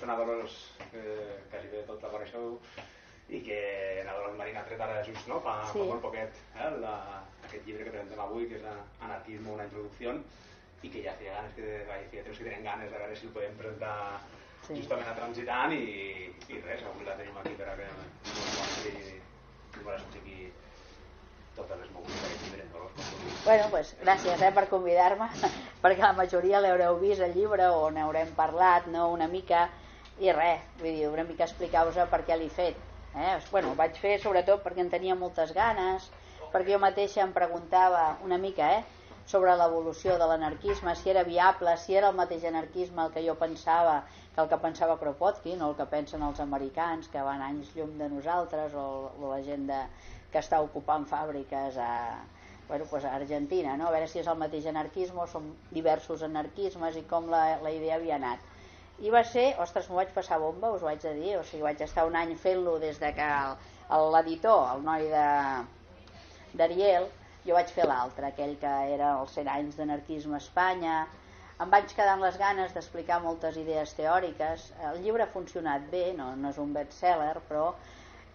fent a Dolors, eh, quasi bé tot la coneixeu, i que la Dolors Marina ha tret ara just no, fa, sí. fa molt poquet eh, la, aquest llibre que presentem avui, que és Anarquismo, una introducció, i que ja feia ganes que, feia temps que tenen ganes de veure si el podem presentar sí. justament a Transitant i, i res, avui la tenim aquí per a que ens mostri i veure si totes les mogudes d'aquest llibre Dolors. Bueno, pues, gràcies eh, per convidar-me, perquè la majoria l'haureu vist el llibre o n'haurem parlat no, una mica, i res, vull dir, una mica explicar-vos per què l'he fet. Eh? Bueno, ho vaig fer sobretot perquè en tenia moltes ganes, perquè jo mateixa em preguntava una mica eh, sobre l'evolució de l'anarquisme, si era viable, si era el mateix anarquisme el que jo pensava que el que pensava Kropotkin o el que pensen els americans que van anys llum de nosaltres o, o la gent de, que està ocupant fàbriques a, bueno, pues a Argentina, no? a veure si és el mateix anarquisme o són diversos anarquismes i com la, la idea havia anat. I va ser, ostres, m'ho vaig passar bomba, us ho haig de dir, o sigui, vaig estar un any fent-lo des de que l'editor, el noi d'Ariel, jo vaig fer l'altre, aquell que era els 100 anys d'anarquisme a Espanya, em vaig quedar amb les ganes d'explicar moltes idees teòriques. El llibre ha funcionat bé, no, no és un best-seller, però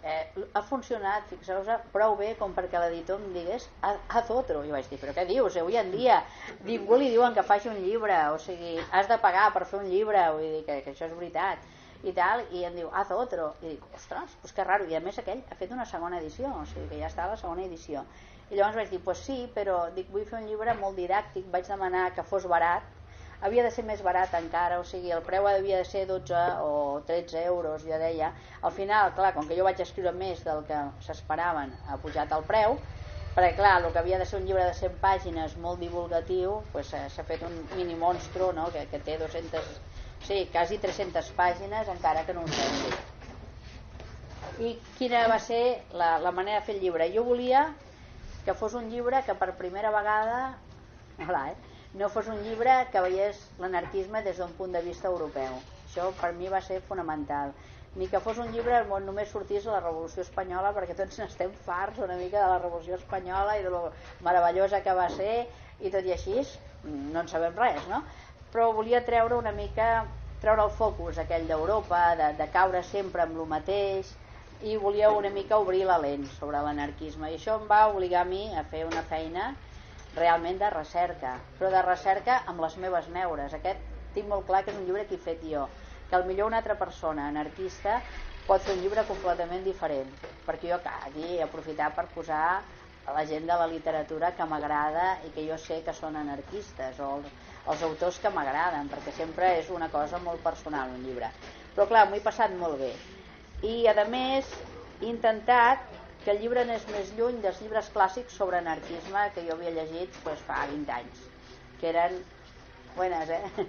eh, ha funcionat, fixeu-vos, prou bé com perquè l'editor em digués haz otro. I vaig dir, però què dius? Avui en dia ningú li diuen que faci un llibre, o sigui, has de pagar per fer un llibre, vull dir que, que això és veritat i tal, i em diu, haz otro i dic, ostres, pues que raro, i a més aquell ha fet una segona edició, o sigui que ja està la segona edició i llavors vaig dir, pues sí, però dic, vull fer un llibre molt didàctic, vaig demanar que fos barat havia de ser més barat encara, o sigui, el preu havia de ser 12 o 13 euros, jo deia. Al final, clar, com que jo vaig escriure més del que s'esperaven, ha pujat el preu, perquè clar, el que havia de ser un llibre de 100 pàgines molt divulgatiu, pues, eh, s'ha fet un mini monstro, no?, que, que té 200, sí, quasi 300 pàgines, encara que no ho sembli. I quina va ser la, la manera de fer el llibre? Jo volia que fos un llibre que per primera vegada, hola, eh, no fos un llibre que veiés l'anarquisme des d'un punt de vista europeu. Això per mi va ser fonamental. Ni que fos un llibre on només sortís la Revolució Espanyola, perquè tots n'estem farts una mica de la Revolució Espanyola i de lo meravellosa que va ser, i tot i així no en sabem res, no? Però volia treure una mica, treure el focus aquell d'Europa, de, de caure sempre amb lo mateix, i volia una mica obrir la lent sobre l'anarquisme. I això em va obligar a mi a fer una feina realment de recerca, però de recerca amb les meves neures. Aquest tinc molt clar que és un llibre que he fet jo, que al millor una altra persona anarquista pot fer un llibre completament diferent, perquè jo aquí he aprofitat per posar a la gent de la literatura que m'agrada i que jo sé que són anarquistes o els, els autors que m'agraden perquè sempre és una cosa molt personal un llibre però clar, m'ho he passat molt bé i a més he intentat que el llibre n'és més lluny dels llibres clàssics sobre anarquisme que jo havia llegit pues, fa 20 anys, que eren, buenas, eh?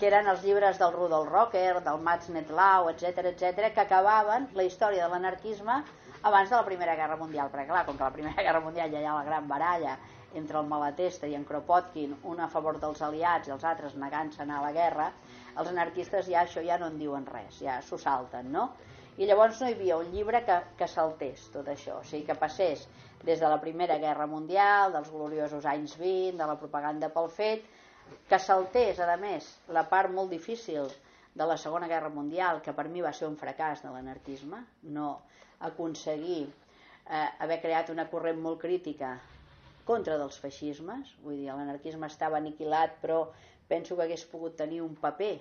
que eren els llibres del Rudolf Rocker, del Mats Netlau, etc etc, que acabaven la història de l'anarquisme abans de la Primera Guerra Mundial, perquè clar, com que la Primera Guerra Mundial ja hi ha la gran baralla entre el Malatesta i en Kropotkin, un a favor dels aliats i els altres negant-se a anar a la guerra, els anarquistes ja això ja no en diuen res, ja s'ho salten, no? I llavors no hi havia un llibre que, que saltés tot això, o sigui que passés des de la Primera Guerra Mundial, dels gloriosos anys 20, de la propaganda pel fet, que saltés, a més, la part molt difícil de la Segona Guerra Mundial, que per mi va ser un fracàs de l'anarquisme, no aconseguir eh, haver creat una corrent molt crítica contra dels feixismes, vull dir, l'anarquisme estava aniquilat, però penso que hagués pogut tenir un paper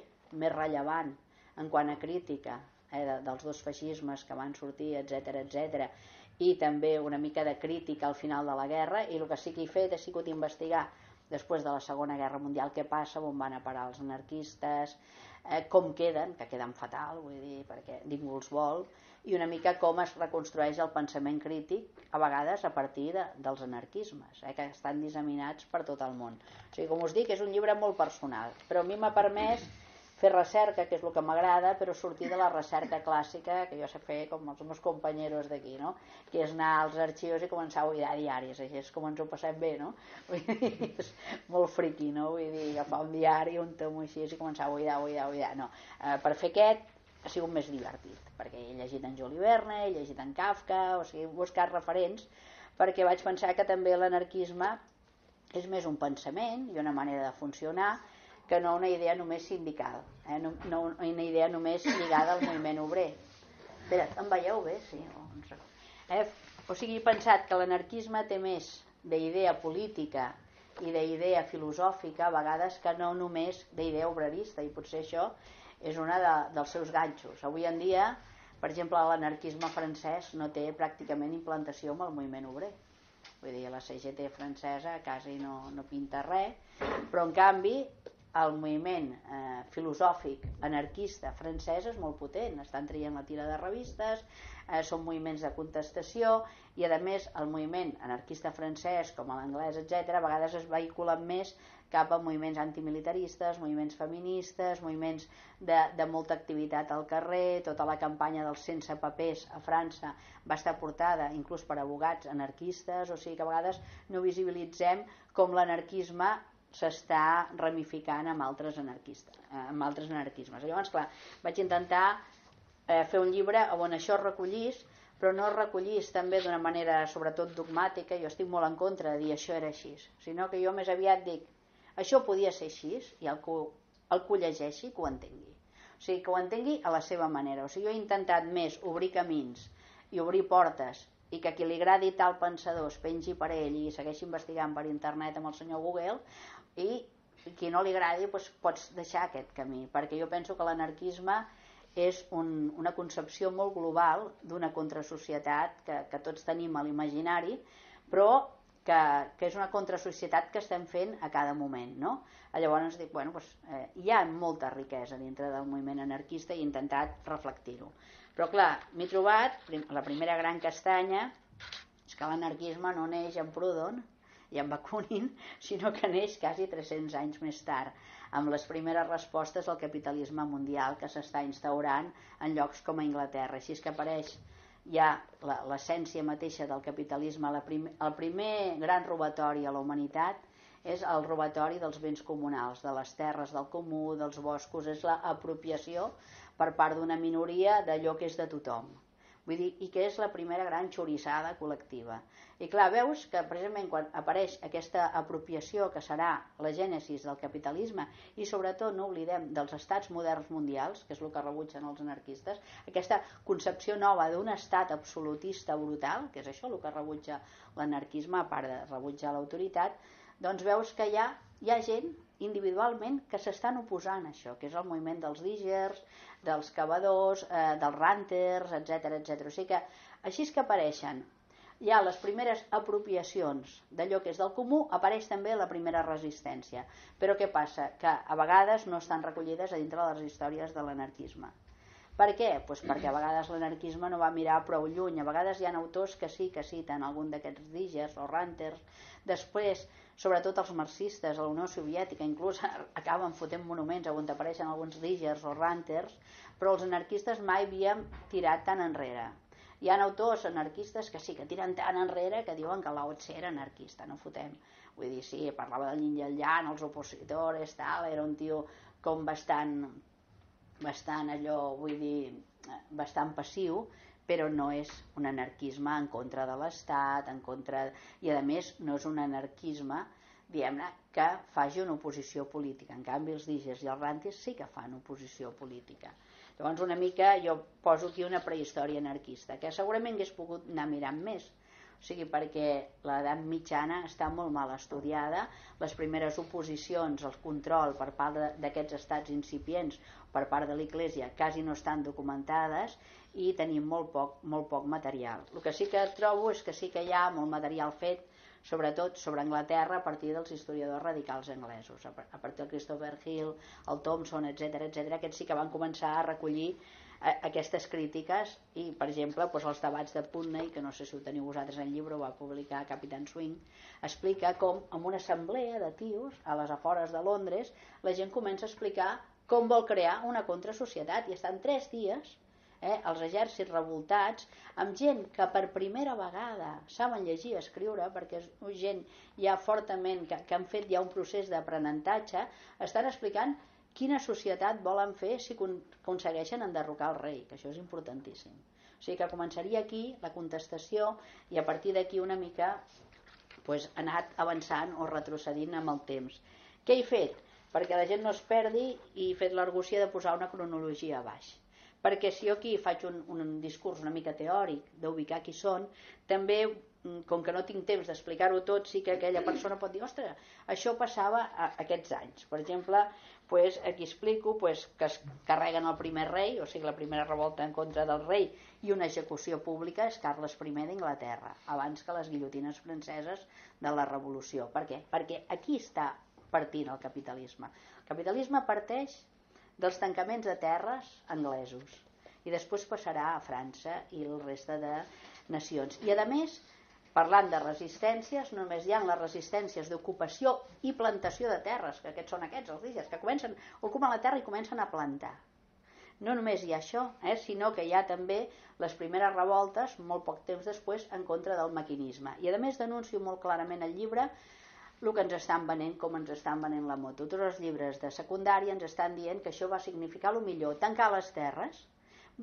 més rellevant en quant a crítica eh, de, dels dos feixismes que van sortir, etc etc i també una mica de crítica al final de la guerra i el que sí que he fet ha sigut investigar després de la Segona Guerra Mundial què passa, on van a parar els anarquistes, eh, com queden, que queden fatal, vull dir, perquè ningú els vol, i una mica com es reconstrueix el pensament crític, a vegades a partir de, dels anarquismes, eh, que estan disseminats per tot el món. O sigui, com us dic, és un llibre molt personal, però a mi m'ha permès fer recerca, que és el que m'agrada, però sortir de la recerca clàssica, que jo sé fer com els meus companyeros d'aquí, no? que és anar als arxius i començar a buidar diaris, així és com ens ho passem bé, no? Vull dir, és molt friqui, no? Vull dir, agafar un diari, un tomo així i començar a buidar, buidar, buidar, no. Eh, per fer aquest ha sigut més divertit, perquè he llegit en Juli Verne, he llegit en Kafka, o sigui, he buscat referents, perquè vaig pensar que també l'anarquisme és més un pensament i una manera de funcionar que no una idea només sindical, eh? no, no una idea només lligada al moviment obrer. Espera, em veieu bé? Sí. Eh? O sigui, he pensat que l'anarquisme té més d'idea política i d'idea filosòfica a vegades que no només d'idea obrerista i potser això és una de, dels seus ganxos. Avui en dia, per exemple, l'anarquisme francès no té pràcticament implantació amb el moviment obrer. Vull dir, la CGT francesa quasi no, no pinta res, però en canvi el moviment eh, filosòfic anarquista francès és molt potent, estan traient la tira de revistes, eh, són moviments de contestació i a més el moviment anarquista francès com l'anglès, etc a vegades es vehiculen més cap a moviments antimilitaristes, moviments feministes, moviments de, de molta activitat al carrer, tota la campanya dels sense papers a França va estar portada inclús per abogats anarquistes, o sigui que a vegades no visibilitzem com l'anarquisme s'està ramificant amb altres anarquistes, amb altres anarquismes. Llavors, clar, vaig intentar eh, fer un llibre on això recollís, però no recollís també d'una manera sobretot dogmàtica, jo estic molt en contra de dir això era així, sinó que jo més aviat dic això podia ser així i el que, el que ho llegeixi que ho entengui. O sigui, que ho entengui a la seva manera. O sigui, jo he intentat més obrir camins i obrir portes i que qui li agradi tal pensador es pengi per ell i segueixi investigant per internet amb el senyor Google i qui no li agradi doncs pots deixar aquest camí perquè jo penso que l'anarquisme és un, una concepció molt global d'una contrasocietat que, que tots tenim a l'imaginari però que, que és una contrasocietat que estem fent a cada moment, no? Llavors dic, bueno, doncs, eh, hi ha molta riquesa dintre del moviment anarquista i he intentat reflectir-ho. Però clar, m'he trobat, la primera gran castanya, és que l'anarquisme no neix en Proudhon i en Bakunin, sinó que neix quasi 300 anys més tard, amb les primeres respostes al capitalisme mundial que s'està instaurant en llocs com a Anglaterra. Així és que apareix ja l'essència mateixa del capitalisme, la prim, el primer gran robatori a la humanitat és el robatori dels béns comunals, de les terres del comú, dels boscos, és l'apropiació per part d'una minoria d'allò que és de tothom. Vull dir, i que és la primera gran xorissada col·lectiva. I clar, veus que precisament quan apareix aquesta apropiació que serà la gènesis del capitalisme i sobretot no oblidem dels estats moderns mundials, que és el que rebutgen els anarquistes, aquesta concepció nova d'un estat absolutista brutal, que és això el que rebutja l'anarquisme, a part de rebutjar l'autoritat, doncs veus que hi ha, hi ha gent individualment que s'estan oposant a això, que és el moviment dels dígers, dels cavadors, eh, dels ranters, etc etc. O sigui que així és que apareixen ha les primeres apropiacions d'allò que és del comú, apareix també la primera resistència. Però què passa? Que a vegades no estan recollides a dintre de les històries de l'anarquisme. Per què? Pues perquè a vegades l'anarquisme no va mirar prou lluny. A vegades hi ha autors que sí que citen algun d'aquests dígers o ranters. Després, sobretot els marxistes a la Unió Soviètica inclús acaben fotent monuments on apareixen alguns dígers o ranters, però els anarquistes mai havíem tirat tan enrere. Hi ha autors anarquistes que sí, que tiren tan enrere que diuen que Lao Tse era anarquista, no fotem. Vull dir, sí, parlava del yin i yang, els opositors, tal, era un tio com bastant, bastant allò, vull dir, bastant passiu, però no és un anarquisme en contra de l'Estat, en contra... i a més no és un anarquisme diguem-ne, que faci una oposició política. En canvi, els digers i els rantis sí que fan oposició política. Llavors, una mica jo poso aquí una prehistòria anarquista, que segurament hagués pogut anar mirant més, o sigui, perquè l'edat mitjana està molt mal estudiada, les primeres oposicions, el control per part d'aquests estats incipients per part de l'Iglésia quasi no estan documentades i tenim molt poc, molt poc material. El que sí que trobo és que sí que hi ha molt material fet sobretot sobre Anglaterra a partir dels historiadors radicals anglesos, a partir del Christopher Hill, el Thompson, etc etc. aquests sí que van començar a recollir aquestes crítiques i, per exemple, doncs els debats de Putney, que no sé si ho teniu vosaltres en llibre, ho va publicar Capitán Swing, explica com en una assemblea de tios a les afores de Londres la gent comença a explicar com vol crear una contrasocietat i estan tres dies eh, els exèrcits revoltats, amb gent que per primera vegada saben llegir i escriure, perquè és gent ja fortament, que, que han fet ja un procés d'aprenentatge, estan explicant quina societat volen fer si aconsegueixen enderrocar el rei, que això és importantíssim. O sigui que començaria aquí la contestació i a partir d'aquí una mica pues, anat avançant o retrocedint amb el temps. Què he fet? perquè la gent no es perdi i fet l'argúcia de posar una cronologia a baix perquè si jo aquí faig un, un discurs una mica teòric d'ubicar qui són, també, com que no tinc temps d'explicar-ho tot, sí que aquella persona pot dir, ostres, això passava a, aquests anys. Per exemple, pues, aquí explico pues, que es carreguen el primer rei, o sigui, la primera revolta en contra del rei i una execució pública és Carles I d'Inglaterra, abans que les guillotines franceses de la revolució. Per què? Perquè aquí està partint el capitalisme. El capitalisme parteix dels tancaments de terres anglesos i després passarà a França i el reste de nacions. I a més, parlant de resistències, només hi ha les resistències d'ocupació i plantació de terres, que aquests són aquests, els dies, que comencen, ocupen la terra i comencen a plantar. No només hi ha això, eh, sinó que hi ha també les primeres revoltes, molt poc temps després, en contra del maquinisme. I a més denuncio molt clarament el llibre el que ens estan venent com ens estan venent la moto. Tots els llibres de secundària ens estan dient que això va significar el millor. Tancar les terres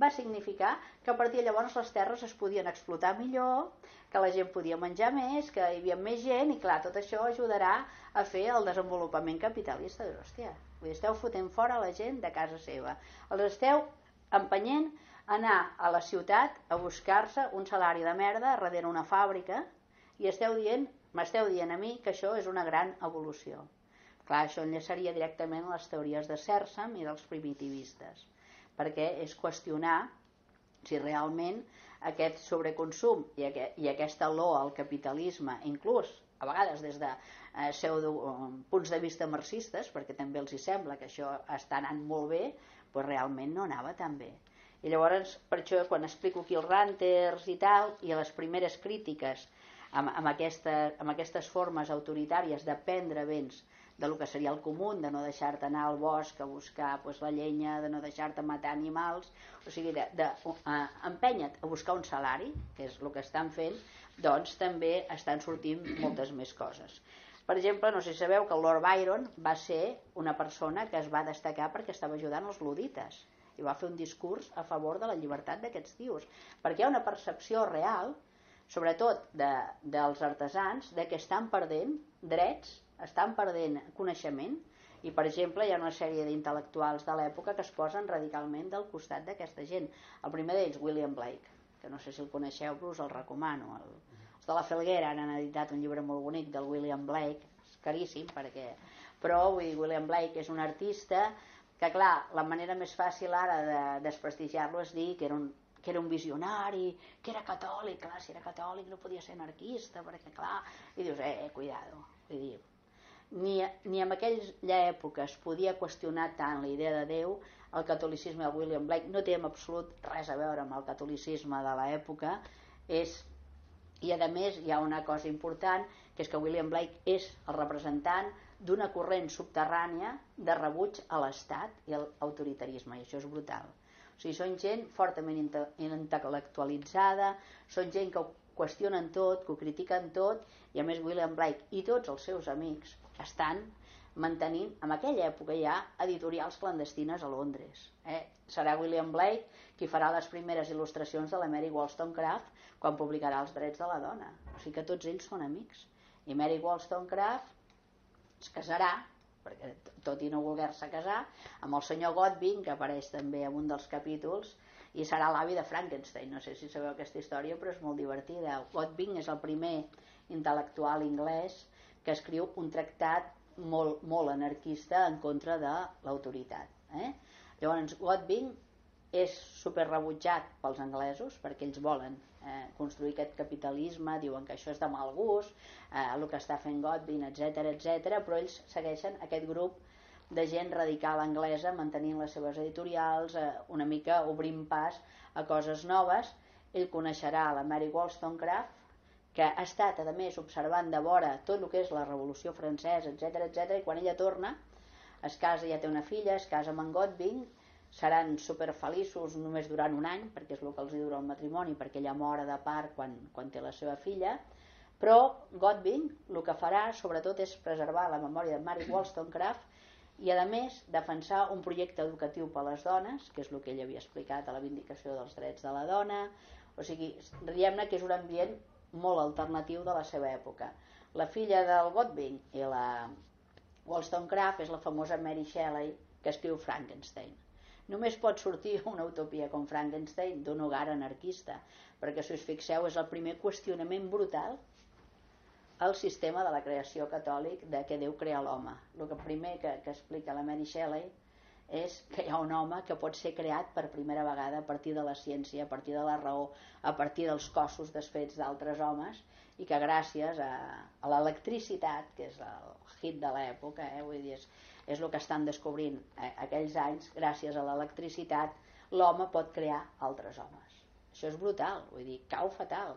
va significar que a partir de llavors les terres es podien explotar millor, que la gent podia menjar més, que hi havia més gent i clar, tot això ajudarà a fer el desenvolupament capitalista. Dius, hòstia, vull esteu fotent fora la gent de casa seva. Els esteu empenyent a anar a la ciutat a buscar-se un salari de merda darrere una fàbrica i esteu dient M'esteu dient a mi que això és una gran evolució. Clar, això enllaçaria directament les teories de Cersam i dels primitivistes, perquè és qüestionar si realment aquest sobreconsum i, aquest, i aquesta loa al capitalisme, inclús a vegades des de eh, pseudo, eh, punts de vista marxistes, perquè també els hi sembla que això està anant molt bé, doncs realment no anava tan bé. I llavors, per això, quan explico aquí els ranters i tal, i les primeres crítiques amb, amb, aquesta, amb aquestes formes autoritàries de prendre béns de lo que seria el comú, de no deixar-te anar al bosc a buscar pues, la llenya, de no deixar-te matar animals, o sigui, d'empènyer a buscar un salari, que és el que estan fent, doncs també estan sortint moltes més coses. Per exemple, no sé si sabeu que Lord Byron va ser una persona que es va destacar perquè estava ajudant els ludites i va fer un discurs a favor de la llibertat d'aquests tios, perquè hi ha una percepció real sobretot de, dels artesans, de que estan perdent drets, estan perdent coneixement, i per exemple hi ha una sèrie d'intel·lectuals de l'època que es posen radicalment del costat d'aquesta gent. El primer d'ells, William Blake, que no sé si el coneixeu però us el recomano. El, els de la Felguera han editat un llibre molt bonic del William Blake, és caríssim perquè... Però vull dir, William Blake és un artista que clar, la manera més fàcil ara de desprestigiar-lo és dir que era un que era un visionari, que era catòlic, clar, si era catòlic no podia ser anarquista, perquè clar, i dius, eh, eh cuidado, vull dir, ni, ni en aquella època es podia qüestionar tant la idea de Déu, el catolicisme de William Blake no té en absolut res a veure amb el catolicisme de l'època, és i a més hi ha una cosa important que és que William Blake és el representant d'una corrent subterrània de rebuig a l'Estat i a l'autoritarisme i això és brutal. O sigui, són gent fortament intel·lectualitzada, són gent que ho qüestionen tot, que ho critiquen tot, i a més William Blake i tots els seus amics estan mantenint, en aquella època ja, editorials clandestines a Londres. Eh? Serà William Blake qui farà les primeres il·lustracions de la Mary Wollstonecraft quan publicarà els drets de la dona. O sigui que tots ells són amics. I Mary Wollstonecraft es casarà perquè tot i no voler-se casar, amb el senyor Godwin, que apareix també en un dels capítols, i serà l'avi de Frankenstein. No sé si sabeu aquesta història, però és molt divertida. Godwin és el primer intel·lectual anglès que escriu un tractat molt, molt anarquista en contra de l'autoritat. Eh? Llavors, Godwin és super rebutjat pels anglesos perquè ells volen eh, construir aquest capitalisme, diuen que això és de mal gust, eh, el que està fent Godwin, etc etc, però ells segueixen aquest grup de gent radical anglesa mantenint les seves editorials, eh, una mica obrint pas a coses noves. Ell coneixerà la Mary Wollstonecraft, que ha estat, a més, observant de vora tot el que és la Revolució Francesa, etc etc i quan ella torna, es casa, ja té una filla, es casa amb en Godwin, seran superfeliços només durant un any, perquè és el que els dura el matrimoni, perquè ella mora de part quan, quan té la seva filla, però Godwin el que farà sobretot és preservar la memòria de Mary Wollstonecraft i a més defensar un projecte educatiu per a les dones, que és el que ell havia explicat a la vindicació dels drets de la dona, o sigui, diguem-ne que és un ambient molt alternatiu de la seva època. La filla del Godwin i la, Wollstonecraft és la famosa Mary Shelley que escriu Frankenstein. Només pot sortir una utopia com Frankenstein d'un hogar anarquista, perquè si us fixeu és el primer qüestionament brutal al sistema de la creació catòlic de que Déu crea l'home. El que primer que, que explica la Mary Shelley és que hi ha un home que pot ser creat per primera vegada a partir de la ciència, a partir de la raó, a partir dels cossos desfets d'altres homes i que gràcies a, a l'electricitat, que és el hit de l'època, eh, vull dir, és, és el que estan descobrint eh, aquells anys, gràcies a l'electricitat, l'home pot crear altres homes. Això és brutal, vull dir, cau fatal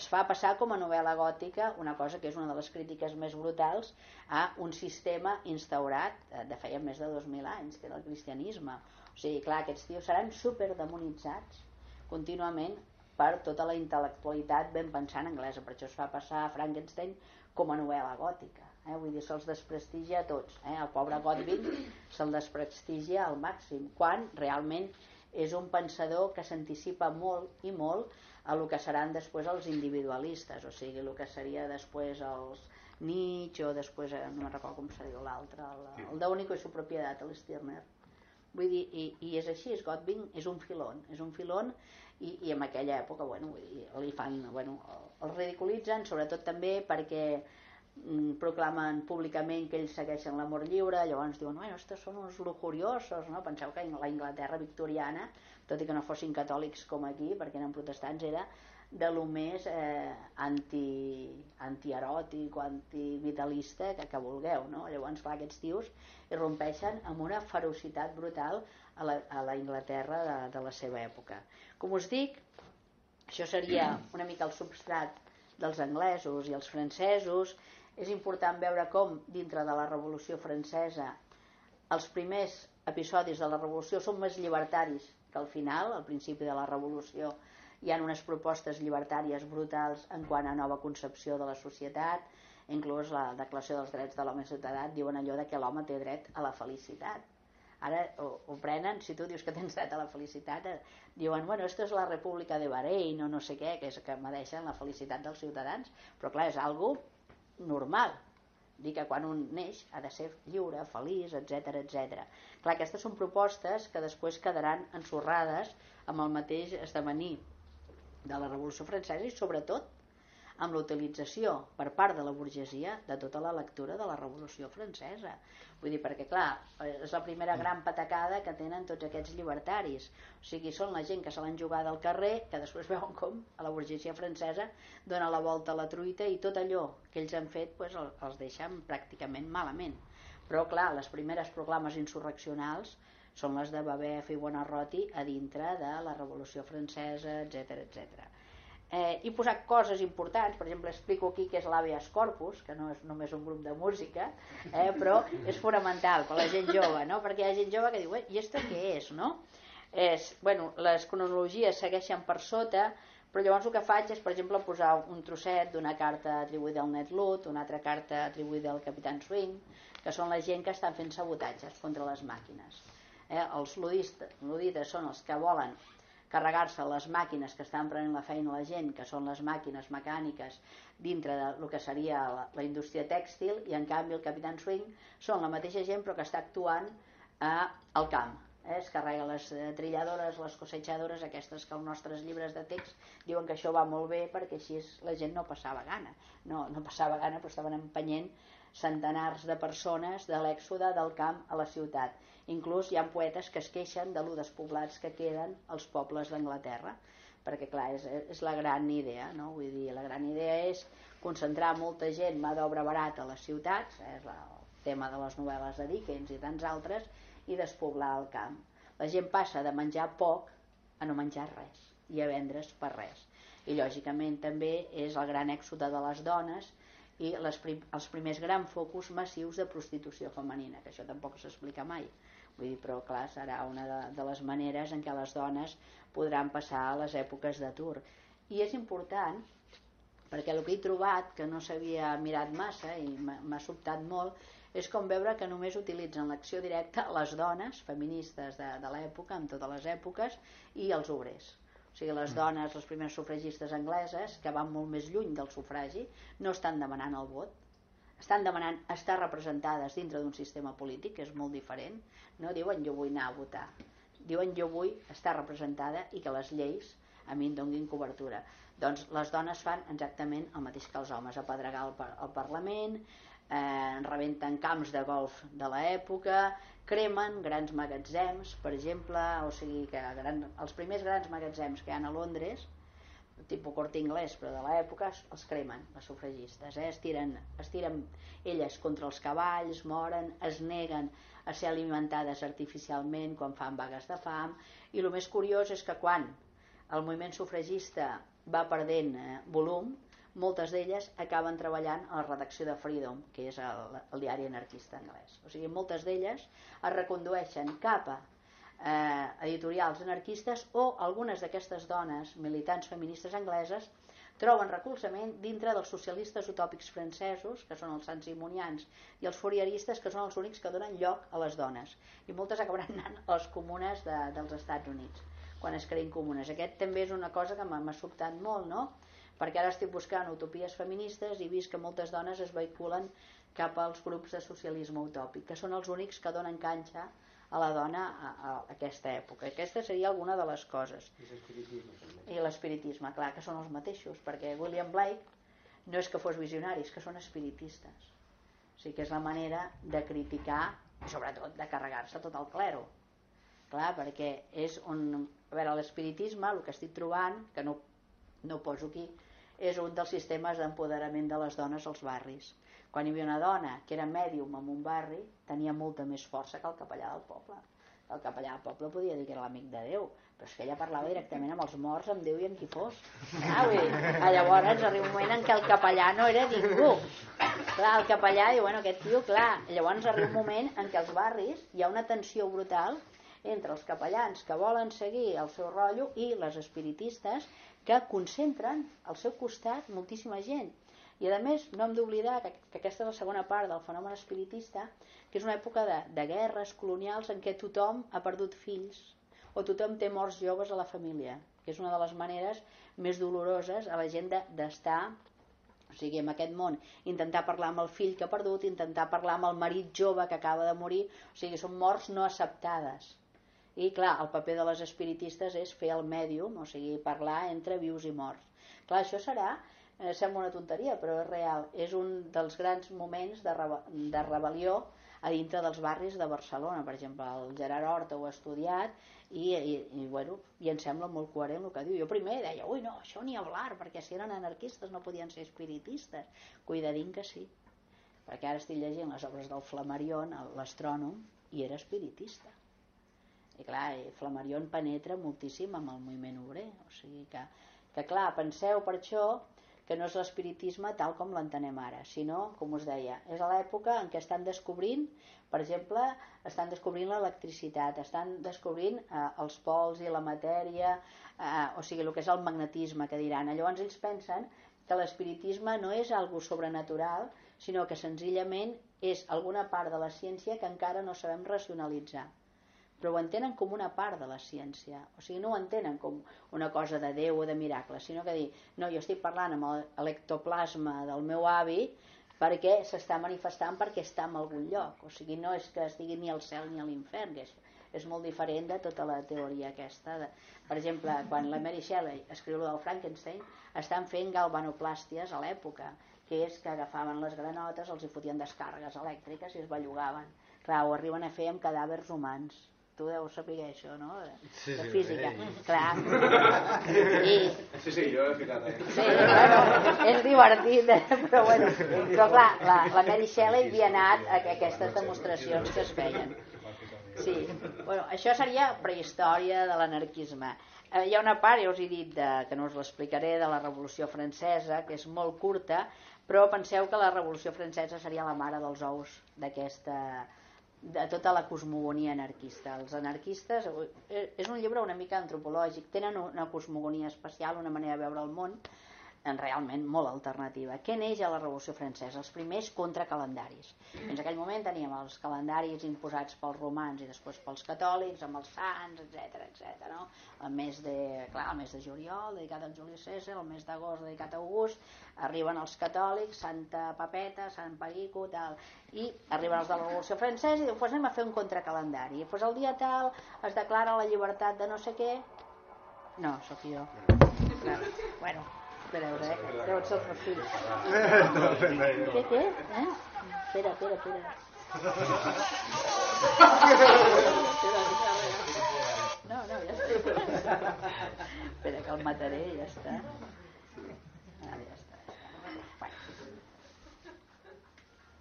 es fa passar com a novel·la gòtica una cosa que és una de les crítiques més brutals a un sistema instaurat eh, de feia més de 2.000 anys, que era el cristianisme. O sigui, clar, aquests tios seran superdemonitzats contínuament per tota la intel·lectualitat ben pensant anglesa. Per això es fa passar a Frankenstein com a novel·la gòtica. Eh? Vull dir, se'ls desprestigia a tots. Eh? El pobre Godwin se'l desprestigia al màxim, quan realment és un pensador que s'anticipa molt i molt a el que seran després els individualistes, o sigui, el que seria després els Nietzsche o després, eh, no me'n recordo com se diu l'altre, el, el de Único i su propietat, el Stirner. Vull dir, i, i és així, és Godwin és un filon, és un filon i, i en aquella època, bueno, vull dir, li fan, bueno, el ridiculitzen, sobretot també perquè proclamen públicament que ells segueixen l'amor lliure, llavors diuen, bueno, estos són uns lujuriosos, no? Penseu que la Inglaterra victoriana, tot i que no fossin catòlics com aquí, perquè eren protestants, era de lo més eh, anti, antieròtic o antivitalista que, que vulgueu, no? Llavors, clar, aquests tios irrompeixen amb una ferocitat brutal a la, a la Inglaterra de, de la seva època. Com us dic, això seria una mica el substrat dels anglesos i els francesos és important veure com, dintre de la Revolució Francesa, els primers episodis de la Revolució són més llibertaris que al final, al principi de la Revolució, hi ha unes propostes llibertàries brutals en quant a nova concepció de la societat, inclús la Declaració dels Drets de l'Home Ciutadà, diuen allò de que l'home té dret a la felicitat. Ara ho, ho prenen, si tu dius que tens dret a la felicitat, eh, diuen, bueno, esto és la República de Bahrein o no sé què, que és que medeixen la felicitat dels ciutadans, però clar, és algo normal dir que quan un neix ha de ser lliure, feliç, etc etc. Clar, aquestes són propostes que després quedaran ensorrades amb el mateix esdevenir de la Revolució Francesa i sobretot amb la utilització per part de la burgesia de tota la lectura de la Revolució Francesa. Vull dir, perquè clar, és la primera gran patacada que tenen tots aquests llibertaris. O sigui, són la gent que se l'han jugat al carrer, que després veuen com a la burgesia francesa dona la volta a la truita i tot allò que ells han fet pues, els deixen pràcticament malament. Però clar, les primeres proclames insurreccionals són les de Babef i Buonarroti a dintre de la Revolució Francesa, etc etc eh, he posat coses importants, per exemple explico aquí què és l'Avias Corpus, que no és només un grup de música, eh, però és fonamental per la gent jove, no? perquè hi ha gent jove que diu, i esto què és? No? És, bueno, les cronologies segueixen per sota, però llavors el que faig és, per exemple, posar un trosset d'una carta atribuïda al Ned Lut, una altra carta atribuïda al Capitán Swing, que són la gent que estan fent sabotatges contra les màquines. Eh, els ludistes, ludites són els que volen carregar-se les màquines que estan prenent la feina la gent, que són les màquines mecàniques dintre de lo que seria la, la indústria tèxtil, i en canvi el Capitán Swing són la mateixa gent però que està actuant eh, al camp. Eh? Es carrega les eh, trilladores, les cosechadores, aquestes que els nostres llibres de text diuen que això va molt bé perquè així la gent no passava gana. No, no passava gana, però estaven empenyent centenars de persones de l'èxode del camp a la ciutat. Inclús hi ha poetes que es queixen de lo despoblats que queden els pobles d'Anglaterra, perquè clar, és, és la gran idea, no? Vull dir, la gran idea és concentrar molta gent, mà d'obra barata a les ciutats, eh? és el tema de les novel·les de Dickens i tants altres, i despoblar el camp. La gent passa de menjar poc a no menjar res i a vendre's per res. I lògicament també és el gran èxode de les dones i les prim, els primers grans focus massius de prostitució femenina, que això tampoc s'explica mai. Vull dir, però clar, serà una de, de les maneres en què les dones podran passar a les èpoques d'atur. I és important, perquè el que he trobat, que no s'havia mirat massa i m'ha sobtat molt, és com veure que només utilitzen l'acció directa les dones feministes de, de l'època, en totes les èpoques, i els obrers o sigui, les dones, les primeres sufragistes angleses, que van molt més lluny del sufragi, no estan demanant el vot, estan demanant estar representades dintre d'un sistema polític, que és molt diferent. No diuen jo vull anar a votar. Diuen jo vull estar representada i que les lleis a mi em donguin cobertura. Doncs les dones fan exactament el mateix que els homes, apedregar el, el Parlament, eh, rebenten camps de golf de l'època, cremen grans magatzems, per exemple, o sigui que gran, els primers grans magatzems que hi ha a Londres, tipus cort inglès, però de l'època, els cremen, les sufragistes. Eh? Es, tiren, es tiren elles contra els cavalls, moren, es neguen a ser alimentades artificialment quan fan vagues de fam, i el més curiós és que quan el moviment sufragista va perdent eh, volum, moltes d'elles acaben treballant a la redacció de Freedom, que és el, el diari anarquista anglès. O sigui, moltes d'elles es recondueixen cap a eh, editorials anarquistes o algunes d'aquestes dones militants feministes angleses troben recolzament dintre dels socialistes utòpics francesos, que són els sansimonians, i els fourieristes, que són els únics que donen lloc a les dones. I moltes acabaran anant a les comunes de, dels Estats Units, quan es creïn comunes. Aquest també és una cosa que m'ha sobtat molt, no?, perquè ara estic buscant utopies feministes i vist que moltes dones es vehiculen cap als grups de socialisme utòpic, que són els únics que donen canxa a la dona a, a aquesta època. Aquesta seria alguna de les coses. I l'espiritisme, clar, que són els mateixos, perquè William Blake no és que fos visionari, és que són espiritistes. O sigui que és la manera de criticar i sobretot de carregar-se tot el clero. Clar, perquè és un... A veure, l'espiritisme, el que estic trobant, que no, no poso aquí, és un dels sistemes d'empoderament de les dones als barris. Quan hi havia una dona que era mèdium en un barri, tenia molta més força que el capellà del poble. El capellà del poble podia dir que era l'amic de Déu, però és que ella parlava directament amb els morts, amb Déu i amb qui fos. Ah, vull llavors arriba un moment en què el capellà no era ningú. Clar, el capellà diu, bueno, aquest tio, clar. Llavors arriba un moment en què als barris hi ha una tensió brutal entre els capellans que volen seguir el seu rotllo i les espiritistes que concentren al seu costat moltíssima gent. I a més no hem d'oblidar que, que aquesta és la segona part del fenomen espiritista, que és una època de, de guerres colonials en què tothom ha perdut fills o tothom té morts joves a la família, que és una de les maneres més doloroses a la gent d'estar de, o sigui, en aquest món, intentar parlar amb el fill que ha perdut, intentar parlar amb el marit jove que acaba de morir, o sigui, són morts no acceptades i clar, el paper de les espiritistes és fer el mèdium, o sigui, parlar entre vius i morts. Clar, això serà, eh, sembla una tonteria, però és real, és un dels grans moments de, rebe de rebel·lió a dintre dels barris de Barcelona, per exemple, el Gerard Horta ho ha estudiat i, i, i, bueno, i em sembla molt coherent el que diu. Jo primer deia, ui no, això ni hablar, perquè si eren anarquistes no podien ser espiritistes. Cuidadín que sí, perquè ara estic llegint les obres del Flammarion, l'astrònom, i era espiritista i clar, i Flammarion penetra moltíssim amb el moviment obrer o sigui que, que clar, penseu per això que no és l'espiritisme tal com l'entenem ara, sinó, com us deia, és a l'època en què estan descobrint, per exemple, estan descobrint l'electricitat, estan descobrint eh, els pols i la matèria, eh, o sigui, el que és el magnetisme, que diran. Llavors ells pensen que l'espiritisme no és algo sobrenatural, sinó que senzillament és alguna part de la ciència que encara no sabem racionalitzar però ho entenen com una part de la ciència. O sigui, no ho entenen com una cosa de Déu o de miracle, sinó que dir, no, jo estic parlant amb l'ectoplasma del meu avi perquè s'està manifestant perquè està en algun lloc. O sigui, no és que estigui ni al cel ni a l'infern, que és, és molt diferent de tota la teoria aquesta. De, per exemple, quan la Mary Shelley escriu del Frankenstein, estan fent galvanoplàsties a l'època, que és que agafaven les granotes, els hi fotien descàrregues elèctriques i es bellugaven. Clar, ho arriben a fer amb cadàvers humans tu deus saber això, no? De, sí, de física. Sí, Clar. I... Sí, sí, jo he ficat eh? Sí, bueno, és divertit, eh? però bueno, però clar, la, la Mary Shelley havia anat a aquestes demostracions que es feien. Sí, bueno, això seria prehistòria de l'anarquisme. Eh, hi ha una part, ja us he dit, de, que no us l'explicaré, de la Revolució Francesa, que és molt curta, però penseu que la Revolució Francesa seria la mare dels ous d'aquesta de tota la cosmogonia anarquista. Els anarquistes, eh, és un llibre una mica antropològic, tenen una cosmogonia especial, una manera de veure el món, en realment molt alternativa. Què neix a la Revolució Francesa? Els primers contracalendaris. Fins aquell moment teníem els calendaris imposats pels romans i després pels catòlics, amb els sants, etc etc. no? El mes de, clar, el mes de juliol dedicat al Juli César, el mes d'agost dedicat a August, arriben els catòlics, Santa Papeta, Sant Perico, tal, i arriben els de la Revolució Francesa i diuen, pues anem a fer un contracalendari. Pues el dia tal es declara la llibertat de no sé què. No, sóc jo. Bueno, Espereu, eh? Deuen ser els meus fills. Què, què? Eh? Espera, espera, espera. No, no, ja està. Espera, que el mataré i ja està. Ah, ja està. Bueno.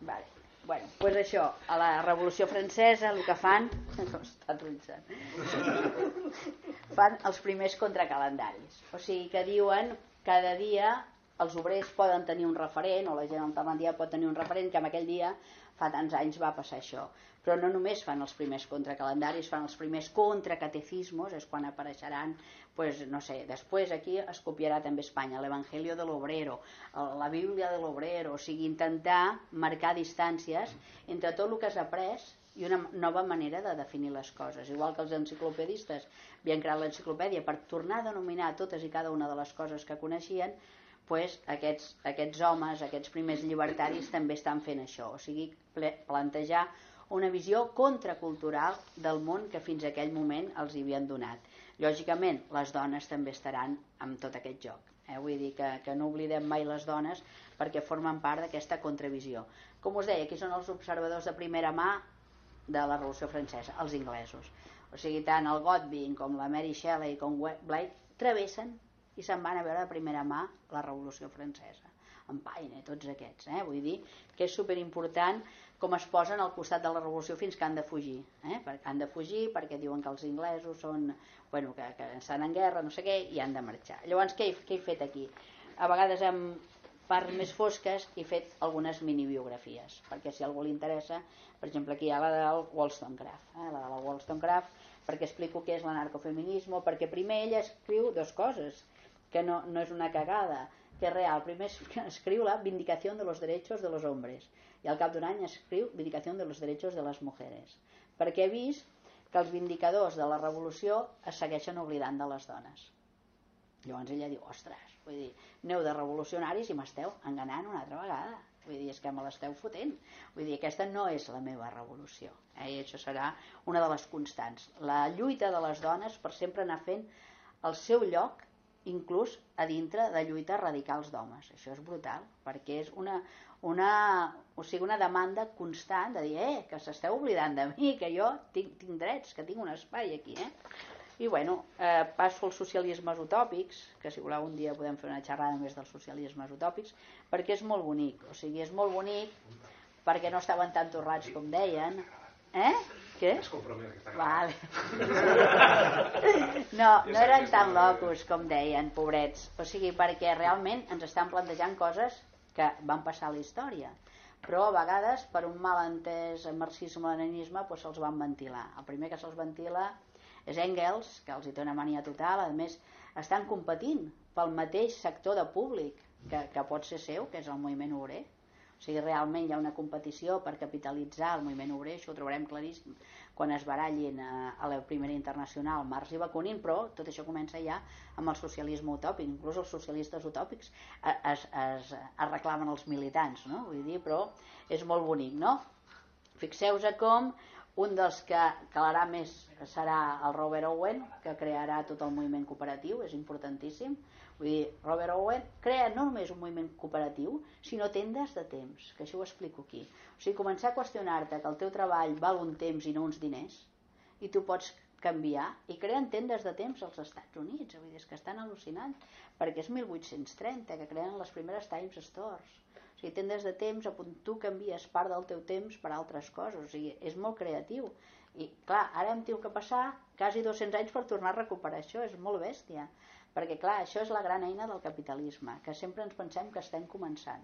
Vale. Bueno, doncs pues això, a la Revolució Francesa el que fan, no està tronxant, fan els primers contracalendaris. O sigui que diuen cada dia els obrers poden tenir un referent, o la gent alternativa pot tenir un referent, que en aquell dia fa tants anys va passar això. Però no només fan els primers contracalendaris, fan els primers contracatecismos, és quan apareixeran, pues, no sé, després aquí es copiarà també Espanya, l'Evangelio de l'Obrero, la Bíblia de l'Obrero, o sigui, intentar marcar distàncies entre tot el que has après i una nova manera de definir les coses. Igual que els enciclopedistes havien creat l'enciclopèdia per tornar a denominar totes i cada una de les coses que coneixien, pues, aquests, aquests homes, aquests primers llibertaris també estan fent això, o sigui, plantejar una visió contracultural del món que fins a aquell moment els hi havien donat. Lògicament, les dones també estaran amb tot aquest joc. Eh? Vull dir que, que no oblidem mai les dones perquè formen part d'aquesta contravisió. Com us deia, aquí són els observadors de primera mà de la Revolució Francesa, els inglesos. O sigui, tant el Godwin com la Mary Shelley com Blake travessen i se'n van a veure de primera mà la Revolució Francesa en Paine, tots aquests eh? vull dir que és superimportant com es posen al costat de la revolució fins que han de fugir eh? perquè han de fugir perquè diuen que els inglesos són bueno, que, que estan en guerra no sé què i han de marxar llavors què he, què he fet aquí? a vegades hem parts més fosques i fet algunes minibiografies perquè si a algú li interessa per exemple aquí hi ha la del Wollstonecraft eh? la de la Wollstonecraft perquè explico què és l'anarcofeminisme perquè primer ella escriu dues coses que no, no és una cagada que és real, primer escriu la Vindicació de los derechos de los hombres i al cap d'un any escriu Vindicació de los derechos de les mujeres perquè he vist que els vindicadors de la revolució es segueixen oblidant de les dones llavors ella diu, ostres Vull dir, neu de revolucionaris i m'esteu enganant una altra vegada. Vull dir, és que me l'esteu fotent. Vull dir, aquesta no és la meva revolució. Eh? I això serà una de les constants. La lluita de les dones per sempre anar fent el seu lloc inclús a dintre de lluites radicals d'homes. Això és brutal, perquè és una, una, o sigui, una demanda constant de dir eh, que s'esteu oblidant de mi, que jo tinc, tinc drets, que tinc un espai aquí. Eh? I bueno, eh, passo als socialismes utòpics, que si voleu un dia podem fer una xerrada més dels socialismes utòpics, perquè és molt bonic, o sigui, és molt bonic perquè no estaven tan torrats com deien. Eh? Què? És compromès que Vale. No, no eren tan locos com deien, pobrets. O sigui, perquè realment ens estan plantejant coses que van passar a la història però a vegades per un malentès marxisme-leninisme doncs se'ls van ventilar. El primer que se'ls ventila és Engels, que els hi té una mania total, a més estan competint pel mateix sector de públic que, que pot ser seu, que és el moviment obrer. O sigui, realment hi ha una competició per capitalitzar el moviment obrer, això ho trobarem claríssim quan es barallin a, a la primera internacional Marx i Bakunin, però tot això comença ja amb el socialisme utòpic, inclús els socialistes utòpics es, es, es reclamen els militants, no? Vull dir, però és molt bonic, no? Fixeu-vos com un dels que calarà més serà el Robert Owen, que crearà tot el moviment cooperatiu, és importantíssim. Vull dir, Robert Owen crea no només un moviment cooperatiu, sinó tendes de temps, que això ho explico aquí. O sigui, començar a qüestionar-te que el teu treball val un temps i no uns diners, i tu pots canviar, i creen tendes de temps als Estats Units, vull dir, és que estan al·lucinant, perquè és 1830 que creen les primeres Times Stores sigui, tendes de temps tu canvies part del teu temps per altres coses. O sigui, és molt creatiu. I clar, ara hem tingut que passar quasi 200 anys per tornar a recuperar això. És molt bèstia. Perquè clar, això és la gran eina del capitalisme, que sempre ens pensem que estem començant.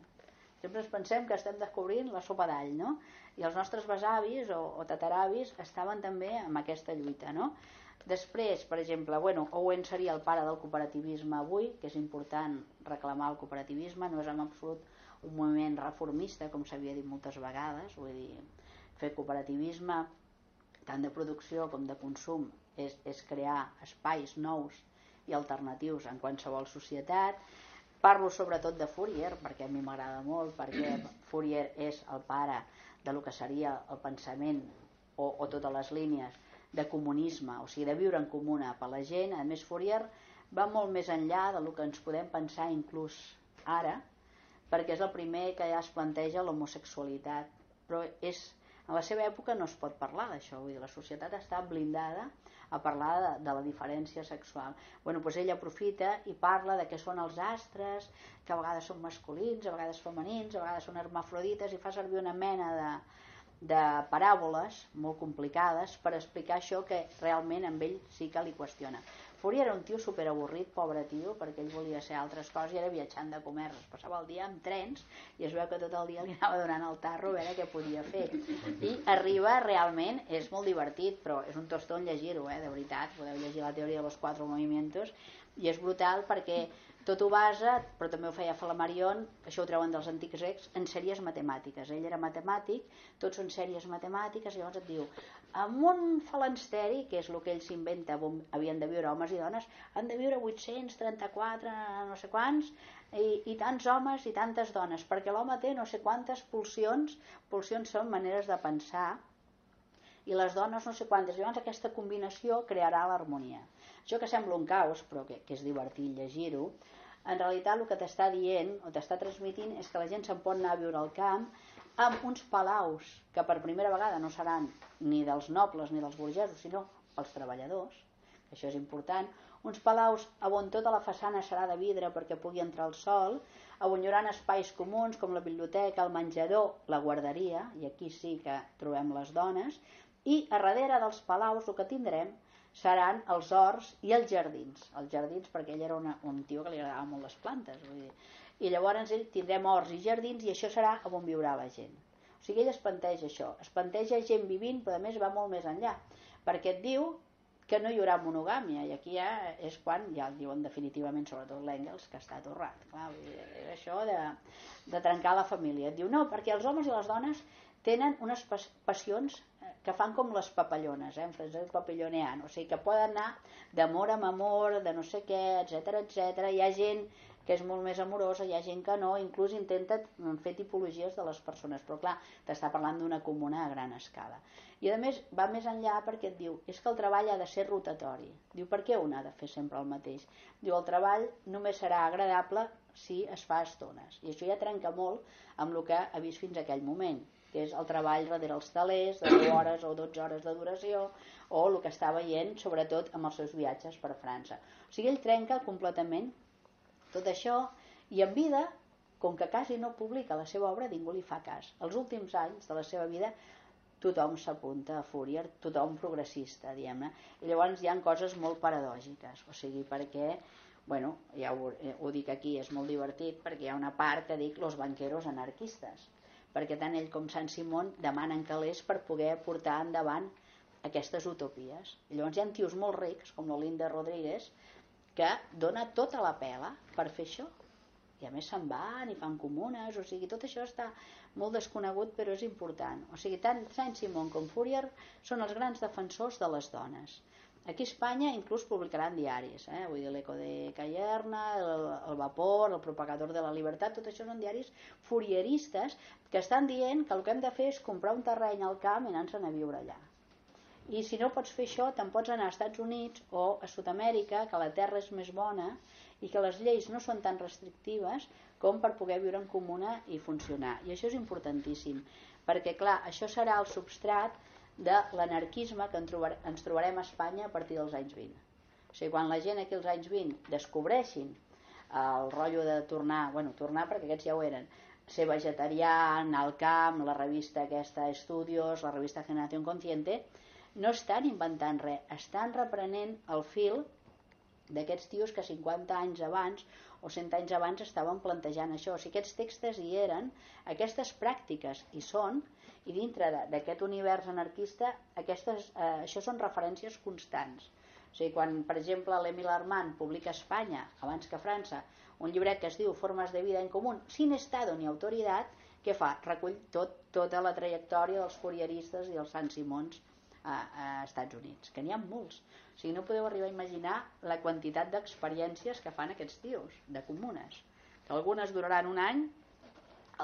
Sempre ens pensem que estem descobrint la sopa d'all, no? I els nostres besavis o, o tataravis estaven també amb aquesta lluita, no? Després, per exemple, bueno, Owen seria el pare del cooperativisme avui, que és important reclamar el cooperativisme, no és en absolut un moviment reformista, com s'havia dit moltes vegades, vull dir, fer cooperativisme tant de producció com de consum és, és crear espais nous i alternatius en qualsevol societat. Parlo sobretot de Fourier, perquè a mi m'agrada molt, perquè Fourier és el pare de lo que seria el pensament o, o totes les línies de comunisme, o sigui, de viure en comuna per la gent. A més, Fourier va molt més enllà del que ens podem pensar inclús ara, perquè és el primer que ja es planteja l'homosexualitat. Però és, en la seva època no es pot parlar d'això, vull dir, la societat està blindada a parlar de, de la diferència sexual. Bueno, doncs ell aprofita i parla de què són els astres, que a vegades són masculins, a vegades femenins, a vegades són hermafrodites, i fa servir una mena de, de paràboles molt complicades per explicar això que realment amb ell sí que li qüestiona. Fourier era un tio super avorrit, pobre tio, perquè ell volia ser altres coses i era viatjant de comerç. Es passava el dia amb trens i es veu que tot el dia li anava donant el tarro a veure què podia fer. I arriba realment, és molt divertit, però és un tostó llegir-ho, eh, de veritat. Podeu llegir la teoria dels quatre movimientos i és brutal perquè tot ho basa, però també ho feia Flammarion, això ho treuen dels antics grecs, en sèries matemàtiques. Ell era matemàtic, tots són sèries matemàtiques, i llavors et diu, amb un falansteri, que és el que ell s'inventa, havien de viure homes i dones, han de viure 834, no sé quants, i, i tants homes i tantes dones, perquè l'home té no sé quantes pulsions, pulsions són maneres de pensar, i les dones no sé quantes, llavors aquesta combinació crearà l'harmonia. Això que sembla un caos, però que, que és divertit llegir-ho, en realitat el que t'està dient o t'està transmitint és que la gent se'n pot anar a viure al camp amb uns palaus que per primera vegada no seran ni dels nobles ni dels burgesos, sinó els treballadors, això és important, uns palaus on tota la façana serà de vidre perquè pugui entrar el sol, on hi haurà espais comuns com la biblioteca, el menjador, la guarderia, i aquí sí que trobem les dones, i a darrere dels palaus el que tindrem seran els horts i els jardins. Els jardins perquè ell era una, un tio que li agradava molt les plantes. Vull dir. I llavors ell tindrem horts i jardins i això serà on viurà la gent. O sigui, ell es planteja això. Es planteja gent vivint, però a més va molt més enllà. Perquè et diu que no hi haurà monogàmia i aquí ja és quan ja el diuen definitivament sobretot l'Engels que està atorrat clar, és això de, de trencar la família et diu no, perquè els homes i les dones tenen unes passions que fan com les papallones, eh, en francès papilloneant, o sigui que poden anar d'amor amb amor, de no sé què, etc etc. Hi ha gent que és molt més amorosa, hi ha gent que no, inclús intenta fer tipologies de les persones, però clar, t'està parlant d'una comuna a gran escala. I a més va més enllà perquè et diu, és que el treball ha de ser rotatori. Diu, per què un ha de fer sempre el mateix? Diu, el treball només serà agradable si es fa estones. I això ja trenca molt amb el que ha vist fins aquell moment que és el treball darrere els talers, de 10 hores o 12 hores de duració, o el que està veient, sobretot amb els seus viatges per França. O sigui, ell trenca completament tot això i en vida, com que quasi no publica la seva obra, ningú li fa cas. Els últims anys de la seva vida tothom s'apunta a Fourier, tothom progressista, diguem-ne, i llavors hi han coses molt paradògiques, o sigui, perquè bueno, ja ho, eh, ho dic aquí, és molt divertit perquè hi ha una part que dic los banqueros anarquistes perquè tant ell com Sant Simón demanen calés per poder portar endavant aquestes utopies. Llavors hi ha tios molt rics, com l'Olinda Rodríguez, que dona tota la pela per fer això. I a més se'n van i fan comunes, o sigui, tot això està molt desconegut però és important. O sigui, tant Sant Simón com Fourier són els grans defensors de les dones. Aquí a Espanya inclús publicaran diaris, eh? vull dir, l'Eco de Callerna, el, el Vapor, el Propagador de la Libertat, tot això són diaris furieristes que estan dient que el que hem de fer és comprar un terreny al camp i anar-se'n a viure allà. I si no pots fer això, te'n pots anar als Estats Units o a Sud-amèrica, que la terra és més bona i que les lleis no són tan restrictives com per poder viure en comuna i funcionar. I això és importantíssim, perquè clar, això serà el substrat de l'anarquisme que ens trobarem a Espanya a partir dels anys 20. O sigui, quan la gent aquí als anys 20 descobreixin el rotllo de tornar, bueno, tornar perquè aquests ja ho eren, ser vegetarià, anar al camp, la revista aquesta Estudios, la revista Generación Consciente, no estan inventant res, estan reprenent el fil d'aquests tios que 50 anys abans o 100 anys abans estaven plantejant això. O sigui, aquests textos hi eren, aquestes pràctiques hi són, i dintre d'aquest univers anarquista aquestes, eh, això són referències constants. O sigui, quan, per exemple, l'Emil Armand publica a Espanya, abans que a França, un llibret que es diu Formes de vida en comú, sin estado ni autoritat, què fa? Recull tot, tota la trajectòria dels furieristes i dels Sant Simons a, a Estats Units, que n'hi ha molts. O sigui, no podeu arribar a imaginar la quantitat d'experiències que fan aquests tios, de comunes, que algunes duraran un any,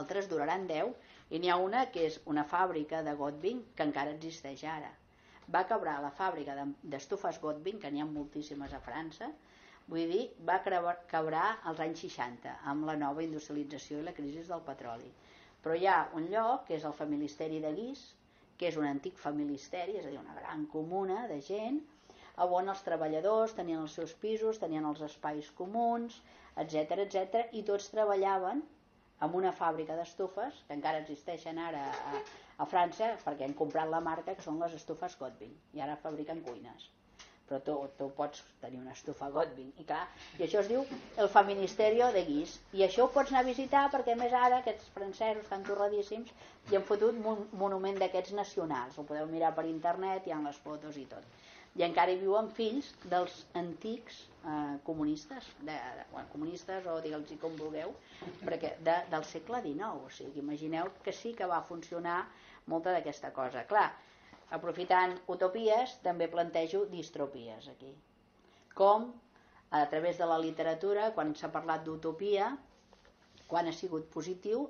altres duraran 10, i n'hi ha una que és una fàbrica de Godwin que encara existeix ara. Va quebrar la fàbrica d'estufes Godwin, que n'hi ha moltíssimes a França, vull dir, va quebrar als anys 60 amb la nova industrialització i la crisi del petroli. Però hi ha un lloc, que és el Familisteri de Guís, que és un antic familisteri, és a dir, una gran comuna de gent, on els treballadors tenien els seus pisos, tenien els espais comuns, etc etc i tots treballaven amb una fàbrica d'estufes, que encara existeixen ara a, a França, perquè han comprat la marca, que són les estufes Godwin, i ara fabriquen cuines. Però tu, tu pots tenir una estufa Godwin, i clar, i això es diu el Feministerio de Guis, i això ho pots anar a visitar perquè més ara aquests francesos estan torradíssims i han fotut un monument d'aquests nacionals, ho podeu mirar per internet, hi ha les fotos i tot. I encara hi viuen fills dels antics eh, comunistes, de, de, bueno, comunistes o digue'ls com vulgueu, perquè de, del segle XIX, o sigui, imagineu que sí que va funcionar molta d'aquesta cosa. Clar, aprofitant utopies, també plantejo distropies aquí. Com a través de la literatura, quan s'ha parlat d'utopia, quan ha sigut positiu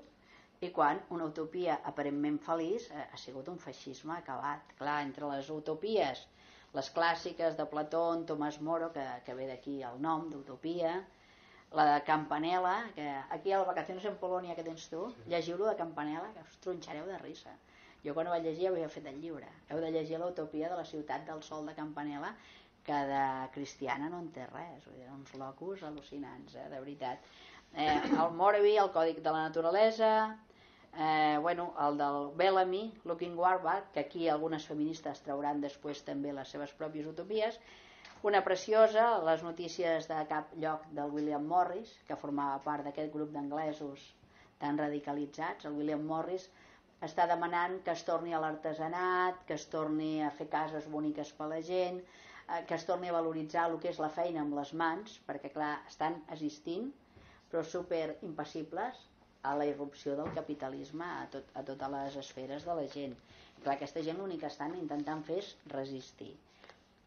i quan una utopia aparentment feliç eh, ha sigut un feixisme acabat. Clar, entre les utopies les clàssiques de Platón, Tomàs Moro, que, que ve d'aquí el nom, d'Utopia, la de Campanella, que aquí a les vacacions en Polònia que tens tu, llegiu-lo de Campanella, que us tronxareu de risa. Jo quan ho vaig llegir havia fet el llibre. Heu de llegir l'Utopia de la ciutat del sol de Campanella, que de cristiana no en té res, vull dir, uns locus al·lucinants, eh, de veritat. Eh, el Morevi, el Còdic de la Naturalesa, eh, bueno, el del Bellamy, Looking Warback, que aquí algunes feministes trauran després també les seves pròpies utopies, una preciosa, les notícies de cap lloc del William Morris, que formava part d'aquest grup d'anglesos tan radicalitzats. El William Morris està demanant que es torni a l'artesanat, que es torni a fer cases boniques per la gent, eh, que es torni a valoritzar el que és la feina amb les mans, perquè clar, estan existint, però super impassibles, a la irrupció del capitalisme a, tot, a totes les esferes de la gent. Clar, aquesta gent l'únic que estan intentant fer és resistir.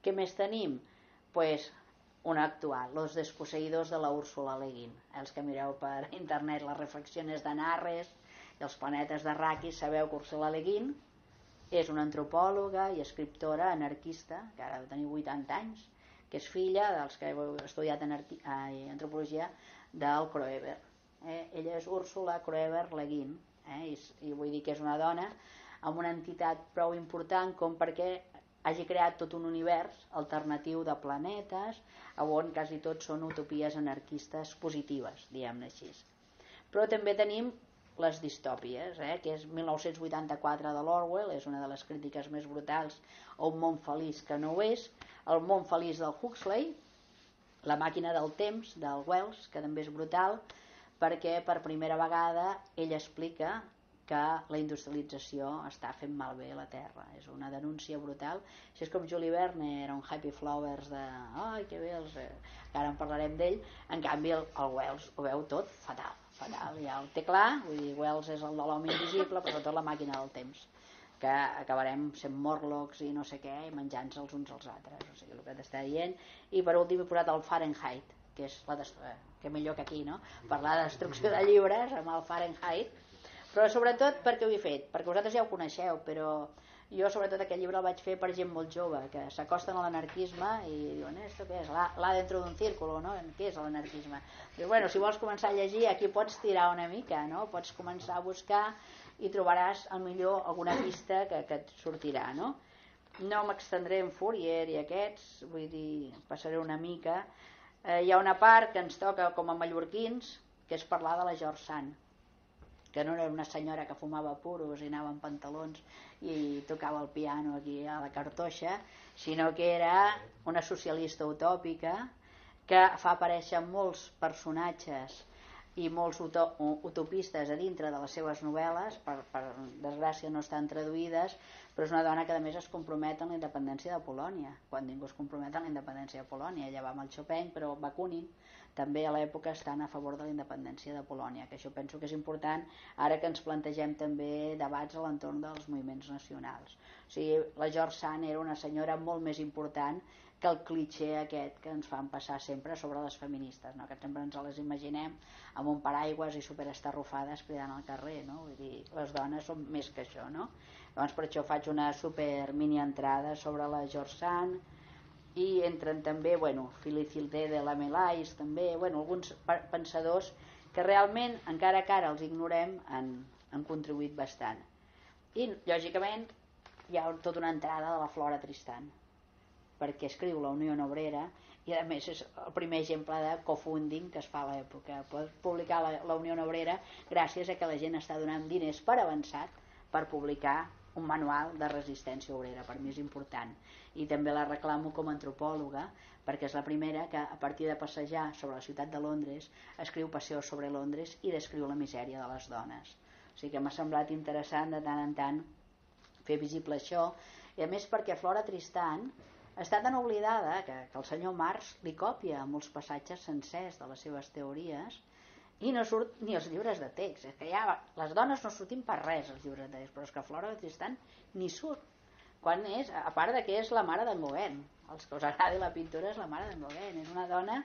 Què més tenim? pues, una actual, Los desposeïdors de la Úrsula Le Guin. Els que mireu per internet les reflexions de Narres i els planetes de Raki, sabeu que Úrsula Le Guin és una antropòloga i escriptora anarquista, que ara deu tenir 80 anys, que és filla dels que heu estudiat antropologia del Kroeber eh? ella és Úrsula Kroeber Leguin eh? I, i vull dir que és una dona amb una entitat prou important com perquè hagi creat tot un univers alternatiu de planetes on quasi tots són utopies anarquistes positives, diguem-ne així. Però també tenim les distòpies, eh? que és 1984 de l'Orwell, és una de les crítiques més brutals a un món feliç que no ho és, el món feliç del Huxley, la màquina del temps del Wells, que també és brutal, perquè per primera vegada ell explica que la industrialització està fent malbé la terra. És una denúncia brutal. Això és com Julie Verne, era un happy flowers de ai, que bé, els... Eh, ara en parlarem d'ell. En canvi, el, el Wells ho veu tot fatal, fatal. Ja ho té clar, vull dir, Wells és el de l'home invisible, però tot la màquina del temps que acabarem sent morlocks i no sé què, i menjant-se els uns als altres. O sigui, el que t'està dient. I per últim he posat el Fahrenheit, que és la eh, que millor que aquí, no? Parlar de destrucció de llibres amb el Fahrenheit, però sobretot perquè ho he fet, perquè vosaltres ja ho coneixeu, però jo sobretot aquest llibre el vaig fer per gent molt jove, que s'acosten a l'anarquisme i diuen, eh, esto què és? L'A dentro d'un círculo, no? Què és l'anarquisme? Diu, bueno, si vols començar a llegir, aquí pots tirar una mica, no? Pots començar a buscar i trobaràs al millor alguna pista que, que et sortirà, no? No m'extendré en Fourier i aquests, vull dir, passaré una mica, eh, hi ha una part que ens toca com a mallorquins que és parlar de la George Sand que no era una senyora que fumava puros i anava en pantalons i tocava el piano aquí a la cartoixa, sinó que era una socialista utòpica que fa aparèixer molts personatges i molts utopistes a dintre de les seves novel·les, per, per desgràcia no estan traduïdes, però és una dona que a més es compromet amb la independència de Polònia, quan ningú es compromet amb la independència de Polònia, ella va amb el Chopin, però Bakunin també a l'època estan a favor de la independència de Polònia, que això penso que és important ara que ens plantegem també debats a l'entorn dels moviments nacionals. O sigui, la George Sand era una senyora molt més important que el clitxer aquest que ens fan passar sempre sobre les feministes, no? que sempre ens les imaginem amb un paraigües i superestarrufades cridant al carrer, no? Vull dir, les dones són més que això, no? Llavors per això faig una super mini entrada sobre la George Sand. I entren també, bueno, Filicilde de la Melais també, bueno, alguns pensadors que realment, encara que ara els ignorem, han, han contribuït bastant. I, lògicament, hi ha tota una entrada de la Flora Tristan, perquè escriu la Unió Obrera i a més és el primer exemple de cofunding que es fa a l'època. Pot publicar la, la Unió Obrera gràcies a que la gent està donant diners per avançat per publicar un manual de resistència obrera, per mi és important. I també la reclamo com a antropòloga perquè és la primera que a partir de passejar sobre la ciutat de Londres escriu Passeos sobre Londres i descriu la misèria de les dones. O sigui que m'ha semblat interessant de tant en tant fer visible això. I a més perquè Flora Tristan està tan oblidada que, que el senyor Marx li copia molts passatges sencers de les seves teories i no surt ni els llibres de text és que ja les dones no sortim per res els llibres de text però és que Flora Tristan ni surt. Quan és, a part de que és la mare d'en Gauguin els que us agradi la pintura és la mare d'en Gauguin és una dona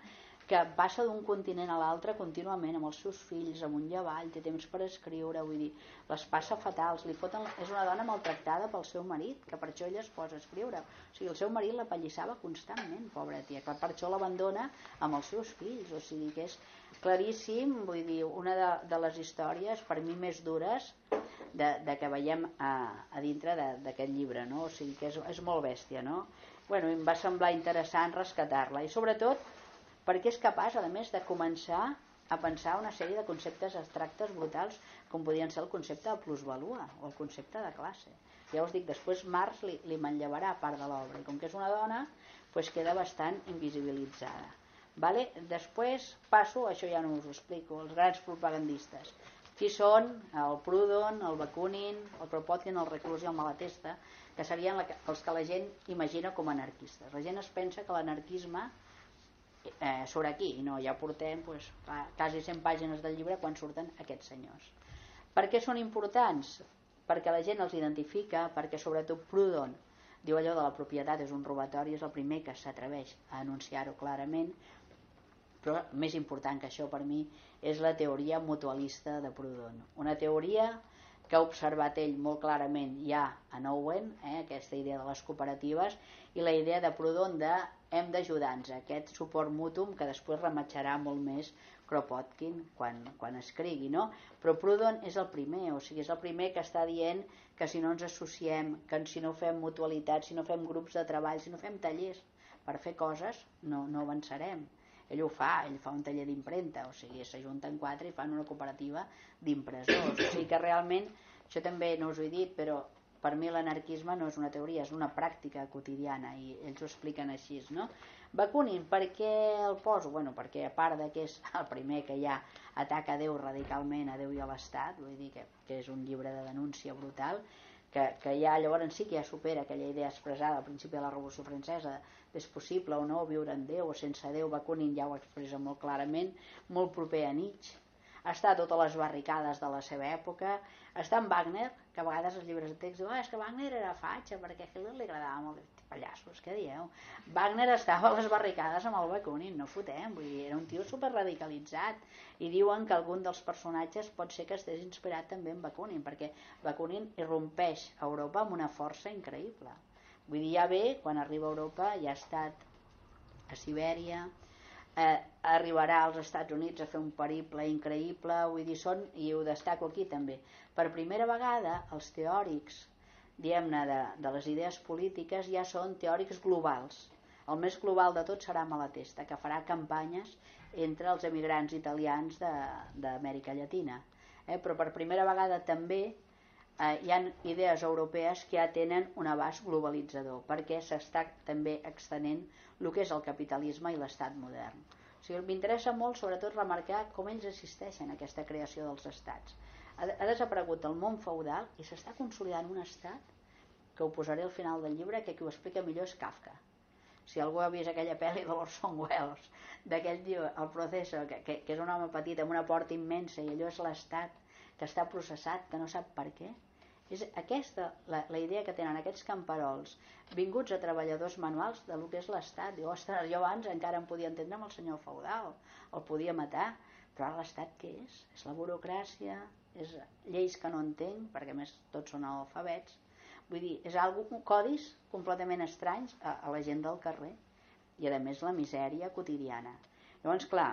que passa d'un continent a l'altre contínuament amb els seus fills, amb un llavall, té temps per escriure, vull dir, les passa fatals, li foten, és una dona maltractada pel seu marit, que per això ella es posa a escriure. O sigui, el seu marit la pallissava constantment, pobra tia, que per això l'abandona amb els seus fills, o sigui que és claríssim, vull dir, una de, de les històries per mi més dures de, de que veiem a, a dintre d'aquest llibre, no? O sigui que és, és molt bèstia, no? Bueno, em va semblar interessant rescatar-la i sobretot perquè és capaç, a més, de començar a pensar una sèrie de conceptes abstractes brutals com podien ser el concepte de plusvalua o el concepte de classe. Ja us dic, després Marx li, li manllevarà part de l'obra i com que és una dona, pues queda bastant invisibilitzada. Vale? Després passo, això ja no us ho explico, els grans propagandistes. Qui són? El Proudhon, el Bakunin, el Kropotkin, el Reclus i el Malatesta, que serien la, els que la gent imagina com anarquistes. La gent es pensa que l'anarquisme eh, sobre aquí i no, ja portem pues, quasi 100 pàgines del llibre quan surten aquests senyors per què són importants? perquè la gent els identifica perquè sobretot Proudhon diu allò de la propietat és un robatori és el primer que s'atreveix a anunciar-ho clarament però més important que això per mi és la teoria mutualista de Proudhon una teoria que ha observat ell molt clarament ja a Owen, eh, aquesta idea de les cooperatives, i la idea de Proudhon de hem d'ajudar-nos, aquest suport mútum que després rematxarà molt més Kropotkin quan, quan escrigui, no? Però Proudhon és el primer, o sigui, és el primer que està dient que si no ens associem, que si no fem mutualitat, si no fem grups de treball, si no fem tallers per fer coses, no, no avançarem ell ho fa, ell fa un taller d'impremta, o sigui, s'ajunten quatre i fan una cooperativa d'impressors, o sigui que realment, això també no us ho he dit, però per mi l'anarquisme no és una teoria, és una pràctica quotidiana i ells ho expliquen així, no? Bakunin, per què el poso? Bueno, perquè a part de que és el primer que ja ataca a Déu radicalment, a Déu i a l'Estat, vull dir que, que és un llibre de denúncia brutal, que, que ja llavors sí que ja supera aquella idea expressada al principi de la Revolució Francesa és possible o no viure en Déu o sense Déu Bakunin ja ho expressa molt clarament molt proper a Nietzsche. Està a totes les barricades de la seva època. Està en Wagner que a vegades els llibres de text diuen oh, és que Wagner era fatxa perquè a Hitler li agradava molt pallassos, què dieu? Wagner estava a les barricades amb el Bakunin, no fotem, vull dir, era un tio super radicalitzat i diuen que algun dels personatges pot ser que estés inspirat també en Bakunin, perquè Bakunin irrompeix a Europa amb una força increïble. Vull dir, ja ve, quan arriba a Europa, ja ha estat a Sibèria, eh, arribarà als Estats Units a fer un periple increïble, vull dir, són, i ho destaco aquí també, per primera vegada els teòrics diguem-ne, de, de les idees polítiques ja són teòrics globals. El més global de tot serà Malatesta, que farà campanyes entre els emigrants italians d'Amèrica Llatina. Eh? Però per primera vegada també eh, hi ha idees europees que ja tenen un abast globalitzador perquè s'està també extenent el que és el capitalisme i l'estat modern. O sigui, m'interessa molt sobretot remarcar com ells assisteixen a aquesta creació dels estats. Ha, ha desaparegut el món feudal i s'està consolidant un estat que ho posaré al final del llibre que qui ho explica millor és Kafka si algú ha vist aquella pel·li de l'Orson Welles d'aquell tio, el proceso que, que, que és un home petit amb una porta immensa i allò és l'estat que està processat, que no sap per què és aquesta la, la idea que tenen aquests camperols vinguts a treballadors manuals de lo que és l'Estat. Diu, ostres, jo abans encara em podia entendre amb el senyor feudal, el podia matar, però ara l'Estat què és? És la burocràcia, és lleis que no entenc, perquè més tots són alfabets. Vull dir, és algo, codis completament estranys a, a la gent del carrer i a més la misèria quotidiana. Llavors, clar,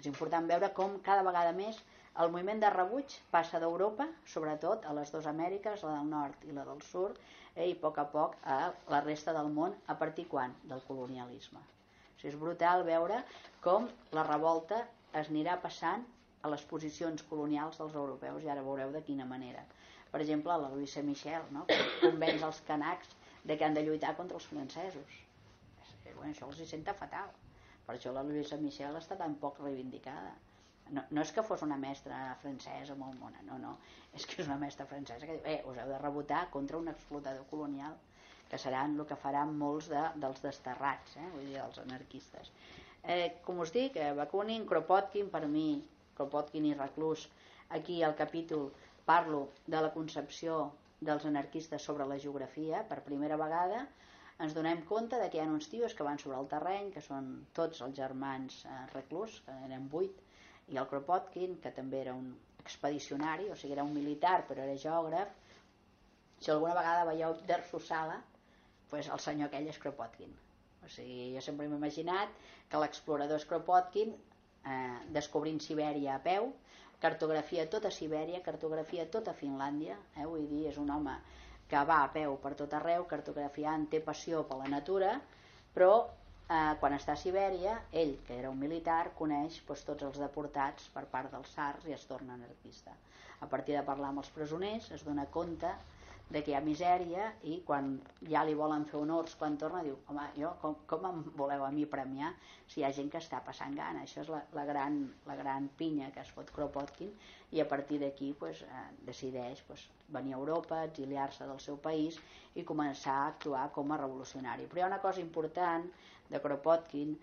és important veure com cada vegada més el moviment de rebuig passa d'Europa, sobretot a les dues Amèriques, la del nord i la del sud, eh, i a poc a poc a la resta del món, a partir quan? Del colonialisme. O sigui, és brutal veure com la revolta es anirà passant a les posicions colonials dels europeus i ara veureu de quina manera. Per exemple, la Louisa Michel, no? que convenç els canacs de que han de lluitar contra els francesos. Bueno, això els hi senta fatal. Per això la Louisa Michel està tan poc reivindicada no, no és que fos una mestra francesa molt mona, no, no, és que és una mestra francesa que diu, eh, us heu de rebotar contra un explotador colonial que seran el que faran molts de, dels desterrats, eh, vull dir, els anarquistes. Eh, com us dic, eh, Bakunin, Kropotkin, per mi, Kropotkin i Reclus, aquí al capítol parlo de la concepció dels anarquistes sobre la geografia, per primera vegada ens donem compte de que hi ha uns tios que van sobre el terreny, que són tots els germans eh, reclus, que eren vuit, i el Kropotkin, que també era un expedicionari, o sigui, era un militar, però era geògraf, si alguna vegada veieu versus sala, pues el senyor aquell és Kropotkin. O sigui, jo sempre m'he imaginat que l'explorador Kropotkin, eh, descobrint Sibèria a peu, cartografia tota Sibèria, cartografia tota Finlàndia, eh, vull dir, és un home que va a peu per tot arreu, cartografiant, té passió per la natura, però eh, quan està a Sibèria, ell, que era un militar, coneix doncs, tots els deportats per part dels SARS i es torna anarquista. A partir de parlar amb els presoners es dona compte de que hi ha misèria i quan ja li volen fer honors quan torna diu, home, jo, com, com em voleu a mi premiar si hi ha gent que està passant gana? Això és la, la, gran, la gran pinya que es fot Kropotkin i a partir d'aquí pues, eh, decideix pues, venir a Europa, exiliar-se del seu país i començar a actuar com a revolucionari. Però hi ha una cosa important de Kropotkin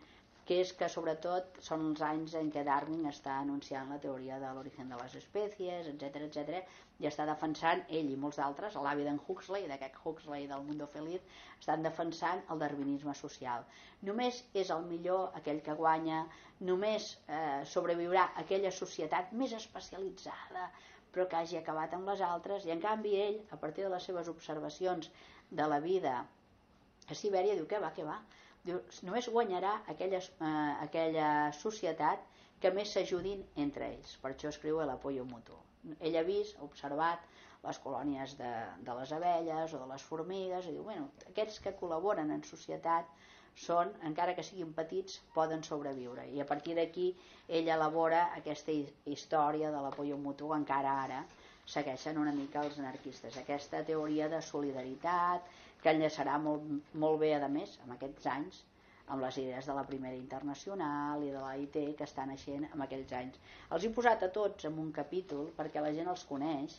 que és que sobretot són els anys en què Darwin està anunciant la teoria de l'origen de les espècies, etc etc i està defensant, ell i molts d'altres, l'avi d'en Huxley, d'aquest Huxley del Mundo Feliz, estan defensant el darwinisme social. Només és el millor aquell que guanya, només eh, sobreviurà aquella societat més especialitzada, però que hagi acabat amb les altres, i en canvi ell, a partir de les seves observacions de la vida a Sibèria, diu, què va, què va? Només guanyarà aquella, eh, aquella societat que més s'ajudin entre ells. Per això escriu l'apoyo mutu. Ell ha vist, ha observat les colònies de, de les abelles o de les formigues i diu, bueno, aquests que col·laboren en societat són, encara que siguin petits, poden sobreviure. I a partir d'aquí ell elabora aquesta història de l'apoyo mutu encara ara segueixen una mica els anarquistes. Aquesta teoria de solidaritat, que enllaçarà molt, molt bé, a més, amb aquests anys, amb les idees de la primera internacional i de la IT que estan naixent en aquells anys. Els he posat a tots en un capítol perquè la gent els coneix,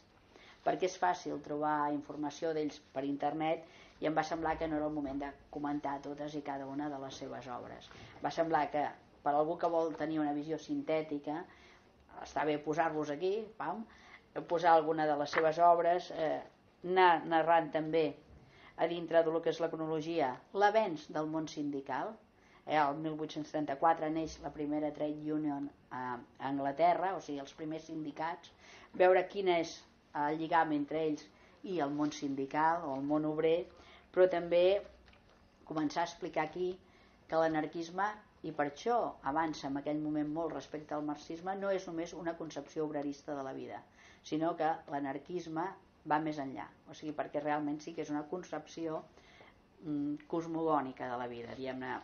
perquè és fàcil trobar informació d'ells per internet i em va semblar que no era el moment de comentar totes i cada una de les seves obres. Va semblar que per algú que vol tenir una visió sintètica està bé posar-los aquí, pam, posar alguna de les seves obres, eh, anar narrant també a dintre del que és la cronologia l'avenç del món sindical. Eh, el 1834 neix la primera trade union a Anglaterra o sigui els primers sindicats. Veure quin és el lligam entre ells i el món sindical o el món obrer. Però també començar a explicar aquí que l'anarquisme i per això avança en aquell moment molt respecte al marxisme no és només una concepció obrerista de la vida sinó que l'anarquisme va més enllà, o sigui, perquè realment sí que és una concepció mm, cosmogònica de la vida, diguem-ne,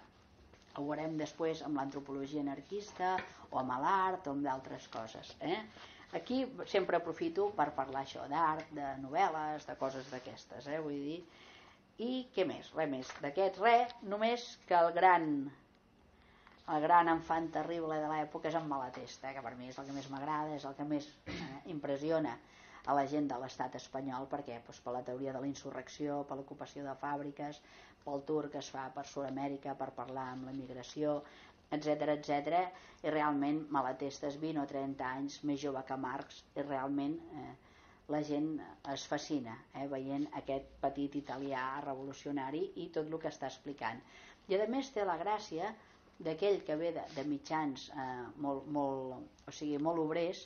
ho veurem després amb l'antropologia anarquista o amb l'art o amb d'altres coses. Eh? Aquí sempre aprofito per parlar això d'art, de novel·les, de coses d'aquestes, eh? vull dir. I què més? Res més. D'aquest res, només que el gran el gran enfant terrible de l'època és en Malatesta, que per mi és el que més m'agrada, és el que més eh, impressiona a la gent de l'estat espanyol, perquè pues, per la teoria de la insurrecció, per l'ocupació de fàbriques, pel tour que es fa per Sud-amèrica per parlar amb la migració, etc etc. i realment Malatesta és 20 o 30 anys més jove que Marx i realment eh, la gent es fascina eh, veient aquest petit italià revolucionari i tot el que està explicant. I a més té la gràcia d'aquell que ve de, de mitjans eh, molt, molt, o sigui, molt obrers,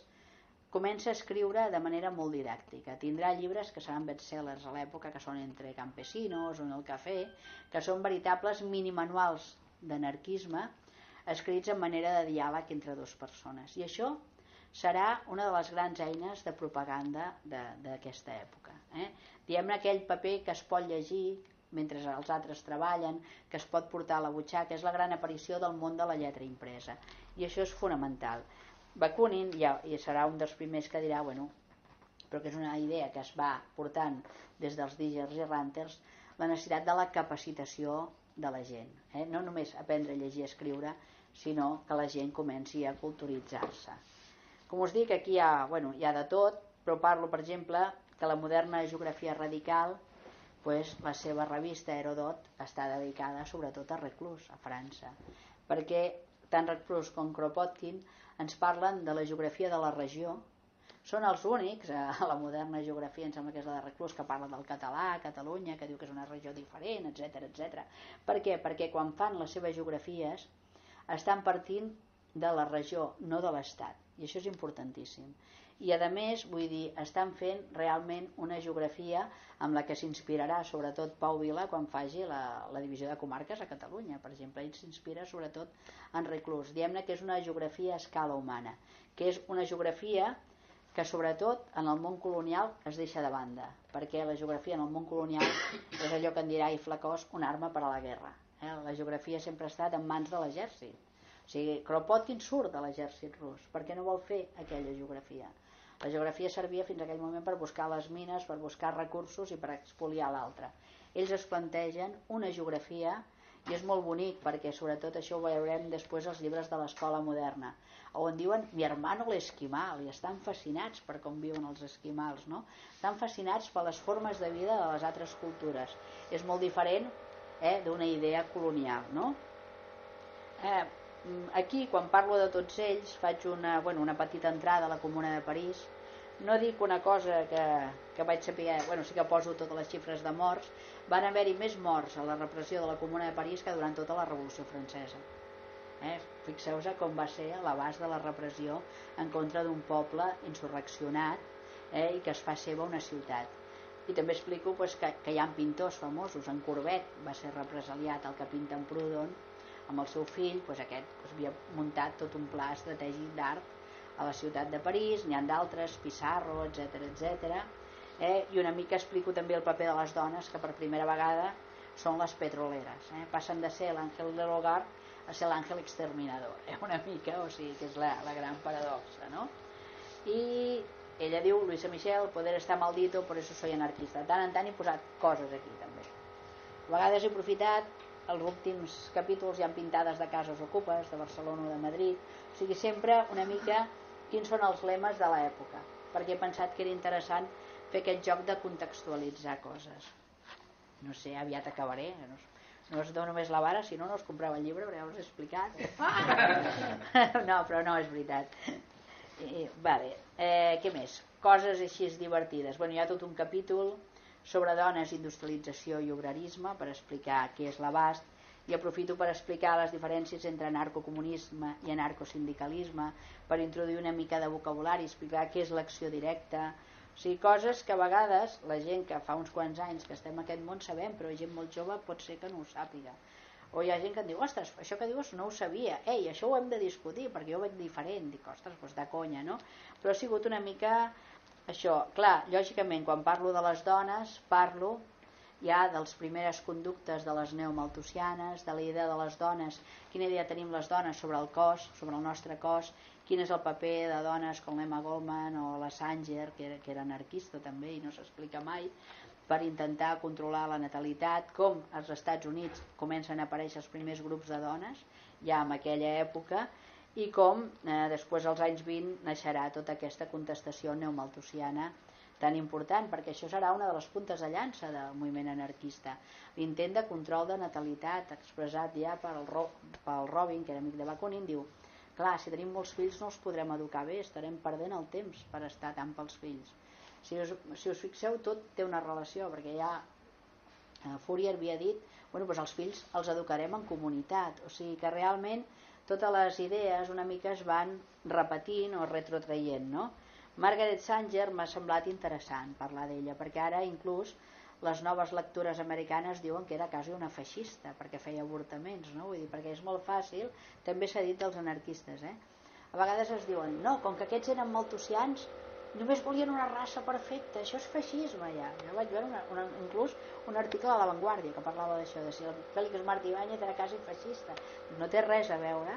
comença a escriure de manera molt didàctica. Tindrà llibres que seran bestsellers a l'època, que són entre campesinos o en el cafè, que són veritables minimanuals d'anarquisme escrits en manera de diàleg entre dues persones. I això serà una de les grans eines de propaganda d'aquesta època. Eh? Diem-ne aquell paper que es pot llegir mentre els altres treballen, que es pot portar a la butxaca, és la gran aparició del món de la lletra impresa. I això és fonamental. Bakunin ja, i serà un dels primers que dirà bueno, però que és una idea que es va portant des dels Diggers i Ranters la necessitat de la capacitació de la gent eh? no només aprendre a llegir i escriure sinó que la gent comenci a culturitzar-se com us dic aquí hi ha, bueno, hi ha de tot però parlo per exemple que la moderna geografia radical pues, la seva revista Herodot està dedicada sobretot a reclus a França perquè tant Reclus com Kropotkin ens parlen de la geografia de la regió són els únics eh, a la moderna geografia em sembla que és la de Reclus que parla del català, Catalunya, que diu que és una regió diferent, etc etc. Per què? Perquè quan fan les seves geografies estan partint de la regió, no de l'estat i això és importantíssim i a més, vull dir, estan fent realment una geografia amb la que s'inspirarà sobretot Pau Vila quan faci la, la divisió de comarques a Catalunya, per exemple, ell s'inspira sobretot en Reclus, diem-ne que és una geografia a escala humana, que és una geografia que sobretot en el món colonial es deixa de banda, perquè la geografia en el món colonial és allò que en dirà i flacós una arma per a la guerra. Eh? La geografia sempre ha estat en mans de l'exèrcit. O sigui, Kropotkin surt de l'exèrcit rus perquè no vol fer aquella geografia la geografia servia fins aquell moment per buscar les mines, per buscar recursos i per expoliar l'altre. Ells es plantegen una geografia i és molt bonic perquè sobretot això ho veurem després als llibres de l'escola moderna on diuen mi hermano l'esquimal i estan fascinats per com viuen els esquimals no? estan fascinats per les formes de vida de les altres cultures és molt diferent eh, d'una idea colonial no? eh, aquí quan parlo de tots ells faig una, bueno, una petita entrada a la Comuna de París no dic una cosa que, que vaig saber, bueno, sí que poso totes les xifres de morts, van haver-hi més morts a la repressió de la Comuna de París que durant tota la Revolució Francesa. Eh? Fixeu-vos com va ser l'abast de la repressió en contra d'un poble insurreccionat eh? i que es fa seva una ciutat. I també explico pues, que, que hi ha pintors famosos, en Courbet va ser represaliat el que pinta en Proudhon, amb el seu fill, pues, aquest pues, havia muntat tot un pla estratègic d'art a la ciutat de París, n'hi ha d'altres, Pissarro, etc etc. Eh? I una mica explico també el paper de les dones que per primera vegada són les petroleres. Eh? Passen de ser l'àngel de l'hogar a ser l'àngel exterminador. Eh? Una mica, o sigui, que és la, la gran paradoxa, no? I ella diu, Luisa Michel, poder estar maldito, por eso soy anarquista. Tant en tant he posat coses aquí, també. A vegades he aprofitat, els últims capítols hi han pintades de cases ocupes, de Barcelona o de Madrid, o sigui, sempre una mica quins són els lemes de l'època perquè he pensat que era interessant fer aquest joc de contextualitzar coses. No sé, aviat acabaré no, no us dono més la vara si no, no us compreu el llibre, però ja us he explicat. No, però no, és veritat. Eh, vale. eh, què més? coses així divertides. Bueno, hi ha tot un capítol sobre dones, industrialització i obrarisme per explicar què és l'abast. I aprofito per explicar les diferències entre anarcocomunisme i anarcosindicalisme per introduir una mica de vocabulari explicar què és l'acció directa. O sigui, coses que a vegades la gent que fa uns quants anys que estem en aquest món sabem però gent molt jove pot ser que no ho sàpiga. O hi ha gent que em diu, ostres, això que dius no ho sabia. Ei, això ho hem de discutir perquè jo ho veig diferent. Dic, ostres, doncs de conya no? però ha sigut una mica això, clar, lògicament quan parlo de les dones parlo ja dels primeres conductes de les neomaltusianes, de la idea de les dones, quina idea tenim les dones sobre el cos, sobre el nostre cos, quin és el paper de dones com l'Emma Goldman o la Sanger, que era, que era anarquista també i no s'explica mai, per intentar controlar la natalitat, com als Estats Units comencen a aparèixer els primers grups de dones, ja en aquella època, i com eh, després als anys 20 naixerà tota aquesta contestació neomaltosiana tan important, perquè això serà una de les puntes de llança del moviment anarquista. L'intent de control de natalitat expressat ja pel, Ro pel Robin, que era amic de Bakunin, diu clar, si tenim molts fills no els podrem educar bé, estarem perdent el temps per estar tant pels fills. Si us, si us fixeu, tot té una relació, perquè ja eh, Fourier havia dit, bueno, doncs els fills els educarem en comunitat, o sigui que realment totes les idees una mica es van repetint o retrotraient, no? Margaret Sanger m'ha semblat interessant parlar d'ella, perquè ara inclús les noves lectures americanes diuen que era quasi una feixista perquè feia avortaments, no? Vull dir, perquè és molt fàcil, també s'ha dit dels anarquistes, eh? A vegades es diuen, no, com que aquests eren maltosians, només volien una raça perfecta, això és feixisme ja. Jo vaig veure una, una, inclús un article de La Vanguardia que parlava d'això, de si el Félix Martí Ibáñez era quasi feixista. No té res a veure,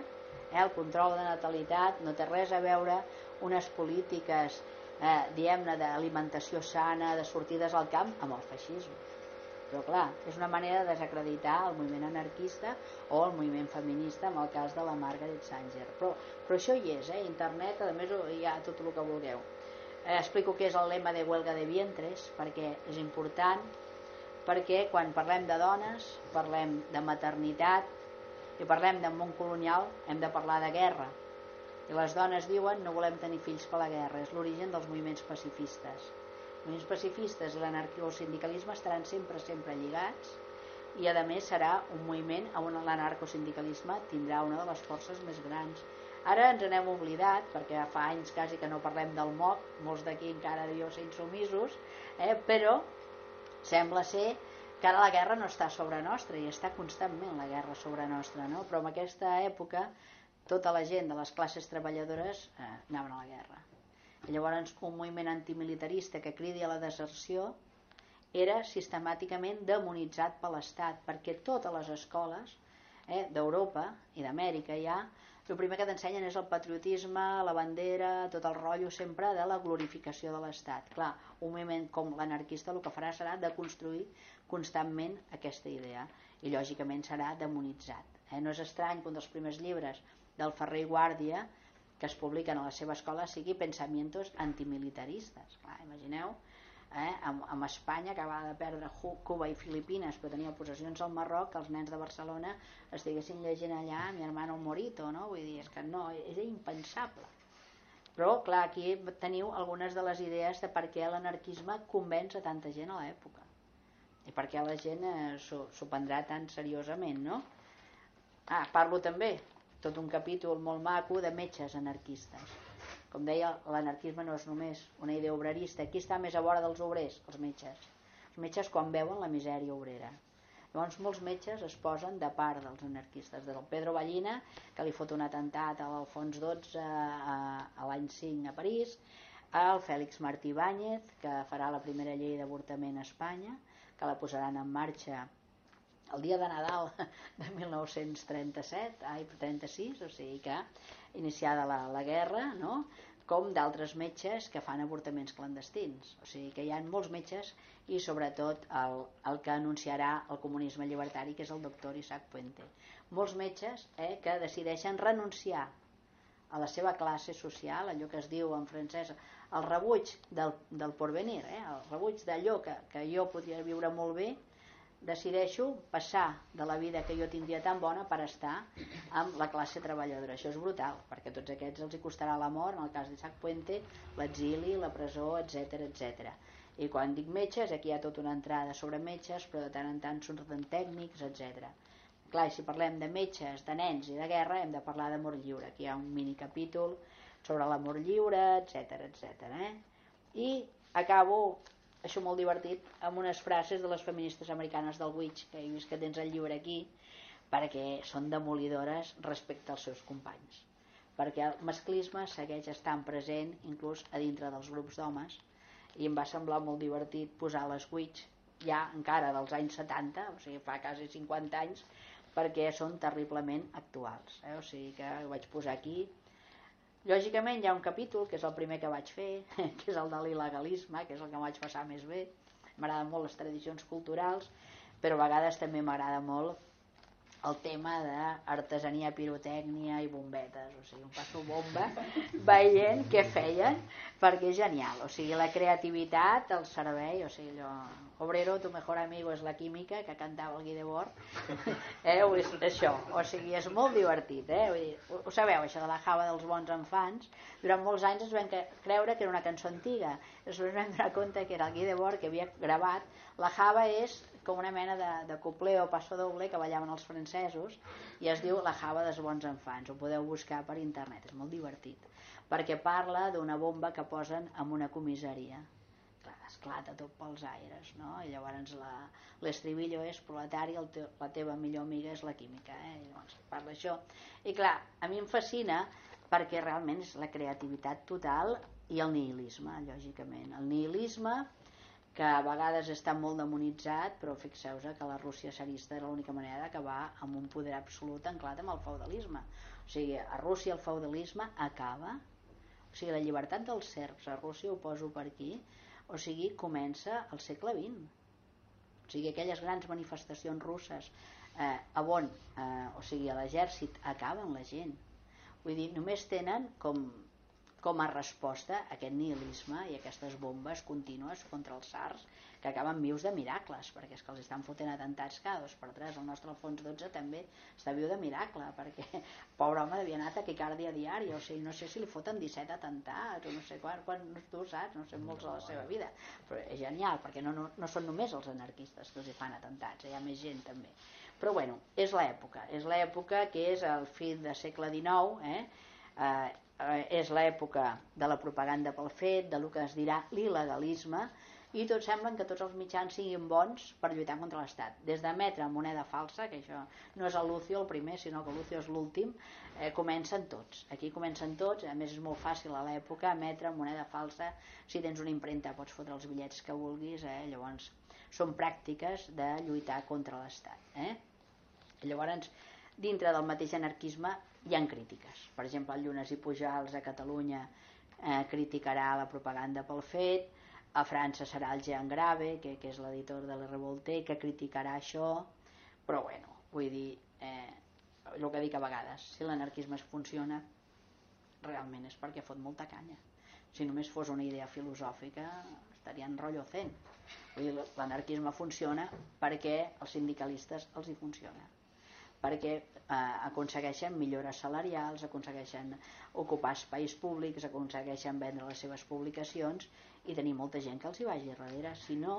eh? el control de natalitat, no té res a veure unes polítiques eh, diguem-ne, d'alimentació sana, de sortides al camp, amb el feixisme. Però clar, és una manera de desacreditar el moviment anarquista o el moviment feminista en el cas de la Margaret Sanger. Però, però això hi és, eh? internet, a més hi ha tot el que vulgueu. Eh, explico què és el lema de huelga de vientres, perquè és important, perquè quan parlem de dones, parlem de maternitat, i parlem del món colonial, hem de parlar de guerra, i les dones diuen no volem tenir fills per la guerra, és l'origen dels moviments pacifistes. Els moviments pacifistes i l'anarquia o el sindicalisme estaran sempre, sempre lligats i a més serà un moviment on l'anarcosindicalisme tindrà una de les forces més grans. Ara ens n'hem oblidat, perquè fa anys quasi que no parlem del MOC, molts d'aquí encara diu ser insumisos, eh? però sembla ser que ara la guerra no està sobre nostra i està constantment la guerra sobre nostra, no? però en aquesta època tota la gent de les classes treballadores eh, anaven a la guerra. I llavors un moviment antimilitarista que cridi a la deserció era sistemàticament demonitzat per l'Estat, perquè totes les escoles eh, d'Europa i d'Amèrica ja, el primer que t'ensenyen és el patriotisme, la bandera, tot el rotllo sempre de la glorificació de l'Estat. Clar, un moviment com l'anarquista el que farà serà de construir constantment aquesta idea i lògicament serà demonitzat. Eh? No és estrany que un dels primers llibres del Ferrer i Guàrdia que es publiquen a la seva escola sigui pensamientos antimilitaristes. Clar, imagineu, eh, amb, amb Espanya que acaba de perdre Cuba i Filipines però tenia possessions al Marroc que els nens de Barcelona estiguessin llegint allà mi hermano Morito, no? Vull dir, és que no, és impensable. Però, clar, aquí teniu algunes de les idees de per què l'anarquisme convenç a tanta gent a l'època i per què la gent eh, s'ho prendrà tan seriosament, no? Ah, parlo també tot un capítol molt maco de metges anarquistes. Com deia, l'anarquisme no és només una idea obrerista. Qui està més a vora dels obrers? Els metges. Els metges quan veuen la misèria obrera. Llavors molts metges es posen de part dels anarquistes. Del Pedro Ballina, que li fot un atemptat a l'Alfons XII a, a l'any 5 a París, al Fèlix Martí Báñez, que farà la primera llei d'avortament a Espanya, que la posaran en marxa el dia de Nadal de 1937, ai, 36, o sigui que iniciada la, la guerra, no? com d'altres metges que fan avortaments clandestins. O sigui que hi ha molts metges i sobretot el, el que anunciarà el comunisme llibertari, que és el doctor Isaac Puente. Molts metges eh, que decideixen renunciar a la seva classe social, allò que es diu en francès, el rebuig del, del porvenir, eh, el rebuig d'allò que, que jo podria viure molt bé, decideixo passar de la vida que jo tindria tan bona per estar amb la classe treballadora. Això és brutal, perquè tots aquests els hi costarà la mort, en el cas d'Isaac Puente, l'exili, la presó, etc etc. I quan dic metges, aquí hi ha tota una entrada sobre metges, però de tant en tant surten tècnics, etc. Clar, si parlem de metges, de nens i de guerra, hem de parlar d'amor lliure. Aquí hi ha un mini capítol sobre l'amor lliure, etc etc. Eh? I acabo això molt divertit, amb unes frases de les feministes americanes del Witch, que he vist que tens el llibre aquí, perquè són demolidores respecte als seus companys. Perquè el masclisme segueix estant present inclús a dintre dels grups d'homes i em va semblar molt divertit posar les Witch ja encara dels anys 70, o sigui fa quasi 50 anys, perquè són terriblement actuals. Eh? O sigui que ho vaig posar aquí. Lògicament hi ha un capítol, que és el primer que vaig fer, que és el de l'il·legalisme, que és el que vaig passar més bé. M'agraden molt les tradicions culturals, però a vegades també m'agrada molt el tema d'artesania, pirotècnia i bombetes, o sigui, un passo bomba veient què feien perquè és genial, o sigui, la creativitat, el servei, o sigui, allò Obrero, tu mejor amigo és la química que cantava el Guy Debord. Eh, o és això, o sigui, és molt divertit eh? Vull dir, ho, ho sabeu, això de la java dels bons infants durant molts anys ens vam creure que era una cançó antiga. Després vam donar compte que era el Guy Debord que havia gravat. La java és com una mena de, de couplet o passo doble que ballaven els francesos i es diu La java dels bons infants, ho podeu buscar per internet, és molt divertit, perquè parla d'una bomba que posen en una comissaria clar, esclata tot pels aires no? i llavors l'estribillo és proletari, te, la teva millor amiga és la química eh? I llavors parla això i clar, a mi em fascina perquè realment és la creativitat total i el nihilisme, lògicament el nihilisme que a vegades està molt demonitzat, però fixeu que la Rússia sarista era l'única manera d'acabar amb un poder absolut anclat amb el feudalisme. O sigui, a Rússia el feudalisme acaba, o sigui, la llibertat dels serps a Rússia, ho poso per aquí, o sigui, comença al segle XX. O sigui, aquelles grans manifestacions russes eh, a on, eh, o sigui, a l'exèrcit acaben la gent. Vull dir, només tenen com com a resposta a aquest nihilisme i aquestes bombes contínues contra els SARS que acaben vius de miracles perquè és que els estan fotent atentats cada dos per tres. El nostre Alfons 12 també està viu de miracle perquè pobre home devia anar a taquicàrdia diària o sigui, no sé si li foten 17 atentats o no sé quan, quan tu saps, no sé molts a la seva vida. Però és genial perquè no, no, no són només els anarquistes que els hi fan atentats hi ha més gent també. Però bueno, és l'època és l'època que és el fill de segle XIX eh? Eh, eh, és l'època de la propaganda pel fet, de lo que es dirà l'il·legalisme, i tots semblen que tots els mitjans siguin bons per lluitar contra l'Estat. Des d'emetre moneda falsa, que això no és el Lucio el primer, sinó que Lucio és l'últim, eh, comencen tots. Aquí comencen tots, a més és molt fàcil a l'època emetre moneda falsa, si tens una impremta pots fotre els bitllets que vulguis, eh? llavors són pràctiques de lluitar contra l'Estat. Eh? Llavors, dintre del mateix anarquisme hi han crítiques. Per exemple, el Llunes i Pujals a Catalunya eh, criticarà la propaganda pel fet, a França serà el Jean Grave, que, que és l'editor de la Revolte, que criticarà això, però bueno, vull dir, eh, el que dic a vegades, si l'anarquisme es funciona, realment és perquè fot molta canya. Si només fos una idea filosòfica, estaria en rotllo zen. L'anarquisme funciona perquè els sindicalistes els hi funciona perquè eh, aconsegueixen millores salarials, aconsegueixen ocupar espais públics, aconsegueixen vendre les seves publicacions i tenir molta gent que els hi vagi darrere. Si no,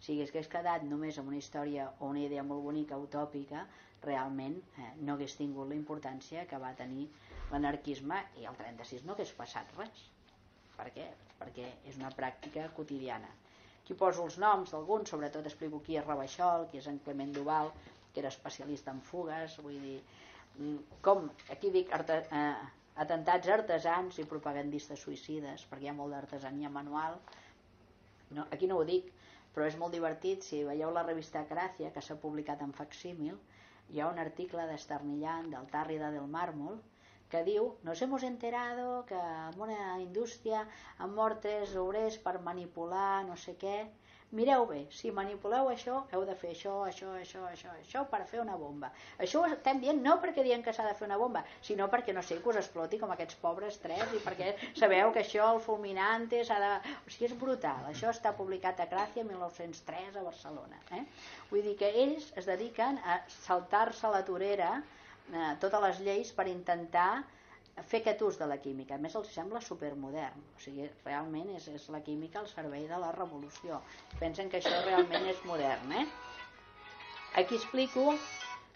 si hagués quedat només amb una història o una idea molt bonica, utòpica, realment eh, no hagués tingut la importància que va tenir l'anarquisme i el 36 no hagués passat res. Per què? Perquè és una pràctica quotidiana. Aquí poso els noms d'alguns, sobretot explico qui és Rebaixol, qui és en Clement Duval, era especialista en fugues, vull dir, mm, com, aquí dic arte, eh, atentats artesans i propagandistes suïcides, perquè hi ha molt d'artesania manual, no, aquí no ho dic, però és molt divertit, si veieu la revista Gràcia, que s'ha publicat en facsímil, hi ha un article d'Esternillant, del Tàrrida del Màrmol, que diu, nos hemos enterado que en una indústria han mort tres obrers per manipular no sé què, mireu bé, si manipuleu això, heu de fer això, això, això, això, això per fer una bomba. Això ho estem dient no perquè diem que s'ha de fer una bomba, sinó perquè, no sé, que us exploti com aquests pobres tres i perquè sabeu que això, el fulminante, s'ha de... O sigui, és brutal. Això està publicat a Gràcia 1903 a Barcelona. Eh? Vull dir que ells es dediquen a saltar-se la torera eh, totes les lleis per intentar fer aquest ús de la química. A més, els sembla supermodern. O sigui, realment és, és la química al servei de la revolució. Pensen que això realment és modern, eh? Aquí explico,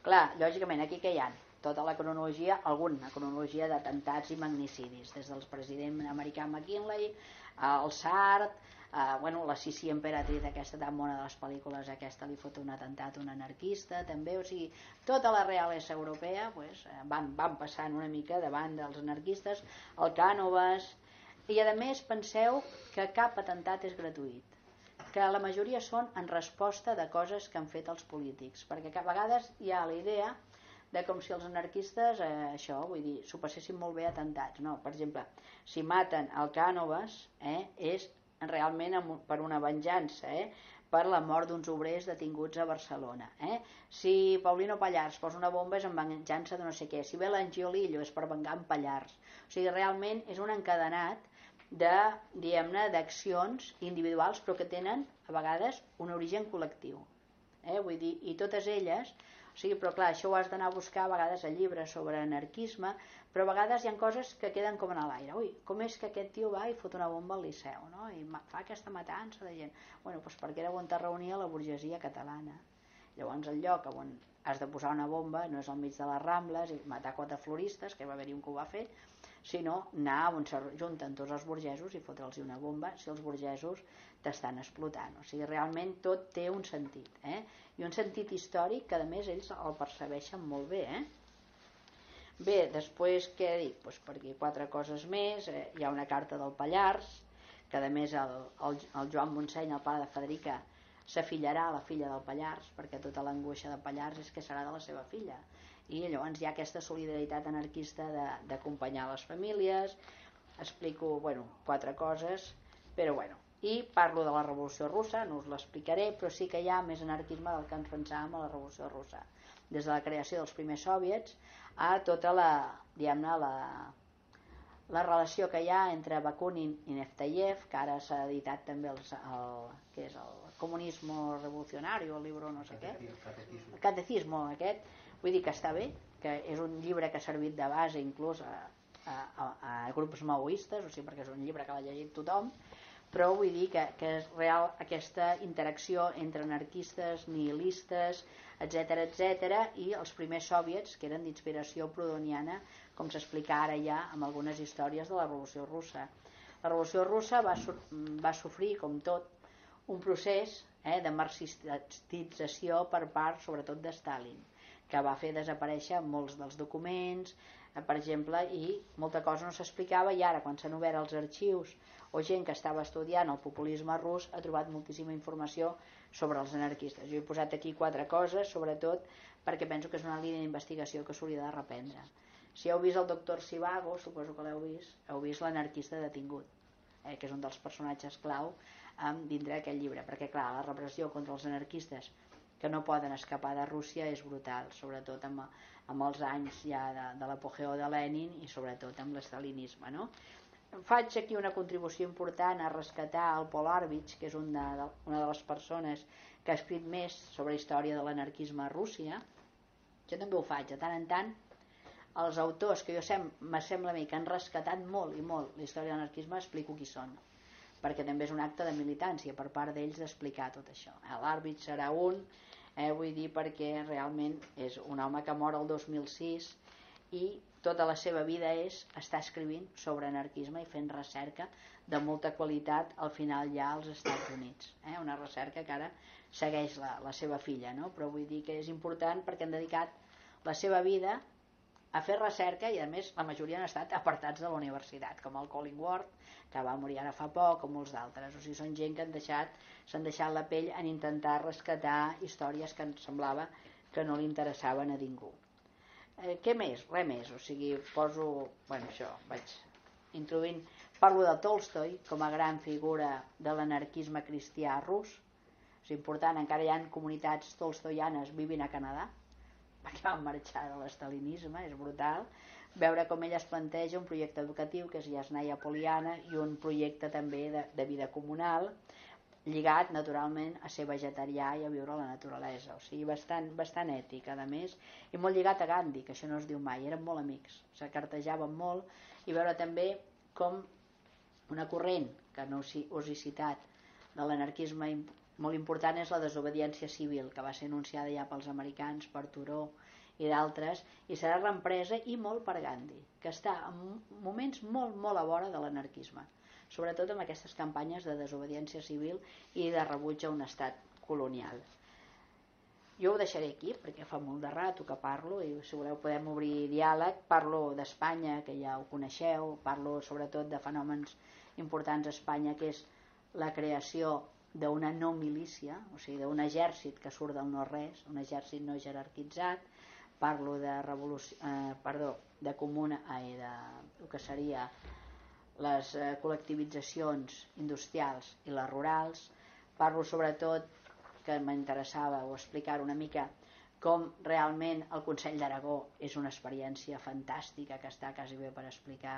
clar, lògicament, aquí que hi ha? Tota la cronologia, alguna cronologia d'atentats i magnicidis, des del president americà McKinley, al SART, Uh, bueno, la Sissi Emperatriz, aquesta tan bona de les pel·lícules, aquesta li fot un atemptat un anarquista, també, o sigui, tota la realesa europea pues, eh, van, van passant una mica davant dels anarquistes, el Cànovas, i a més penseu que cap atemptat és gratuït, que la majoria són en resposta de coses que han fet els polítics, perquè a vegades hi ha la idea de com si els anarquistes, eh, això, vull dir, s'ho passessin molt bé atentats, no? Per exemple, si maten el Cànovas, eh, és realment per una venjança, eh? per la mort d'uns obrers detinguts a Barcelona. Eh? Si Paulino Pallars posa una bomba és en venjança de no sé què. Si ve l'Angiolillo és per vengar en Pallars. O sigui, realment és un encadenat de, diguem-ne, d'accions individuals però que tenen a vegades un origen col·lectiu. Eh? Vull dir, i totes elles o sigui, però clar, això ho has d'anar a buscar a vegades a llibres sobre anarquisme, però a vegades hi ha coses que queden com en l'aire. Ui, com és que aquest tio va i fot una bomba al Liceu, no? I fa aquesta matança de gent. Bueno, doncs perquè era on es reunia la burgesia catalana. Llavors el lloc on has de posar una bomba no és al mig de les Rambles i matar quatre floristes, que va haver-hi un que ho va fer, sinó anar on se junten tots els burgesos i fotre'ls una bomba si els burgesos t'estan explotant. O sigui, realment tot té un sentit, eh? I un sentit històric que a més ells el percebeixen molt bé, eh? Bé, després què dic? Pues perquè quatre coses més, eh? hi ha una carta del Pallars, que a més el, el, el Joan Montseny, el pare de Federica, s'afillarà a la filla del Pallars, perquè tota l'angoixa de Pallars és que serà de la seva filla i llavors hi ha aquesta solidaritat anarquista d'acompanyar les famílies explico bueno, quatre coses però bueno i parlo de la revolució russa no us l'explicaré però sí que hi ha més anarquisme del que ens pensàvem a la revolució russa des de la creació dels primers sòviets a tota la diguem-ne la, la relació que hi ha entre Bakunin i Neftayev, que ara s'ha editat també el, el, que és el Comunismo Revolucionari, el llibre no sé què, el Catecismo aquest, Vull dir que està bé, que és un llibre que ha servit de base inclús a, a, a, a grups maoistes, o sigui, perquè és un llibre que l'ha llegit tothom, però vull dir que, que és real aquesta interacció entre anarquistes, nihilistes, etc etc i els primers sòviets que eren d'inspiració prudoniana, com s'explica ara ja amb algunes històries de la Revolució Russa. La Revolució Russa va, va sofrir, com tot, un procés eh, de marxistització per part, sobretot, de Stalin que va fer desaparèixer molts dels documents, eh, per exemple, i molta cosa no s'explicava i ara quan s'han obert els arxius o gent que estava estudiant el populisme rus ha trobat moltíssima informació sobre els anarquistes. Jo he posat aquí quatre coses, sobretot perquè penso que és una línia d'investigació que s'hauria de reprendre. Si heu vist el doctor Sivago, suposo que l'heu vist, heu vist l'anarquista detingut, eh, que és un dels personatges clau eh, dintre d'aquest llibre, perquè clar, la repressió contra els anarquistes que no poden escapar de Rússia és brutal, sobretot amb, amb els anys ja de, de l'apogeu de Lenin i sobretot amb l'estalinisme. No? Faig aquí una contribució important a rescatar el Paul Arbitz, que és una de, una de les persones que ha escrit més sobre història de l'anarquisme a Rússia. Jo també ho faig, de tant en tant els autors que jo sem sembla a mi que han rescatat molt i molt la història de l'anarquisme explico qui són perquè també és un acte de militància per part d'ells d'explicar tot això. Eh, l'àrbit serà un, eh, vull dir perquè realment és un home que mor el 2006 i tota la seva vida és estar escrivint sobre anarquisme i fent recerca de molta qualitat al final ja als Estats Units. Eh? Una recerca que ara segueix la, la seva filla, no? però vull dir que és important perquè han dedicat la seva vida a fer recerca i a més la majoria han estat apartats de la universitat com el Collingworth que va morir ara fa poc o molts d'altres o sigui són gent que han deixat s'han deixat la pell en intentar rescatar històries que ens semblava que no li interessaven a ningú eh, què més? res més. O sigui poso bueno això vaig introduint. Parlo de Tolstoi com a gran figura de l'anarquisme cristià rus. És important, encara hi ha comunitats tolstoianes vivint a Canadà perquè van marxar de l'estalinisme, és brutal, veure com ella es planteja un projecte educatiu que és Yasnaya Poliana i un projecte també de, de vida comunal lligat naturalment a ser vegetarià i a viure a la naturalesa, o sigui, bastant, bastant ètic, a més, i molt lligat a Gandhi, que això no es diu mai, eren molt amics, s'acartejaven molt, i veure també com una corrent, que no us he citat, de l'anarquisme molt important és la desobediència civil, que va ser anunciada ja pels americans, per Turó i d'altres, i serà reempresa i molt per Gandhi, que està en moments molt, molt a vora de l'anarquisme, sobretot amb aquestes campanyes de desobediència civil i de rebuig a un estat colonial. Jo ho deixaré aquí perquè fa molt de rato que parlo i si voleu podem obrir diàleg. Parlo d'Espanya, que ja ho coneixeu, parlo sobretot de fenòmens importants a Espanya, que és la creació d'una no milícia, o sigui, d'un exèrcit que surt del no-res, un exèrcit no jerarquitzat, parlo de revolució, eh, perdó, de comuna, ai, de el que seria les eh, col·lectivitzacions industrials i les rurals, parlo sobretot que m'interessava o explicar una mica com realment el Consell d'Aragó és una experiència fantàstica que està quasi bé per explicar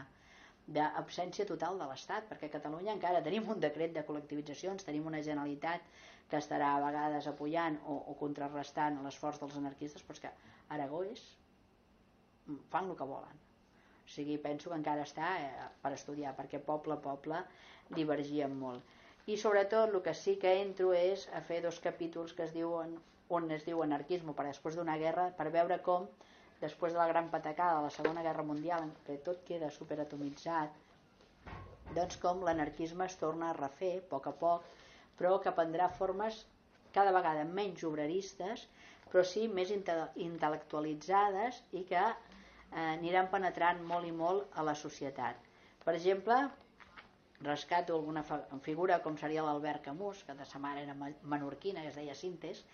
d'absència total de l'Estat, perquè a Catalunya encara tenim un decret de col·lectivitzacions, tenim una Generalitat que estarà a vegades apoyant o, o contrarrestant l'esforç dels anarquistes, però és que Aragó és... fan el que volen. O sigui, penso que encara està eh, per estudiar, perquè poble a poble divergien molt. I sobretot el que sí que entro és a fer dos capítols que es diuen on es diu anarquisme per després d'una guerra, per veure com després de la gran patacada de la Segona Guerra Mundial en què tot queda superatomitzat doncs com l'anarquisme es torna a refer a poc a poc però que prendrà formes cada vegada menys obreristes però sí més intel·lectualitzades i que aniran penetrant molt i molt a la societat per exemple rescato alguna figura com seria l'Albert Camus que de sa mare era menorquina que es deia Sintes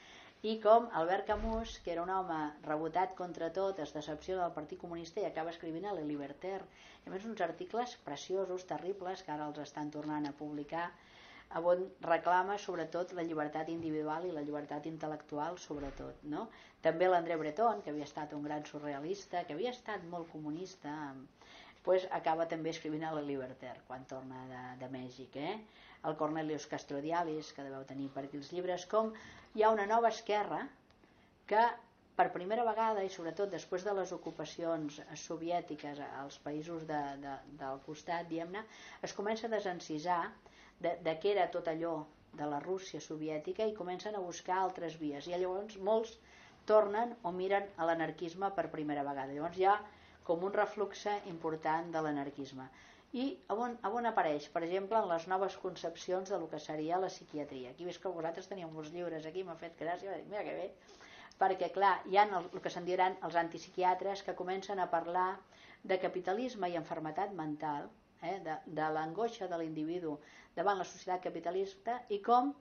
i com Albert Camus, que era un home rebotat contra tot, es decepciona del Partit Comunista i acaba escrivint a Le Libertaire. I a més uns articles preciosos, terribles, que ara els estan tornant a publicar, on reclama sobretot la llibertat individual i la llibertat intel·lectual sobretot no? també l'André Breton que havia estat un gran surrealista que havia estat molt comunista pues acaba també escrivint a la Libertaire quan torna de, de Mèxic eh? el Cornelius Castrodialis, que deveu tenir per aquí els llibres, com hi ha una nova esquerra que per primera vegada, i sobretot després de les ocupacions soviètiques als països de, de, del costat, diguem-ne, es comença a desencisar de, de què era tot allò de la Rússia soviètica i comencen a buscar altres vies. I llavors molts tornen o miren a l'anarquisme per primera vegada. Llavors hi ha com un refluxe important de l'anarquisme i on, on apareix, per exemple, en les noves concepcions de lo que seria la psiquiatria. Aquí veus que vosaltres teníeu uns llibres aquí, m'ha fet gràcia, dic, mira que bé, perquè clar, hi ha el, el que se'n diran els antipsiquiatres que comencen a parlar de capitalisme i enfermetat mental, eh, de, de l'angoixa de l'individu davant la societat capitalista i com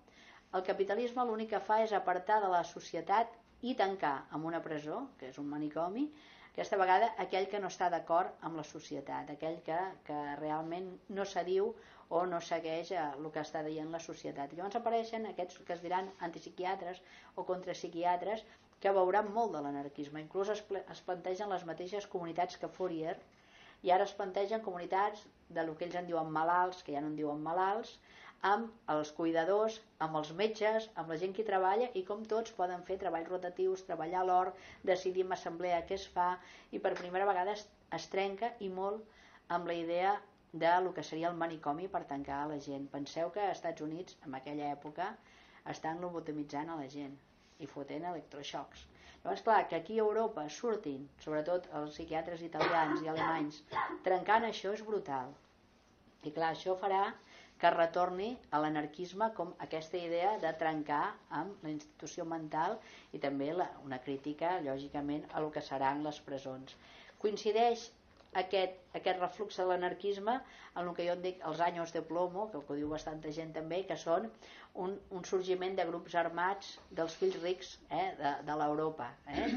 el capitalisme l'únic que fa és apartar de la societat i tancar amb una presó, que és un manicomi, aquesta vegada aquell que no està d'acord amb la societat, aquell que, que realment no s'adiu o no segueix el que està dient la societat. Llavors apareixen aquests que es diran antipsiquiatres o contrapsiquiatres que veuran molt de l'anarquisme. Inclús es, es plantegen les mateixes comunitats que Fourier i ara es plantegen comunitats de lo que ells en diuen malalts, que ja no en diuen malalts, amb els cuidadors, amb els metges, amb la gent que treballa i com tots poden fer treballs rotatius, treballar a l'hora, decidir en assemblea què es fa i per primera vegada es, es trenca i molt amb la idea de lo que seria el manicomi per tancar a la gent. Penseu que als Estats Units, en aquella època, estan lobotomitzant a la gent i fotent electroxocs. Llavors, clar, que aquí a Europa surtin, sobretot els psiquiatres italians i alemanys, trencant això és brutal. I clar, això farà que retorni a l'anarquisme com aquesta idea de trencar amb la institució mental i també la, una crítica, lògicament, a el que seran les presons. Coincideix aquest, aquest reflux de l'anarquisme en el que jo en dic els anys de plomo, que, ho diu bastanta gent també, que són un, un sorgiment de grups armats dels fills rics eh, de, de l'Europa, eh,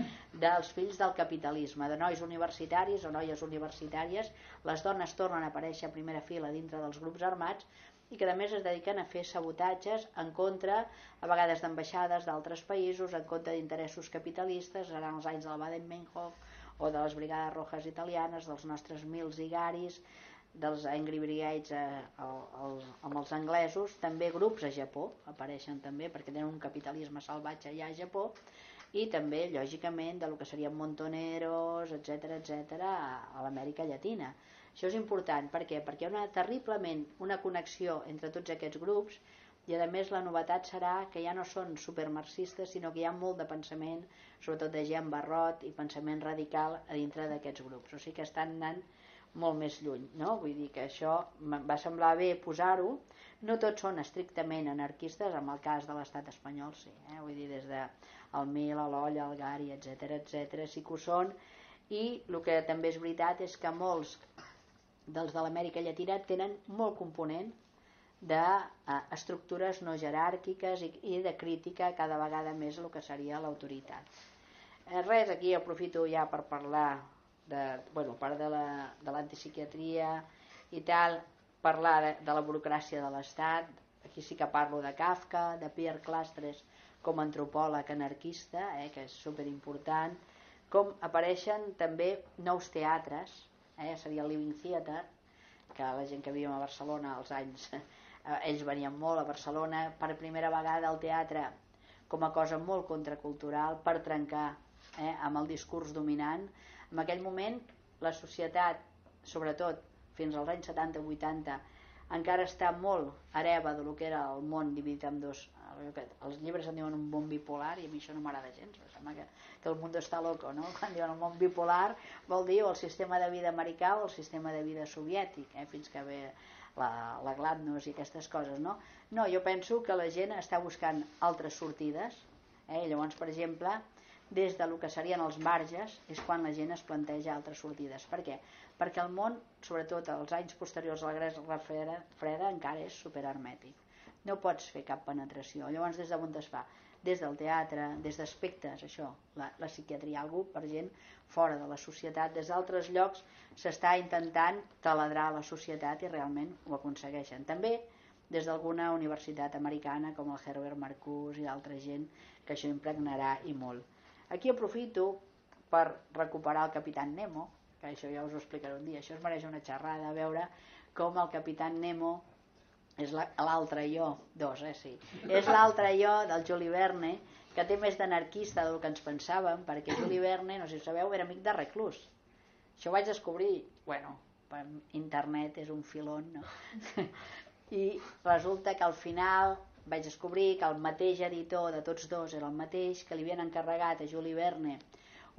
dels fills del capitalisme, de nois universitaris o noies universitàries, les dones tornen a aparèixer a primera fila dintre dels grups armats, i que a més es dediquen a fer sabotatges en contra, a vegades d'ambaixades d'altres països, en contra d'interessos capitalistes, seran els anys del Baden-Meinhof, o de les Brigades Rojas italianes, dels nostres Mils i Garis, dels Angry Brigades eh, el, el, amb els anglesos, també grups a Japó apareixen també perquè tenen un capitalisme salvatge allà a Japó i també lògicament de lo que serien montoneros, etc etc a, a l'Amèrica Llatina. Això és important, per què? Perquè hi ha una, terriblement una connexió entre tots aquests grups i a més la novetat serà que ja no són supermarxistes sinó que hi ha molt de pensament sobretot de gent barrot i pensament radical a dintre d'aquests grups o sigui que estan anant molt més lluny no? vull dir que això va semblar bé posar-ho no tots són estrictament anarquistes en el cas de l'estat espanyol sí, eh? vull dir des de el Mil, l'Olla, el Gari, etc etc sí que ho són i el que també és veritat és que molts dels de l'Amèrica Llatina tenen molt component d'estructures no jeràrquiques i, de crítica cada vegada més el que seria l'autoritat. Eh, res, aquí aprofito ja per parlar de, bueno, part de l'antipsiquiatria la, i tal, parlar de, de la burocràcia de l'Estat, aquí sí que parlo de Kafka, de Pierre Clastres com a antropòleg anarquista, eh, que és superimportant, com apareixen també nous teatres, eh, seria el Living Theater, que la gent que vivíem a Barcelona als anys, eh, ells venien molt a Barcelona, per primera vegada al teatre com a cosa molt contracultural per trencar eh, amb el discurs dominant. En aquell moment la societat, sobretot fins als anys 70-80, encara està molt hereva de lo que era el món dividit en dos els llibres en diuen un món bipolar i a mi això no m'agrada gens em sembla que, que el món està loco no? quan diuen un món bipolar vol dir o el sistema de vida americà o el sistema de vida soviètic eh? fins que ve la, la gladnos i aquestes coses no? no, jo penso que la gent està buscant altres sortides eh? llavors per exemple des de lo que serien els marges és quan la gent es planteja altres sortides. Per què? Perquè el món, sobretot als anys posteriors a la Guerra Freda, freda encara és superhermètic. No pots fer cap penetració. Llavors, des d'on es fa? Des del teatre, des d'aspectes, això, la, la psiquiatria, algú per gent fora de la societat, des d'altres llocs s'està intentant taladrar la societat i realment ho aconsegueixen. També des d'alguna universitat americana com el Herbert Marcuse i d'altra gent que això impregnarà i molt. Aquí aprofito per recuperar el Capitán Nemo, que això ja us ho explicaré un dia, això es mereix una xerrada, a veure com el Capitán Nemo és l'altre jo, dos, eh, sí, és l'altre jo del Juli Verne, que té més d'anarquista del que ens pensàvem, perquè Juli Verne, no sé si sabeu, era amic de Reclus. Això ho vaig descobrir, bueno, per internet és un filon, no? I resulta que al final vaig descobrir que el mateix editor de tots dos era el mateix, que li havien encarregat a Juli Verne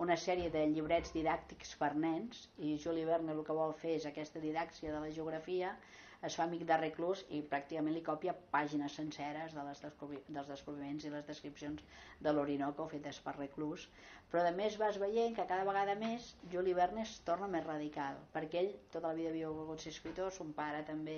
una sèrie de llibrets didàctics per nens i Juli Verne el que vol fer és aquesta didàccia de la geografia es fa amic de Reclus i pràcticament li copia pàgines senceres de les descobri dels descobriments i les descripcions de l'Orinoco fetes per Reclus però a més vas veient que cada vegada més Juli Verne es torna més radical perquè ell tota la vida havia volgut ser escriptor son pare també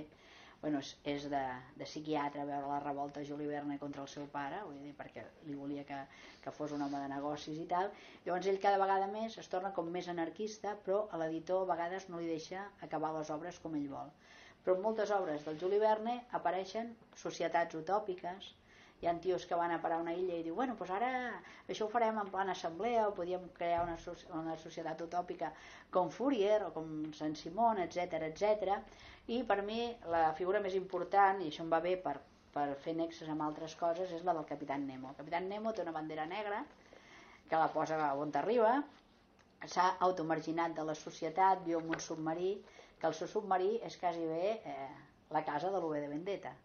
bueno, és, és de, de psiquiatre veure la revolta Juli Verne contra el seu pare vull dir, perquè li volia que, que fos un home de negocis i tal. Llavors ell cada vegada més es torna com més anarquista però a l'editor a vegades no li deixa acabar les obres com ell vol però en moltes obres del Juli Verne apareixen societats utòpiques hi ha tios que van a parar una illa i diu bueno, doncs ara això ho farem en plan assemblea o podíem crear una, una societat utòpica com Fourier o com Sant Simon, etc etc. i per mi la figura més important i això em va bé per, per fer nexes amb altres coses és la del Capitán Nemo el Capitán Nemo té una bandera negra que la posa on t'arriba s'ha automarginat de la societat viu en un submarí que el seu submarí és quasi bé eh, la casa de l'Ove de Vendetta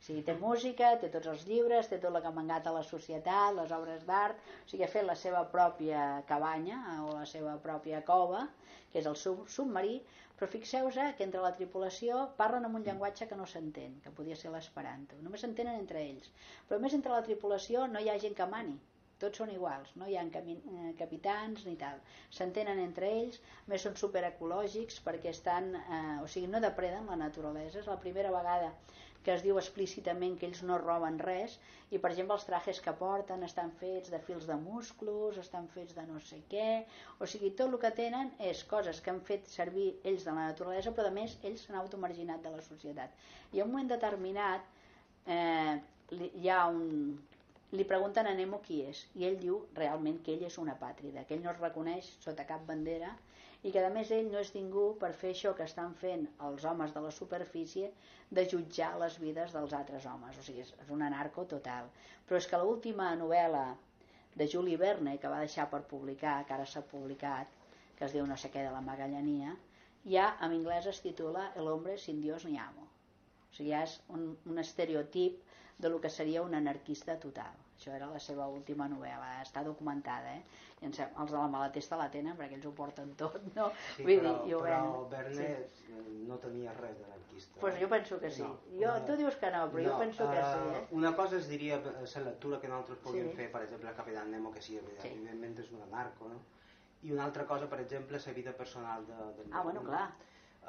o sigui, té música, té tots els llibres, té tot el que ha mangat a la societat, les obres d'art, o sigui, ha fet la seva pròpia cabanya eh, o la seva pròpia cova, que és el sub submarí, però fixeu-vos que entre la tripulació parlen amb un llenguatge que no s'entén, que podia ser l'esperanto. Només s'entenen entre ells. Però més entre la tripulació no hi ha gent que mani, tots són iguals, no hi ha eh, capitans ni tal. S'entenen entre ells, més són superecològics perquè estan, eh, o sigui, no depreden la naturalesa. És la primera vegada que es diu explícitament que ells no roben res i per exemple els trajes que porten estan fets de fils de musclos estan fets de no sé què o sigui tot el que tenen és coses que han fet servir ells de la naturalesa però a més ells s'han automarginat de la societat i en un moment determinat eh, hi ha un, li pregunten a Nemo qui és i ell diu realment que ell és una pàtrida que ell no es reconeix sota cap bandera i que a més ell no és ningú per fer això que estan fent els homes de la superfície de jutjar les vides dels altres homes. O sigui, és, un anarco total. Però és que l'última novel·la de Julie Verne que va deixar per publicar que ara s'ha publicat que es diu no sé què de la Magallania ja en anglès es titula El hombre sin Dios ni amo. O sigui, és un, un estereotip de lo que seria un anarquista total. Això era la seva última novel·la, està documentada, eh? I ens, els de la malatesta la tenen perquè ells ho porten tot, no? Sí, Vull però, dir, però Verne sí. no tenia res d'anarquista. Pues jo penso que sí. No, jo, una... Tu dius que no, però no, jo penso que uh, sí. Eh? Una cosa es diria la lectura que nosaltres podríem sí. fer, per exemple, el Capitán Nemo, que sí, evidentment sí. és un anarco, no? I una altra cosa, per exemple, la vida personal de, de Ah, bueno, clar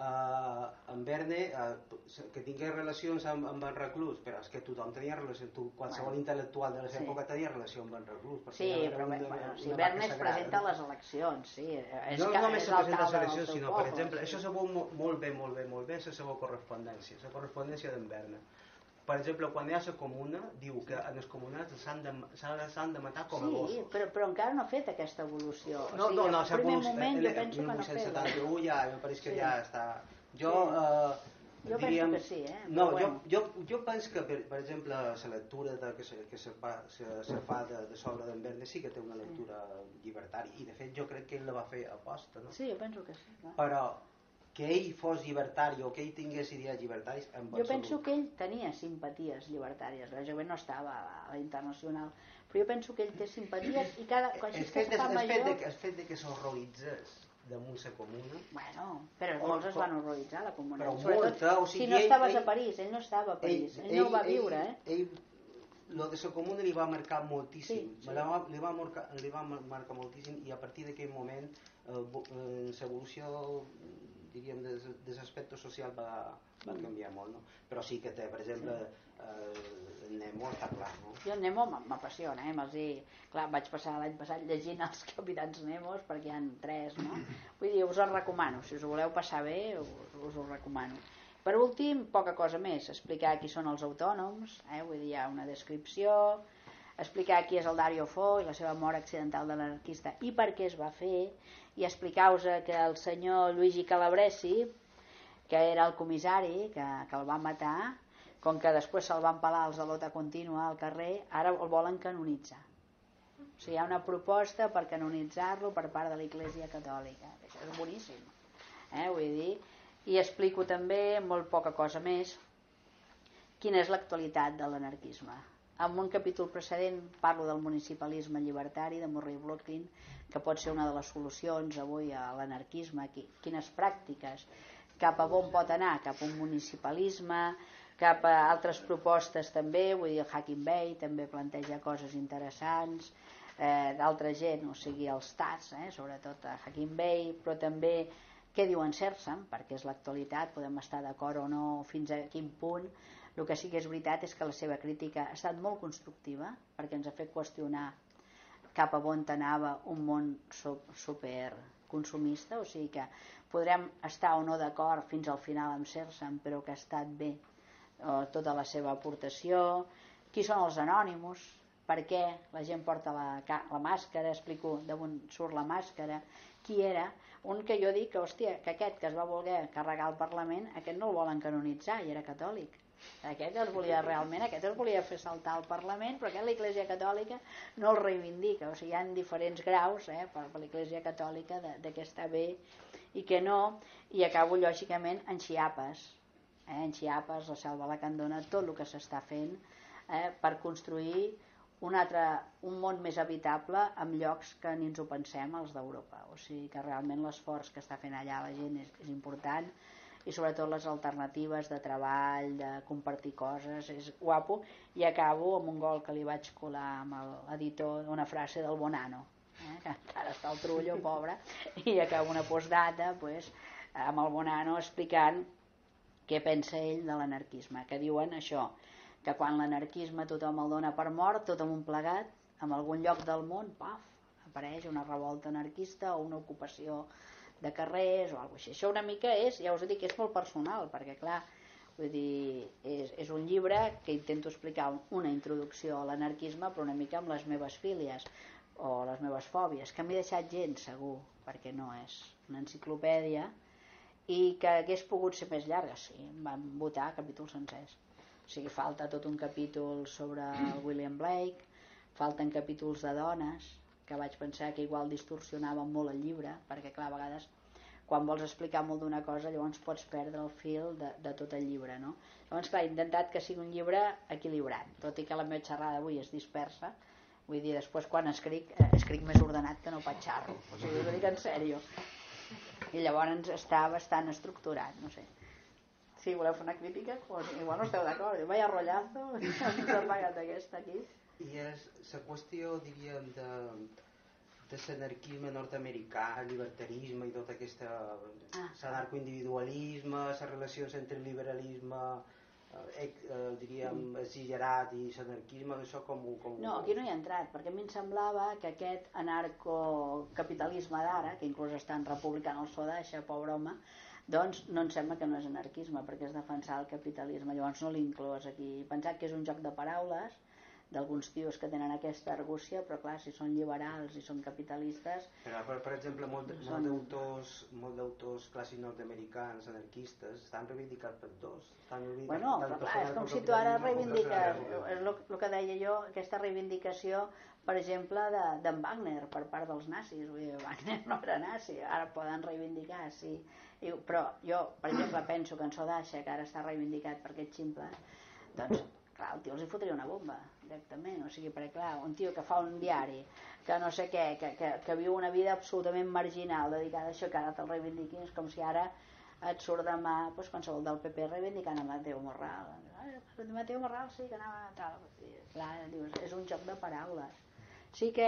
uh, en Verne uh, que tingués relacions amb, amb en Reclus però és que tothom tenia relació tu, qualsevol bueno, intel·lectual de la seva sí. època tenia relació amb en Reclus sí, però una, bueno, si Verne es presenta a les eleccions sí, és no que, només es presenta a les eleccions sinó poble, per exemple, sí. això se veu molt bé molt bé, molt bé la seva correspondència la correspondència d'en Verne per exemple, quan hi ha la comuna, diu que en els comunats s'han de, de matar com a sí, gossos. Sí, però, però encara no ha fet aquesta evolució. No, o sigui, no, no, en primer moment jo penso que no ha fet. 1971 ja, em pareix que sí. ja està... Jo, sí. eh, jo diríem, penso que sí, eh? No, bueno. jo, jo, jo penso que, per, per exemple, la lectura de, que, se, que se, fa, se, se fa de, de sobre d'en Verne sí que té una lectura llibertària i de fet jo crec que ell la va fer a posta, no? Sí, jo penso que sí. Clar. Però que ell fos llibertari o que ell tingués idees llibertaris en jo penso que ell tenia simpaties llibertàries lògicament no estava a la internacional però jo penso que ell té simpaties i cada, quan fet, que es, major... fet de, el fet de que s'horroritzés damunt la comuna bueno, però o, molts es van horroritzar la comuna però molta, o sigui, si no estaves ell, a París ell no estava a París ell, ell, ell no ho va viure ell, eh? ell, lo de la comuna li va marcar moltíssim sí, sí. Va, li, va marcar, li va marcar moltíssim i a partir d'aquell moment eh, eh, l'evolució diríem, des, des aspecte social va, va canviar molt, no? Però sí que té, per exemple, sí. eh, Nemo està clar, no? Jo Nemo m'apassiona, eh? Dir, clar, vaig passar l'any passat llegint els Capitans Nemos perquè hi ha tres, no? Vull dir, us ho recomano, si us voleu passar bé, us, us ho recomano. Per últim, poca cosa més, explicar qui són els autònoms, eh? vull dir, hi ha una descripció, explicar qui és el Dario Fo i la seva mort accidental de l'anarquista i per què es va fer i explicar-vos que el senyor Luigi Calabresi que era el comissari que, que el va matar com que després se'l van pelar els de l'ota contínua al carrer ara el volen canonitzar. O sigui, hi ha una proposta per canonitzar-lo per part de l'Iglésia Catòlica. Això és boníssim eh? vull dir i explico també molt poca cosa més quina és l'actualitat de l'anarquisme en un capítol precedent parlo del municipalisme llibertari de Murray Brooklyn, que pot ser una de les solucions avui a l'anarquisme, quines pràctiques, cap a on pot anar, cap a un municipalisme, cap a altres propostes també, vull dir, el Hacking Bay també planteja coses interessants, eh, d'altra gent, o sigui, els TAS, eh, sobretot a Hacking Bay, però també què diuen CERSAM, perquè és l'actualitat, podem estar d'acord o no fins a quin punt, el que sí que és veritat és que la seva crítica ha estat molt constructiva perquè ens ha fet qüestionar cap a on anava un món super consumista, o sigui que podrem estar o no d'acord fins al final amb Cersam, però que ha estat bé eh, tota la seva aportació, qui són els anònimus, per què la gent porta la, la màscara, explico d'on surt la màscara, qui era, un que jo dic que, hòstia, que aquest que es va voler carregar al Parlament, aquest no el volen canonitzar i era catòlic aquest els volia realment, aquest els volia fer saltar al Parlament, però aquest l'Iglésia Catòlica no el reivindica, o sigui, hi ha diferents graus eh, per, per l'Iglésia Catòlica de, de què està bé i que no, i acabo lògicament en Chiapas, eh, en Chiapas, la selva la Candona, tot el que s'està fent eh, per construir un altre, un món més habitable amb llocs que ni ens ho pensem els d'Europa, o sigui que realment l'esforç que està fent allà la gent és, és important, i sobretot les alternatives de treball, de compartir coses, és guapo i acabo amb un gol que li vaig colar amb l'editor, una frase del Bonano eh, que encara està el trullo, pobre i acabo una postdata pues, amb el Bonano explicant què pensa ell de l'anarquisme que diuen això, que quan l'anarquisme tothom el dona per mort, tothom un plegat en algun lloc del món, paf, apareix una revolta anarquista o una ocupació de carrers o alguna així. Això una mica és, ja us dic, és molt personal, perquè clar, vull dir, és, és un llibre que intento explicar una introducció a l'anarquisme, però una mica amb les meves fílies o les meves fòbies, que m'he deixat gent segur, perquè no és una enciclopèdia, i que hagués pogut ser més llarga, sí, vam votar capítols sencers. O sigui, falta tot un capítol sobre el William Blake, falten capítols de dones, que vaig pensar que igual distorsionava molt el llibre, perquè clar, a vegades quan vols explicar molt d'una cosa llavors pots perdre el fil de, de tot el llibre no? llavors clar, he intentat que sigui un llibre equilibrat, tot i que la meva xerrada avui és dispersa vull dir, després quan escric, eh, escric més ordenat que no patxarro o sigui, ho dic en sèrio. I llavors està bastant estructurat no sé. Si voleu fer una crítica pues, igual no esteu d'acord. Vaya rotllazo ens ha pagat aquesta aquí i és la qüestió, diríem, de, de l'anarquisme nord-americà, el libertarisme i tot aquest ah. l'anarcoindividualisme, les relacions entre el liberalisme eh, eh, diríem mm. exagerat i l'anarquisme d'això com, com... No, aquí no hi ha entrat, perquè a mi em semblava que aquest anarcocapitalisme d'ara, que inclús estan republicant el Sodaixa, pobre home, doncs no em sembla que no és anarquisme, perquè és defensar el capitalisme, llavors no l'inclòs aquí. Pensat que és un joc de paraules, d'alguns tios que tenen aquesta argúcia, però clar, si són liberals i són capitalistes... Però, per, per exemple, molt, són... molt d'autors molt d'autors clàssics nord-americans, anarquistes, estan reivindicats per dos. Estan bueno, però clar, és com si tu ara reivindiques, és el, que deia jo, aquesta reivindicació, per exemple, d'en de, Wagner per part dels nazis. Vull dir, Wagner no era nazi, ara poden reivindicar, sí. I, però jo, per exemple, penso que en Sodaixa, que ara està reivindicat per aquests ximples, doncs clar, el tio els hi fotria una bomba directament, o sigui, perquè clar, un tio que fa un diari, que no sé què, que, que, que viu una vida absolutament marginal dedicada a això, que ara te'l reivindiquin, és com si ara et surt demà doncs, qualsevol del PP reivindicant a Mateo Morral. Mateo Morral sí que anava tal. I, clar, dius, és un joc de paraules. Sí que,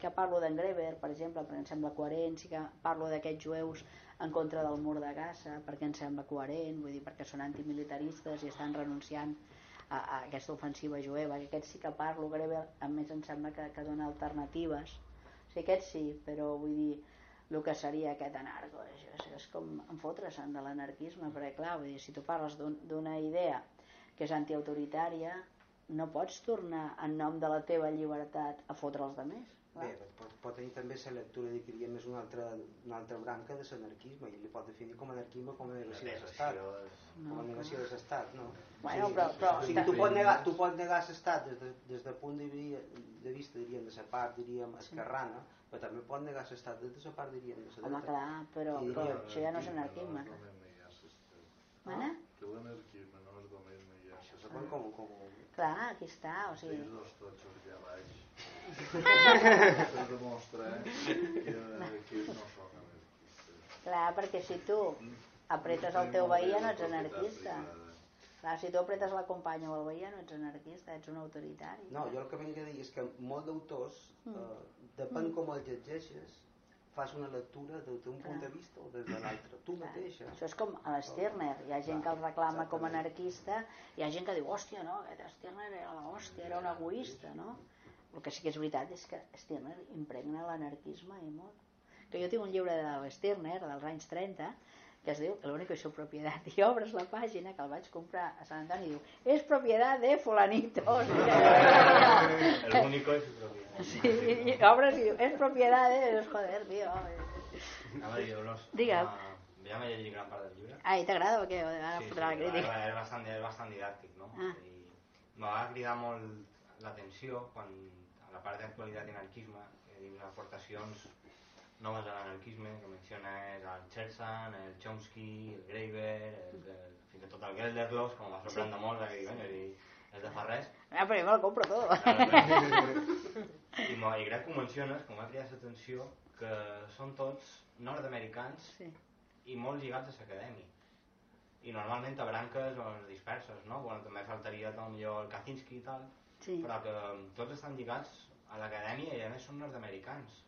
que parlo d'en Greber, per exemple, perquè em sembla coherent, sí que parlo d'aquests jueus en contra del mur de Gaza, perquè em sembla coherent, vull dir, perquè són antimilitaristes i estan renunciant a, a aquesta ofensiva jueva, que aquest sí que parlo, Greber, a més em sembla que, que dona alternatives. O sigui, aquest sí, però vull dir, el que seria aquest anarco, és, és, és com enfotre-se'n de l'anarquisme, perquè clar, vull dir, si tu parles d'una un, idea que és antiautoritària, no pots tornar en nom de la teva llibertat a fotre els Bé, pot, pot tenir també la lectura de que diríem és una altra, una altra branca de l'anarquisme i li pot definir com a anarquisme com a negació de l'estat no, com a negació de l'estat no? bueno, però, però, o sigui, tu pots negar, tu pots negar l'estat des, de, des del punt de, de vista diríem de la part diríem esquerrana sí. però també pot negar l'estat des de la part diríem de la home clar, però, però això ja no és anarquisme. Mana? Que l'anarquisme no és només negar l'estat com, com, clar, aquí està o sigui... Sí, dos totxos allà baix per demostra que, que no són anarquistes. Clar, perquè si tu apretes el teu veí no ets anarquista. Clar, si tu apretes la companya o el veí no ets anarquista, ets un autoritari. No, jo el que vinc a dir és que molt d'autors, mm. eh, depèn com el llegeixes, fas una lectura des d'un punt de vista o des de l'altre, tu mateixa. Això és com a l'Stirner, hi ha gent que el reclama com a anarquista, hi ha gent que diu, hòstia, no, aquest Stirner era l'hòstia, era un egoista, no? El que sí que és veritat és que Stirner impregna l'anarquisme i molt. Que jo tinc un llibre de l'Stirner dels anys 30 que es diu es su propietat i obres la pàgina que el vaig comprar a Sant Antoni i diu és propietat de fulanito o sigui, el único es su propietat sí, i obres i diu és propietat de joder, tio a veure, jo los, Digue'm. ja m'he llegit gran part del llibre ai, t'agrada o què? ara sí, fotrà la crítica és bastant, és bastant didàctic no? Ah. i m'ha cridat molt l'atenció quan la part d'actualitat i anarquisme, que diu aportacions noves a l'anarquisme, que menciona és el Chersan, el Chomsky, el Graeber, el, el, fins i tot el Gelderlos, com va sorprendre sí. molt, que bueno, i, és de fa res. Ah, però jo me lo compro tot. I, I crec que ho menciones, com va cridat l'atenció, que són tots nord-americans sí. i molt lligats a l'acadèmia i normalment a branques o disperses, no? Bueno, també faltaria potser el Kaczynski i tal, sí. però que tots estan lligats a l'acadèmia i a més són nord-americans.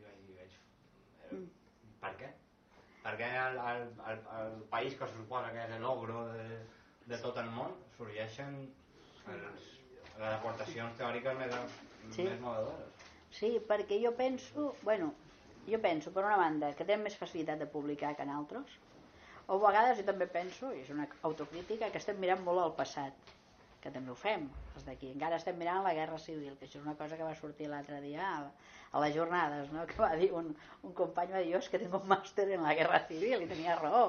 I vaig mm. per què? Perquè el, el, el, el país que suposa que és l'ogro de, de tot el món sorgeixen els, les aportacions teòriques més, sí. més novedores. Sí, perquè jo penso, bueno, jo penso, per una banda, que tenen més facilitat de publicar que en altres, o a vegades jo també penso, i és una autocrítica, que estem mirant molt al passat que també ho fem, els d'aquí. Encara estem mirant la Guerra Civil, que això és una cosa que va sortir l'altre dia a, a les jornades, no? que va dir un, un company, va dir, que tinc un màster en la Guerra Civil, i tenia raó,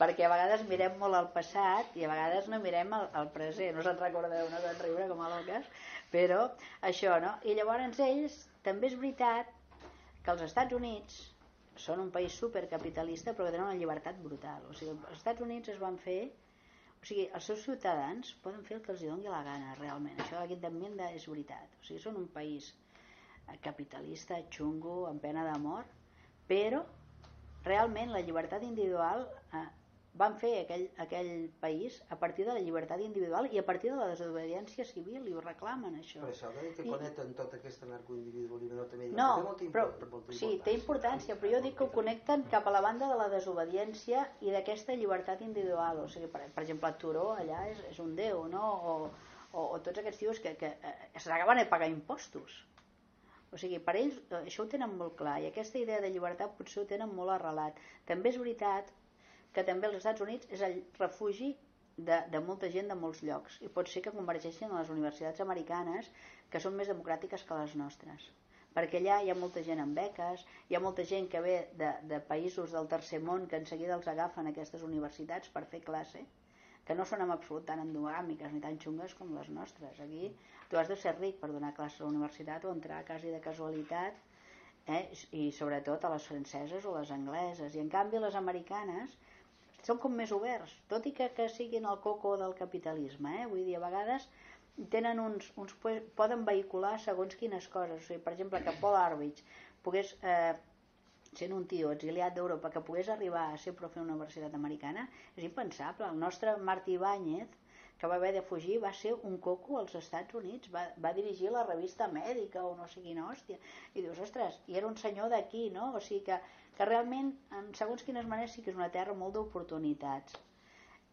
perquè a vegades mirem molt al passat i a vegades no mirem al, al present, no se'n recordeu, no se'n riure com a loques, però això, no? I llavors ells, també és veritat que els Estats Units són un país supercapitalista però que tenen una llibertat brutal. O sigui, els Estats Units es van fer o sigui, els seus ciutadans poden fer el que els doni la gana, realment. Això d'aquest d'Enmienda és veritat. O sigui, són un país eh, capitalista, xungo, amb pena de mort, però realment la llibertat individual eh, van fer aquell, aquell país a partir de la llibertat individual i a partir de la desobediència civil i ho reclamen això per això que I... connecten tot aquest anarcoindividualisme no, també no té però, molta sí, té importància però jo dic que ho connecten cap a la banda de la desobediència i d'aquesta llibertat individual o sigui, per, per exemple Turó allà és, és un déu no? o, o, o tots aquests tios que, que eh, s'acaben de pagar impostos o sigui, per ells eh, això ho tenen molt clar i aquesta idea de llibertat potser ho tenen molt arrelat. També és veritat que també els Estats Units és el refugi de, de molta gent de molts llocs i pot ser que convergeixin a les universitats americanes que són més democràtiques que les nostres perquè allà hi ha molta gent amb beques, hi ha molta gent que ve de, de països del tercer món que en seguida els agafen aquestes universitats per fer classe, que no són en absolut tan endogàmiques ni tan xungues com les nostres. Aquí tu has de ser ric per donar classe a la universitat o entrar quasi de casualitat eh? i sobretot a les franceses o les angleses. I en canvi les americanes són com més oberts, tot i que, que siguin el coco del capitalisme, eh? vull dir, a vegades tenen uns, uns poden vehicular segons quines coses, o sigui, per exemple, que Paul Arvich pogués, eh, sent un tio exiliat d'Europa, que pogués arribar a ser profe a una universitat americana, és impensable. El nostre Martí Ibáñez, que va haver de fugir va ser un coco als Estats Units, va, va dirigir la revista mèdica o no sé quina hòstia, i dius, ostres, i era un senyor d'aquí, no? O sigui que, que realment, en segons quines maneres, sí que és una terra molt d'oportunitats.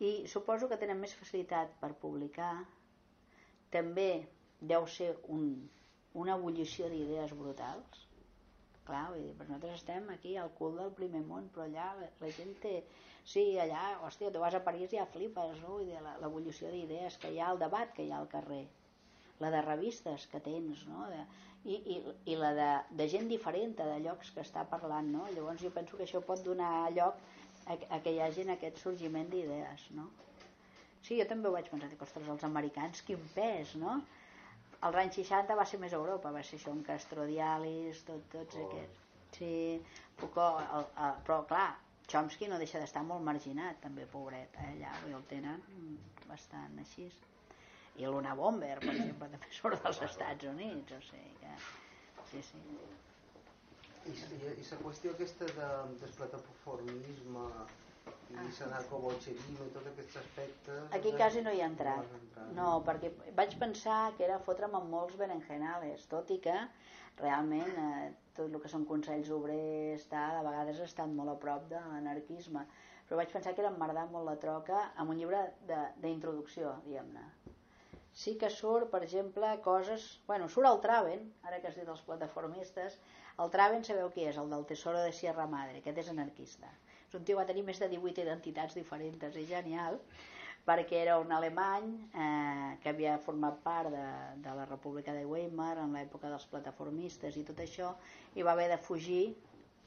I suposo que tenen més facilitat per publicar, també deu ser un, una ebullició d'idees brutals, clar, vull dir, però nosaltres estem aquí al cul del primer món, però allà la, la gent té... Sí, allà, hòstia, tu vas a París i ja flipes, no? Vull dir, l'evolució d'idees que hi ha, el debat que hi ha al carrer, la de revistes que tens, no? De, i, i, i la de, de gent diferent de llocs que està parlant, no? Llavors jo penso que això pot donar lloc a, a que hi hagi aquest sorgiment d'idees, no? Sí, jo també ho vaig pensar, dic, ostres, els americans, quin pes, no? als anys 60 va ser més Europa, va ser això amb Castrodialis, tot, tots oh. aquests. Sí, Foucault, el, el, però clar, Chomsky no deixa d'estar molt marginat, també, pobret, eh? allà el tenen bastant així. I l'Una Bomber, per exemple, també surt dels Estats Units, o sigui que... Sí, sí. I, i, i la qüestió aquesta de, del plataformisme i ah. l'anarcobolxevisme i tots aquests aspectes aquí quasi no hi ha entrat no, perquè vaig pensar que era fotre'm amb molts berenjenales tot i que realment eh, tot el que són consells obrers tal, a vegades ha estat molt a prop de l'anarquisme però vaig pensar que era emmerdar molt la troca amb un llibre d'introducció diguem-ne sí que surt, per exemple, coses... Bueno, surt el Traven, ara que has dit els plataformistes, el Traven sabeu qui és, el del Tesoro de Sierra Madre, aquest és anarquista. Un tio va tenir més de 18 identitats diferents, és genial, perquè era un alemany eh, que havia format part de, de la República de Weimar en l'època dels plataformistes i tot això, i va haver de fugir,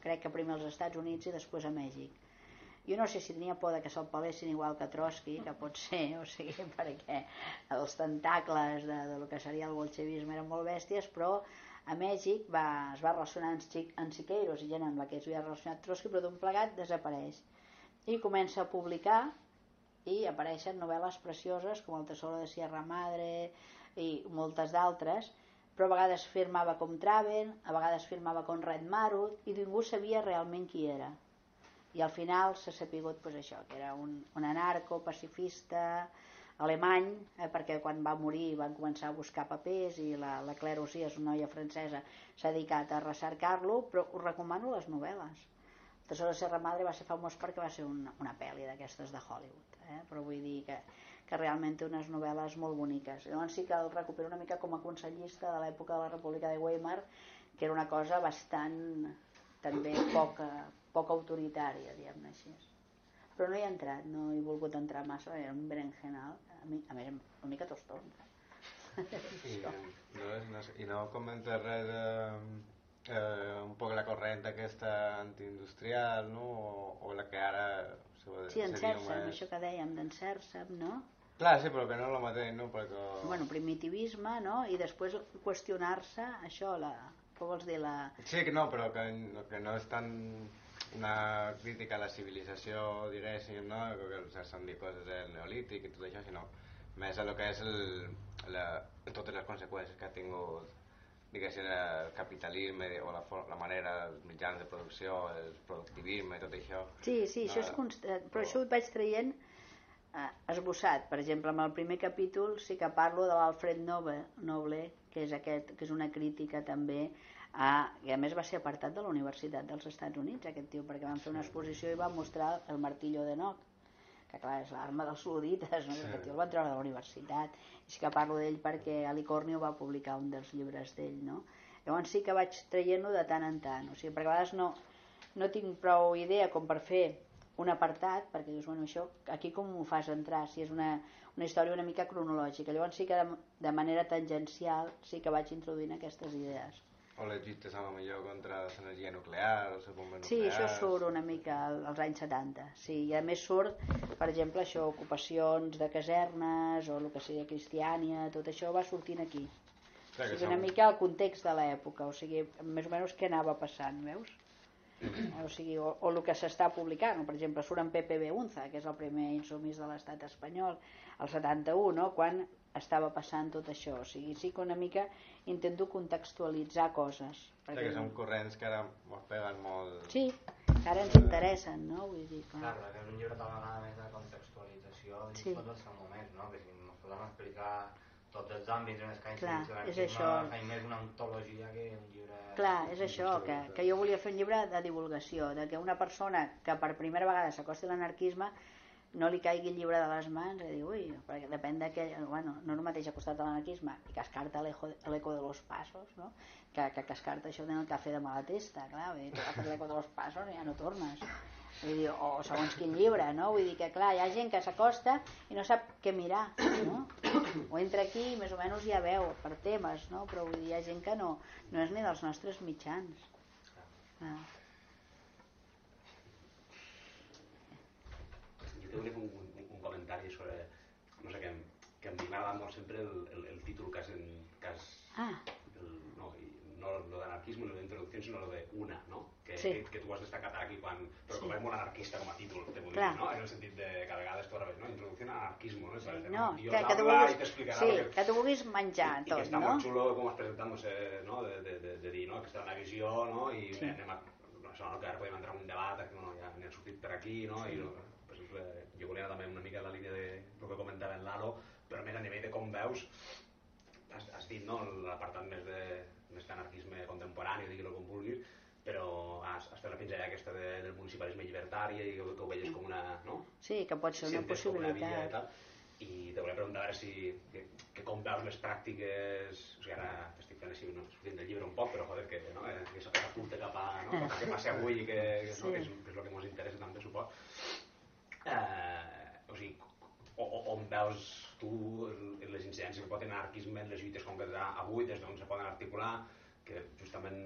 crec que primer als Estats Units i després a Mèxic. Jo no sé si tenia por de que se'l pelessin igual que Trotsky, que pot ser, o sigui, perquè els tentacles de, de lo que seria el bolxevisme eren molt bèsties, però a Mèxic va, es va relacionar amb, amb Siqueiros i gent amb la que havia relacionat Trotsky, però d'un plegat desapareix. I comença a publicar i apareixen novel·les precioses com El tesoro de Sierra Madre i moltes d'altres, però a vegades firmava com Traven, a vegades firmava com Red Marut i ningú sabia realment qui era. I al final s'ha sapigut pues, això, que era un, un anarco, pacifista, alemany, eh, perquè quan va morir van començar a buscar papers i la, la Claire Osias, una noia francesa, s'ha dedicat a recercar-lo, però us recomano les novel·les. El Tesoro de Serra Madre va ser famós perquè va ser una, una pel·li d'aquestes de Hollywood, eh? però vull dir que, que realment té unes novel·les molt boniques. Llavors sí que el recupero una mica com a consellista de l'època de la República de Weimar, que era una cosa bastant també poca, poc autoritària, diguem-ne així però no hi he entrat, no he volgut entrar massa, era un berenjenal, a, mi, a més, una mica tostó. I, no, no, I no comentes res de eh, un poc la corrent aquesta antiindustrial, no? O, o la que ara... Sí, en Cèrsem, més... això que dèiem d'en Cèrsem, no? Clar, sí, però que no és el mateix, no? Perquè... Bueno, primitivisme, no? I després qüestionar-se, això, la... Què vols dir, la... Sí, que no, però que, que no és tan una crítica a la civilització, diguéssim, no? que dit coses del neolític i tot això, sinó més a lo que és el, la, totes les conseqüències que ha tingut diguéssim, el capitalisme o la, la manera, els mitjans de producció, el productivisme, tot això. Sí, sí, no, això és constant, però això ho vaig traient eh, esbossat. Per exemple, amb el primer capítol sí que parlo de l'Alfred Noble, Noble, que és, aquest, que és una crítica també a, i a més va ser apartat de la Universitat dels Estats Units aquest tio, perquè van fer una exposició i va mostrar el martillo de Noc que clar, és l'arma dels ludites, no? Sí. aquest tio el van treure de la universitat, sí que parlo d'ell perquè Alicornio va publicar un dels llibres d'ell, no? Llavors sí que vaig traient-lo de tant en tant, o sigui, perquè a vegades no, no tinc prou idea com per fer un apartat, perquè dius, bueno, això, aquí com ho fas entrar, si és una, una història una mica cronològica. Llavors sí que de, de manera tangencial sí que vaig introduint aquestes idees. O les lluites a lo millor contra l'energia nuclear, les bombes nuclears... Sí, això surt una mica als anys 70, sí, i a més surt, per exemple, això, ocupacions de casernes, o el que seria Cristiània, tot això va sortint aquí. Clar, o sigui, una mica el context de l'època, o sigui, més o menys què anava passant, veus? O sigui, o, o el que s'està publicant, per exemple, surt en PPB Unza, que és el primer insumís de l'estat espanyol, el 71, no? quan estava passant tot això. O sigui, sí que una mica intento contextualitzar coses. Perquè... que són corrents que ara ens peguen molt... Sí, que ara ens interessen, no? Vull dir, clar. Clar, que és un llibre tal vegada més de contextualització dins sí. tot el seu moment, no? Que si ens podem explicar tots els àmbits en els que Clar, és això. més una antologia que un llibre... Clar, és això, que, que jo volia fer un llibre de divulgació, de que una persona que per primera vegada s'acosti a l'anarquisme no li caigui el llibre de les mans i dir, ui, perquè depèn de que, bueno, no el mateix costat de l'anarquisme i carta l'eco de los passos, no? que, que, carta això en el cafè de mala testa, clar, dir, tu agafes l'eco de los passos i ja no tornes. Vull dir, o segons quin llibre, no? Vull dir que, clar, hi ha gent que s'acosta i no sap què mirar, no? O entra aquí i més o menys ja veu per temes, no? Però vull dir, hi ha gent que no, no és ni dels nostres mitjans. Ah. jo volia fer un, un, un comentari sobre, no sé, que, que a mi molt sempre el, el, el títol que has, en, que has ah. el, no, no lo d'anarquisme, no d'introducció, sinó lo de una, no? Que, sí. que, que tu has destacat aquí quan, però sí. com és molt anarquista com a títol, te vull dir, no? En el sentit de que a vegades tu revés, no? Introducció a anarquismo, no? Sí, no, que, que, tu vulguis, sí, que, que tu vulguis menjar i, tot, i que està no? molt xulo com has presentat, no sé, no? De, de, de, de dir, no? Aquesta és una visió, no? I sí. anem a, això, no? que ara podem entrar en un debat, que no, ja n'hem sortit per aquí, no? Sí. I, no, exemple, jo volia també una mica la línia de el que comentava en Lalo, però més a nivell de com veus, has, has dit no, l'apartat més de més d'anarquisme contemporani, digui-lo com vulguis, però has, has fet la pinzella aquesta de, del municipalisme llibertari i que, que ho veies com una... No? Sí, que pot ser una possibilitat. i, tal. I te volia preguntar a veure si, que, que com veus les pràctiques... O sigui, ara estic fent així, no, sortint del llibre un poc, però joder, que, no, eh, que s'apunta cap a no, què passa avui i que, que, sí. no, que, és, que és el que ens interessa també, suposo eh, o sigui, o, o, on veus tu les incidències que pot tenir l'anarquisme en les lluites concretes avui, des d'on se poden articular, que justament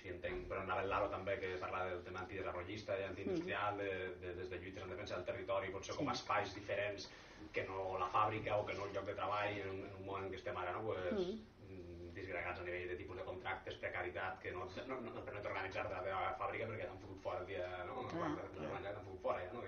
si entenc, però anava el Laro també que parla del tema antidesarrollista i antiindustrial, de, de, des de lluites en defensa del territori, potser com a espais diferents que no la fàbrica o que no el lloc de treball en un, en un moment en què estem ara, no? Pues, mm. disgregats a nivell de tipus de contractes, precaritat, que no, no, no, no permet organitzar-te la teva fàbrica perquè t'han fotut fora el dia, no? Clar, clar. T'han fotut fora ja, no?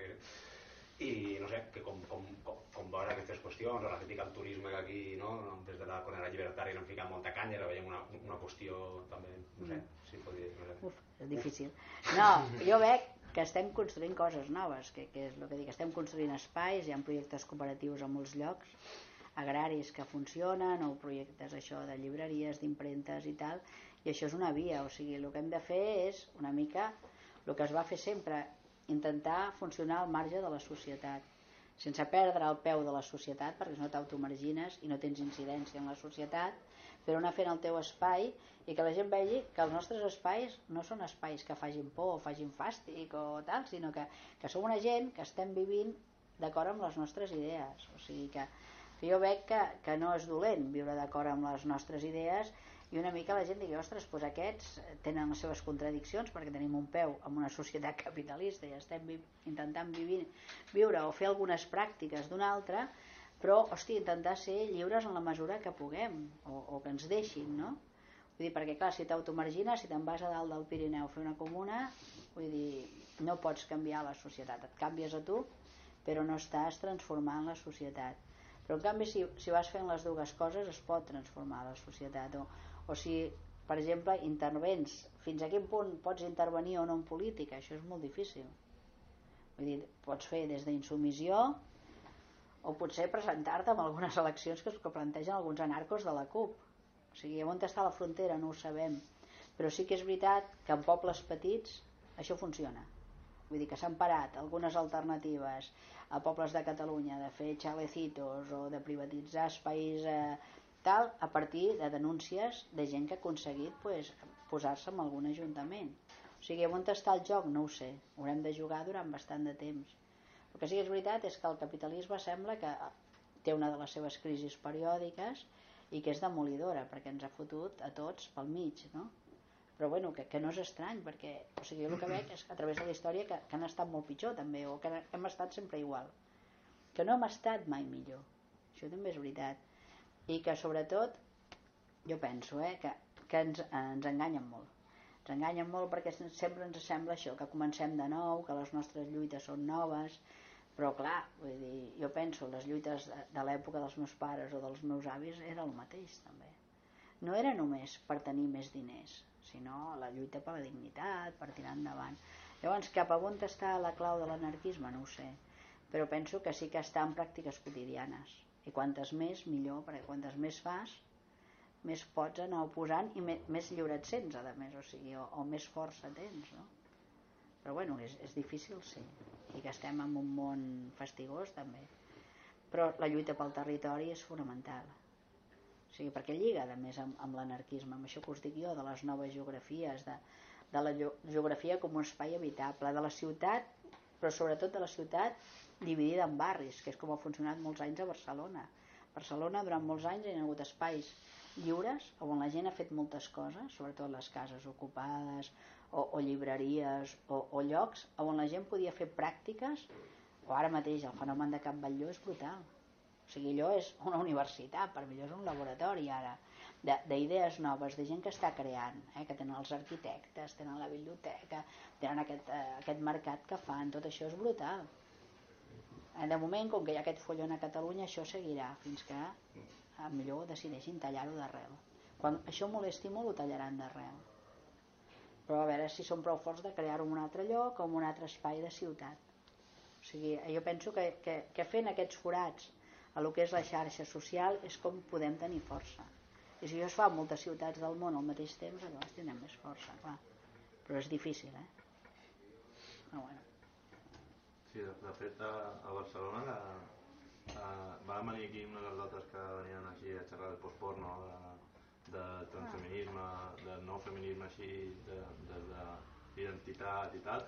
I no sé, que com, com, com, com veure aquestes qüestions, o la crítica al turisme que aquí, no? des de la conera llibertària no hem ficat molta canya, la veiem una, una qüestió també, no sé, mm. si podria... No sé. Uf, és difícil. No, jo veig que estem construint coses noves, que, que és el que dic, estem construint espais, hi ha projectes cooperatius a molts llocs, agraris que funcionen, o projectes això de llibreries, d'impremtes i tal, i això és una via, o sigui, el que hem de fer és una mica el que es va fer sempre, intentar funcionar al marge de la societat sense perdre el peu de la societat perquè no t'automargines i no tens incidència en la societat però anar fent el teu espai i que la gent vegi que els nostres espais no són espais que fagin por o fagin fàstic o tal, sinó que, que som una gent que estem vivint d'acord amb les nostres idees. O sigui que, que jo veig que, que no és dolent viure d'acord amb les nostres idees i una mica la gent digui, ostres, doncs aquests tenen les seves contradiccions perquè tenim un peu en una societat capitalista i estem vi intentant vivir, viure o fer algunes pràctiques d'una altra, però, hosti, intentar ser lliures en la mesura que puguem o, o que ens deixin, no? Vull dir, perquè clar, si t'automargines, si te'n vas a dalt del Pirineu a fer una comuna, vull dir, no pots canviar la societat, et canvies a tu, però no estàs transformant la societat. Però en canvi, si, si vas fent les dues coses, es pot transformar la societat. O, o si per exemple intervens. Fins a quin punt pots intervenir o no en política? Això és molt difícil. Vull dir, pots fer des d'insumissió o potser presentar-te en algunes eleccions que, que plantegen alguns anarcos de la CUP. O sigui, on està la frontera? No ho sabem. Però sí que és veritat que en pobles petits això funciona. Vull dir que s'han parat algunes alternatives a pobles de Catalunya de fer xalecitos o de privatitzar espais eh, tal a partir de denúncies de gent que ha aconseguit pues, posar-se en algun ajuntament. O sigui, on està el joc? no ho sé. Haurem de jugar durant bastant de temps. El que sí que és veritat és que el capitalisme sembla que té una de les seves crisis periòdiques i que és demolidora perquè ens ha fotut a tots pel mig no? però bueno, que, que no és estrany perquè o sigui, el que veig és a través de la història que, que han estat molt pitjor també o que hem estat sempre igual. Que no hem estat mai millor. Això també és veritat i que sobretot jo penso eh, que, que ens, ens enganyen molt ens enganyen molt perquè sempre ens sembla això que comencem de nou, que les nostres lluites són noves però clar, vull dir, jo penso les lluites de, de l'època dels meus pares o dels meus avis era el mateix també no era només per tenir més diners sinó la lluita per la dignitat, per tirar endavant. Llavors, cap a on està la clau de l'anarquisme? No ho sé, però penso que sí que està en pràctiques quotidianes. I quantes més, millor, perquè quantes més fas, més pots anar oposant i més, més et sents, a més, o sigui, o, o més força tens, no? Però bueno, és, és difícil, sí. I que estem en un món fastigós, també. Però la lluita pel territori és fonamental o sigui, perquè lliga a més amb, amb l'anarquisme amb això que us dic jo, de les noves geografies de, de la geografia com un espai habitable de la ciutat però sobretot de la ciutat dividida en barris que és com ha funcionat molts anys a Barcelona Barcelona durant molts anys hi ha hagut espais lliures on la gent ha fet moltes coses sobretot les cases ocupades o, o llibreries o, o llocs on la gent podia fer pràctiques o ara mateix el fenomen de Cap Batlló és brutal o sigui, allò és una universitat, per millor és un laboratori ara, d'idees noves, de gent que està creant, eh, que tenen els arquitectes, tenen la biblioteca, tenen aquest, eh, aquest mercat que fan, tot això és brutal. Eh, de moment, com que hi ha aquest follon a Catalunya, això seguirà fins que a millor decideixin tallar-ho d'arrel. Quan això molesti molt, ho tallaran d'arrel. Però a veure si són prou forts de crear-ho en un altre lloc o en un altre espai de ciutat. O sigui, jo penso que, que, que fent aquests forats a lo que és la xarxa social és com podem tenir força i si això es fa en moltes ciutats del món al mateix temps llavors tindrem més força clar. però és difícil eh? però bueno Sí, de, de fet a, a Barcelona la, a, va venir aquí unes altres que venien així a xerrar del postporno de, de transfeminisme, del nou feminisme així de, de, de d'identitat i tal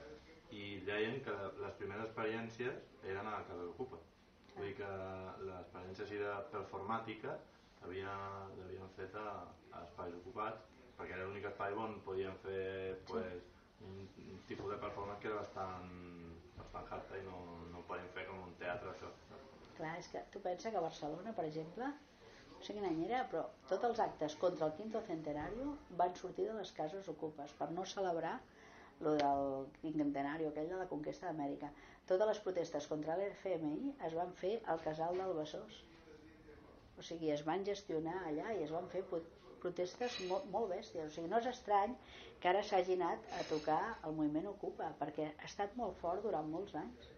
i deien que les primeres experiències eren a Casa d'Ocupa. Vull dir que l'experiència així de performàtica l'havien fet a, a espais ocupats perquè era l'únic espai on podien fer pues, un, un tipus de performance que era bastant, bastant harta i no, no ho podien fer com un teatre això. Clar, és que tu pensa que a Barcelona, per exemple, no sé quin any era, però tots els actes contra el quinto centenario van sortir de les cases ocupes per no celebrar lo del quinquentenario aquell de la conquesta d'Amèrica totes les protestes contra l'FMI es van fer al casal del Besòs o sigui, es van gestionar allà i es van fer protestes molt, molt bèsties o sigui, no és estrany que ara s'hagi anat a tocar el moviment Ocupa perquè ha estat molt fort durant molts anys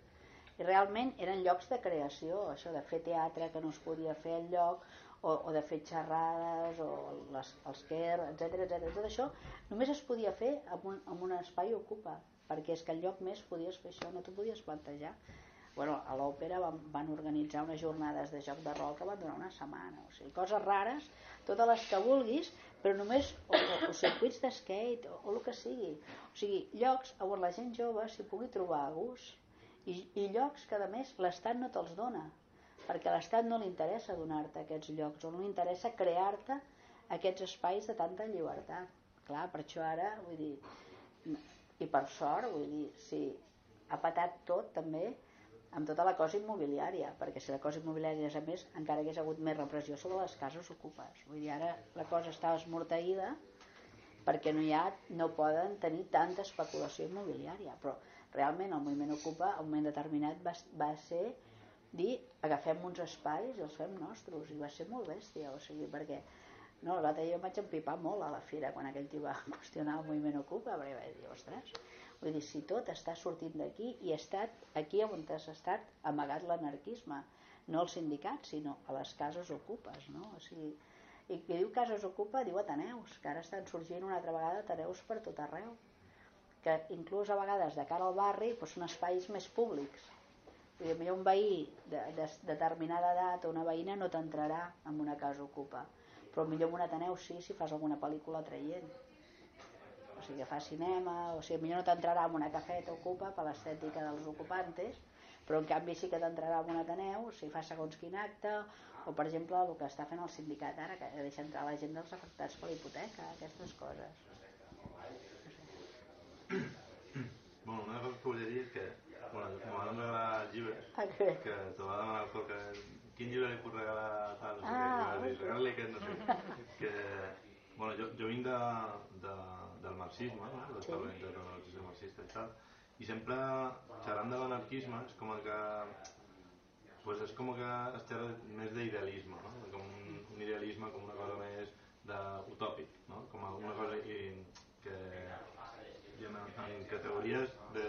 i realment eren llocs de creació això de fer teatre que no es podia fer al lloc o, o de fer xerrades o les, els quer, etc etc. Tot això només es podia fer en un, en un espai ocupa, perquè és que el lloc més podies fer això, no t'ho podies plantejar. Bueno, a l'òpera van, van organitzar unes jornades de joc de rol que van durar una setmana, o sigui, coses rares, totes les que vulguis, però només, o, o, o circuits d'skate, o, o el que sigui. O sigui, llocs on la gent jove s'hi pugui trobar a gust, i, i llocs que a més l'Estat no te'ls dona perquè a l'Estat no li interessa donar-te aquests llocs o no li interessa crear-te aquests espais de tanta llibertat clar, per això ara vull dir, i per sort vull dir, sí, ha patat tot també amb tota la cosa immobiliària perquè si la cosa immobiliària és a més encara hagués hagut més repressió sobre les cases ocupes. Vull dir, ara la cosa està esmorteïda perquè no hi ha, no poden tenir tanta especulació immobiliària però realment el moviment ocupa a un moment determinat va, va ser dir agafem uns espais i els fem nostres i va ser molt bèstia o sigui, perquè no, l'altre dia em vaig empipar molt a la fira quan aquell tio va qüestionar el moviment Ocupa perquè vaig dir, ostres vull dir, si tot està sortint d'aquí i ha estat aquí on has estat amagat l'anarquisme no als sindicats sinó a les cases ocupes no? o sigui, i qui diu cases ocupa diu Ateneus que ara estan sorgint una altra vegada Ateneus per tot arreu. Que inclús a vegades de cara al barri doncs són espais més públics. Vull dir, un veí de, de determinada edat o una veïna no t'entrarà en una casa ocupa. Però millor en un Ateneu sí si fas alguna pel·lícula traient que fa cinema o sigui, millor no t'entrarà en una cafeta ocupa per l'estètica dels ocupantes però en canvi sí que t'entrarà en un Ateneu si fa segons quin acte o per exemple el que està fent el sindicat ara que deixa entrar la gent dels afectats per hipoteca aquestes coses. Bueno, una cosa que volia dir és que bueno, m'ha regalar el llibre ah, que... te va demanar el cor que quin llibre li puc regalar tal, no sé ah, què, li regali aquest, no sé que, bueno, jo, jo vinc de, de, del marxisme, no? del sí. de marxista i tal, i sempre xerrant de l'anarquisme és com que pues és com que es xerra més d'idealisme, no? com un, un idealisme com una cosa més utòpic, no? com alguna cosa que, que en, en categories de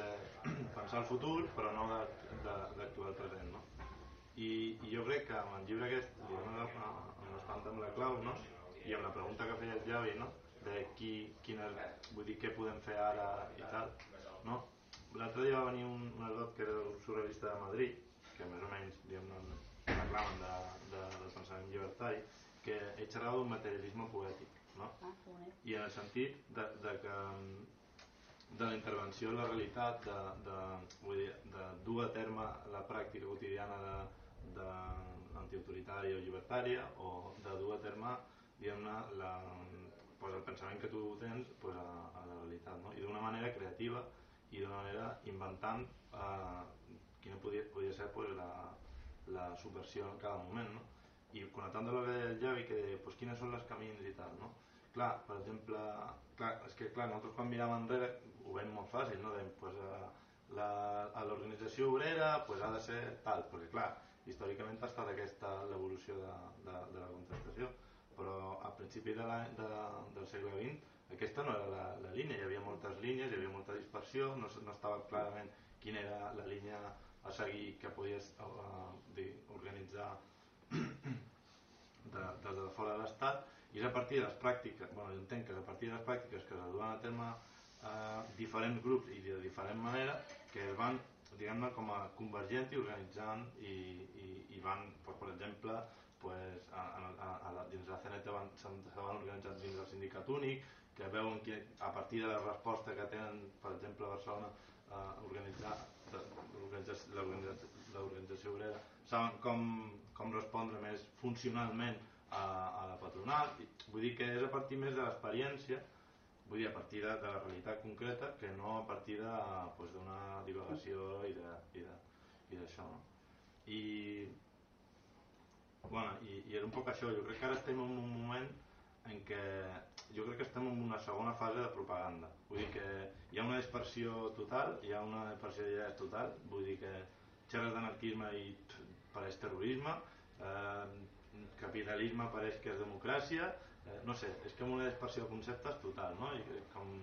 pensar el futur però no d'actuar el present. No? I, I jo crec que amb el llibre aquest li dono l'espant amb la clau no? I amb la pregunta que feia el Javi no? de qui, quina, vull dir, què podem fer ara i tal no? l'altre dia va venir un, un albot que era el surrealista de Madrid que més o menys diguem, parlaven de, de, del pensament llibertari, que ell xerrava d'un materialisme poètic, no? Ah, I en el sentit de, de que de la intervenció en la realitat, de, de, vull dir, de dur a terme la pràctica quotidiana de, de antiautoritària o llibertària o de dur a terme diguem-ne la, pues el pensament que tu tens pues a, a la realitat no? i d'una manera creativa i d'una manera inventant eh, quina podia, podia ser pues, la, la subversió en cada moment, no? I connectant lo que deia el Javi, que deia, pues, quines són les camins i tal, no? Clar, per exemple, clar, és que clar, nosaltres quan miràvem enrere ho veiem molt fàcil, no? Deim, pues, a l'organització obrera pues, ha de ser tal, perquè clar, històricament ha estat aquesta l'evolució de, de, de la contractació, però a principi de la, de, del segle XX aquesta no era la, la línia, hi havia moltes línies, hi havia molta dispersió, no, no estava clarament quina era la línia a seguir que podies uh, dir, organitzar de, des de fora de l'Estat. I és a partir de les pràctiques, bueno, jo entenc que és a partir de les pràctiques que es duen a terme uh, diferents grups i de diferent manera que es van diguem-ne com a convergent i organitzant i, i, i van, pues, per exemple pues, a, a, a, a, dins la CNT van, se van organitzant dins del sindicat únic que veuen que a partir de la resposta que tenen per exemple a Barcelona eh, organitzar l'organització obrera saben com, com respondre més funcionalment a, a la patronal vull dir que és a partir més de l'experiència vull dir a partir de, de la realitat concreta que no a partir d'una pues, divagació i d'això no? i bueno, i, i és un poc això jo crec que ara estem en un moment en què jo crec que estem en una segona fase de propaganda. Vull dir que hi ha una dispersió total, hi ha una dispersió total, vull dir que xerres d'anarquisme i pareix terrorisme, eh, capitalisme pareix que és democràcia, eh, no sé, és com una dispersió de conceptes total, no? I com,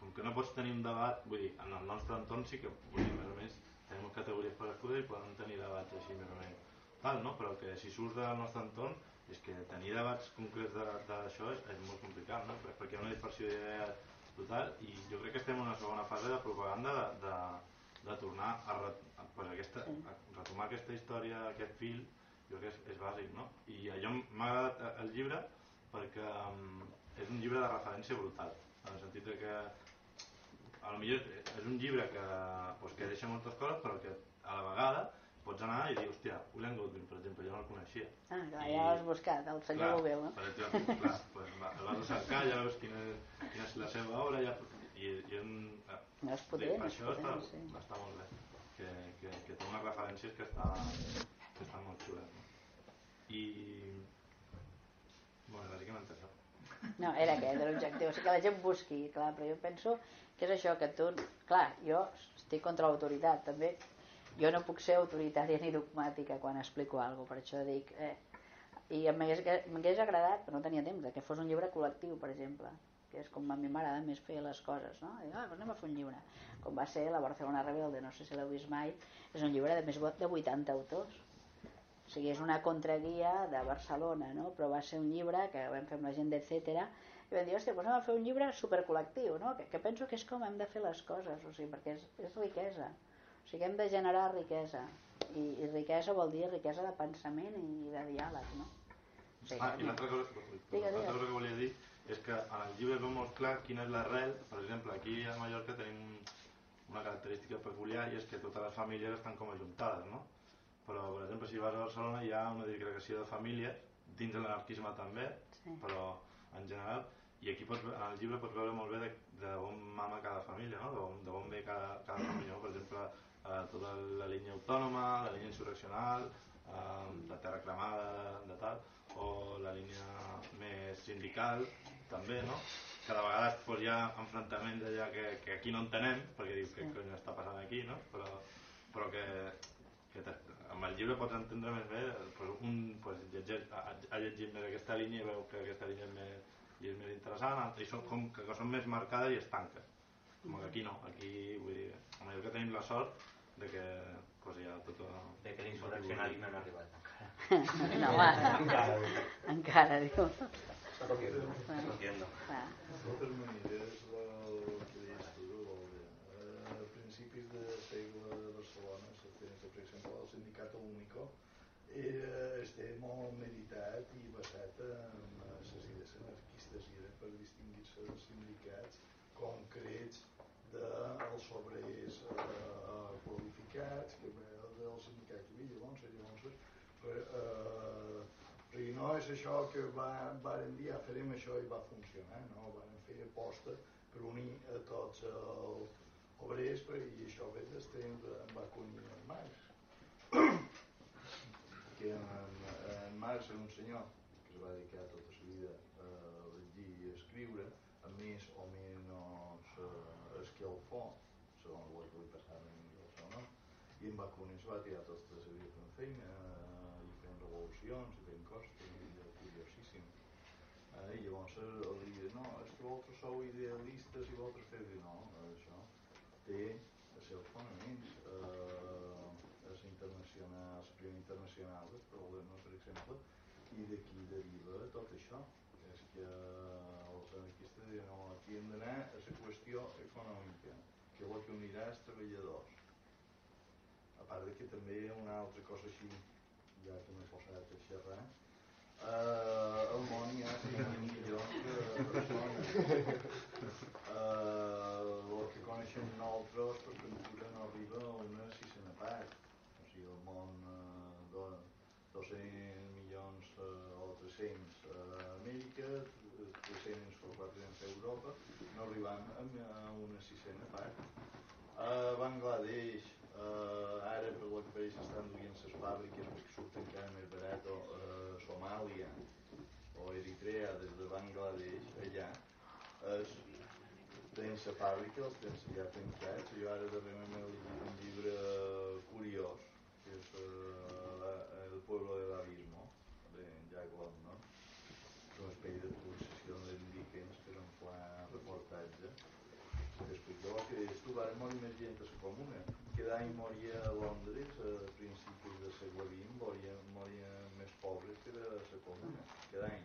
com que no pots tenir un debat, vull dir, en el nostre entorn sí que, vull dir, més o menys, tenim categories per escollir i podem tenir debats així més o menys tal, no? Però que si surts del nostre entorn és que tenir debats concrets d'això és, és molt complicat, no? perquè hi ha una dispersió d'idees total i jo crec que estem en una segona fase de propaganda de, de, de tornar a, a, pues aquesta, a retomar aquesta història, aquest fil, jo crec que és, és bàsic, no? I allò m'ha agradat eh, el llibre perquè um, és un llibre de referència brutal, en el sentit de que a lo millor és un llibre que, pues, que deixa moltes coses però que a la vegada pots anar i dir, hòstia, William Godwin, per exemple, jo no el coneixia. Ah, clar, I, ja l'has buscat, el senyor clar, Google, no? Per exemple, clar, pues, el vas a cercar, ja veus quina, quina és la seva obra, ja, i, i un... Ah, no és potent, per això potent, està, sí. està molt bé, que, que, que té unes referències que, està, que estan molt xules. No? I... Bueno, bàsicament això. No, era aquest l'objectiu, o sigui que la gent busqui, clar, però jo penso que és això, que tu, clar, jo estic contra l'autoritat també, jo no puc ser autoritària ni dogmàtica quan explico alguna cosa, per això dic, eh, i m'hagués agradat, però no tenia temps, que fos un llibre col·lectiu, per exemple, que és com a mi m'agrada més fer les coses, no? I, ah, doncs anem a fer un llibre. Com va ser la Barcelona Rebelde, no sé si l'heu vist mai, és un llibre de més de 80 autors. O sigui, és una contraguia de Barcelona, no? Però va ser un llibre que vam fer amb la gent d'Etcètera, i vam dir, hòstia, doncs anem a fer un llibre supercol·lectiu, no? Que, que penso que és com hem de fer les coses, o sigui, perquè és, és riquesa. O sigui, hem de generar riquesa. I, i riquesa vol dir riquesa de pensament i de diàleg, no? Sí, ah, i l'altra cosa, cosa que volia dir és que en el llibre veu molt clar quina és l'arrel. Per exemple, aquí a Mallorca tenim una característica peculiar i és que totes les famílies estan com ajuntades, no? Però, per exemple, si vas a Barcelona hi ha una disgregació de famílies, dins de l'anarquisme també, sí. però en general, i aquí pots, en el llibre pots veure molt bé de, de on mama cada família, no? de, on, de on ve cada, cada família. No? Per exemple, eh, tota la línia autònoma, la línia insurreccional, eh, la terra cremada, de tal, o la línia més sindical, també, no? Cada vegada pues, hi ha enfrontaments allà que, que aquí no entenem, perquè dius, què cony està passant aquí, no? Però, però que, que amb el llibre pots entendre més bé, pues, un pues, llegir, ha, ha llegit més aquesta línia i veu que aquesta línia és més, i és més interessant, i són com que són més marcades i estanques. Com que aquí no, aquí vull dir, a Mallorca tenim la sort de que pues, hi ha tot... De que l'insurreccionalisme no ha arribat encara. No, va. encara, encara, diu. Está cogiendo. De totes maneres, el que deies tu, a principis de segle de Barcelona, per exemple, el sindicat único era, este molt meditat i basat en les idees anarquistes i era per distingir-se dels sindicats concrets dels obrers eh, qualificats que ve dels sindicats i llavors, llavors eh, i no és això que va, varen dir, ja farem això i va funcionar, no? Van fer aposta per unir a tots els obrers i això ve d'estem en Bacuní en Marx. que en, en Marx era un senyor que es va dedicar tota la vida a llegir i a escriure, amb més o menys eh, escalfor, segons el que li passava en Inglaterra, no? I en Bakunin es va tirar tota la vida fent feina, eh, i fent revolucions, Eh? I llavors el dia, no, és que vosaltres sou idealistes i vosaltres feu no, això té els seus fonaments. Eh, és internacional, el primer internacional del problema, per exemple, i d'aquí deriva tot això. És que els anarquistes diuen, no, aquí hem d'anar a la qüestió econòmica, que és el que unirà els treballadors. Part de que també una altra cosa així, ja que m'he posat a xerrar, Uh, el món hi ha 5.000 milions de persones. Uh, el que coneixem nosaltres per ventura no arriba a una sisena part. O sigui, el món uh, de 200 milions uh, o 300 a Amèrica, 300 o 400 a Europa, no arribam a, a una sisena part. A Bangladesh, Uh, ara per lo que estan duient les fàbriques perquè surten encara més barat o uh, Somàlia o Eritrea des de Bangladesh allà. Es, tenen la fàbrica els tenen ja tancats jo ara darrerament he llegit un llibre curiós que és uh, El pueblo del abismo de Jack London. És una espècie de possessió de Dickens que és un reportatge. Que explica el que és tu, va morir més gent a la comuna cada any moria a Londres a principis del segle XX moria, moria més pobres que de la comuna cada any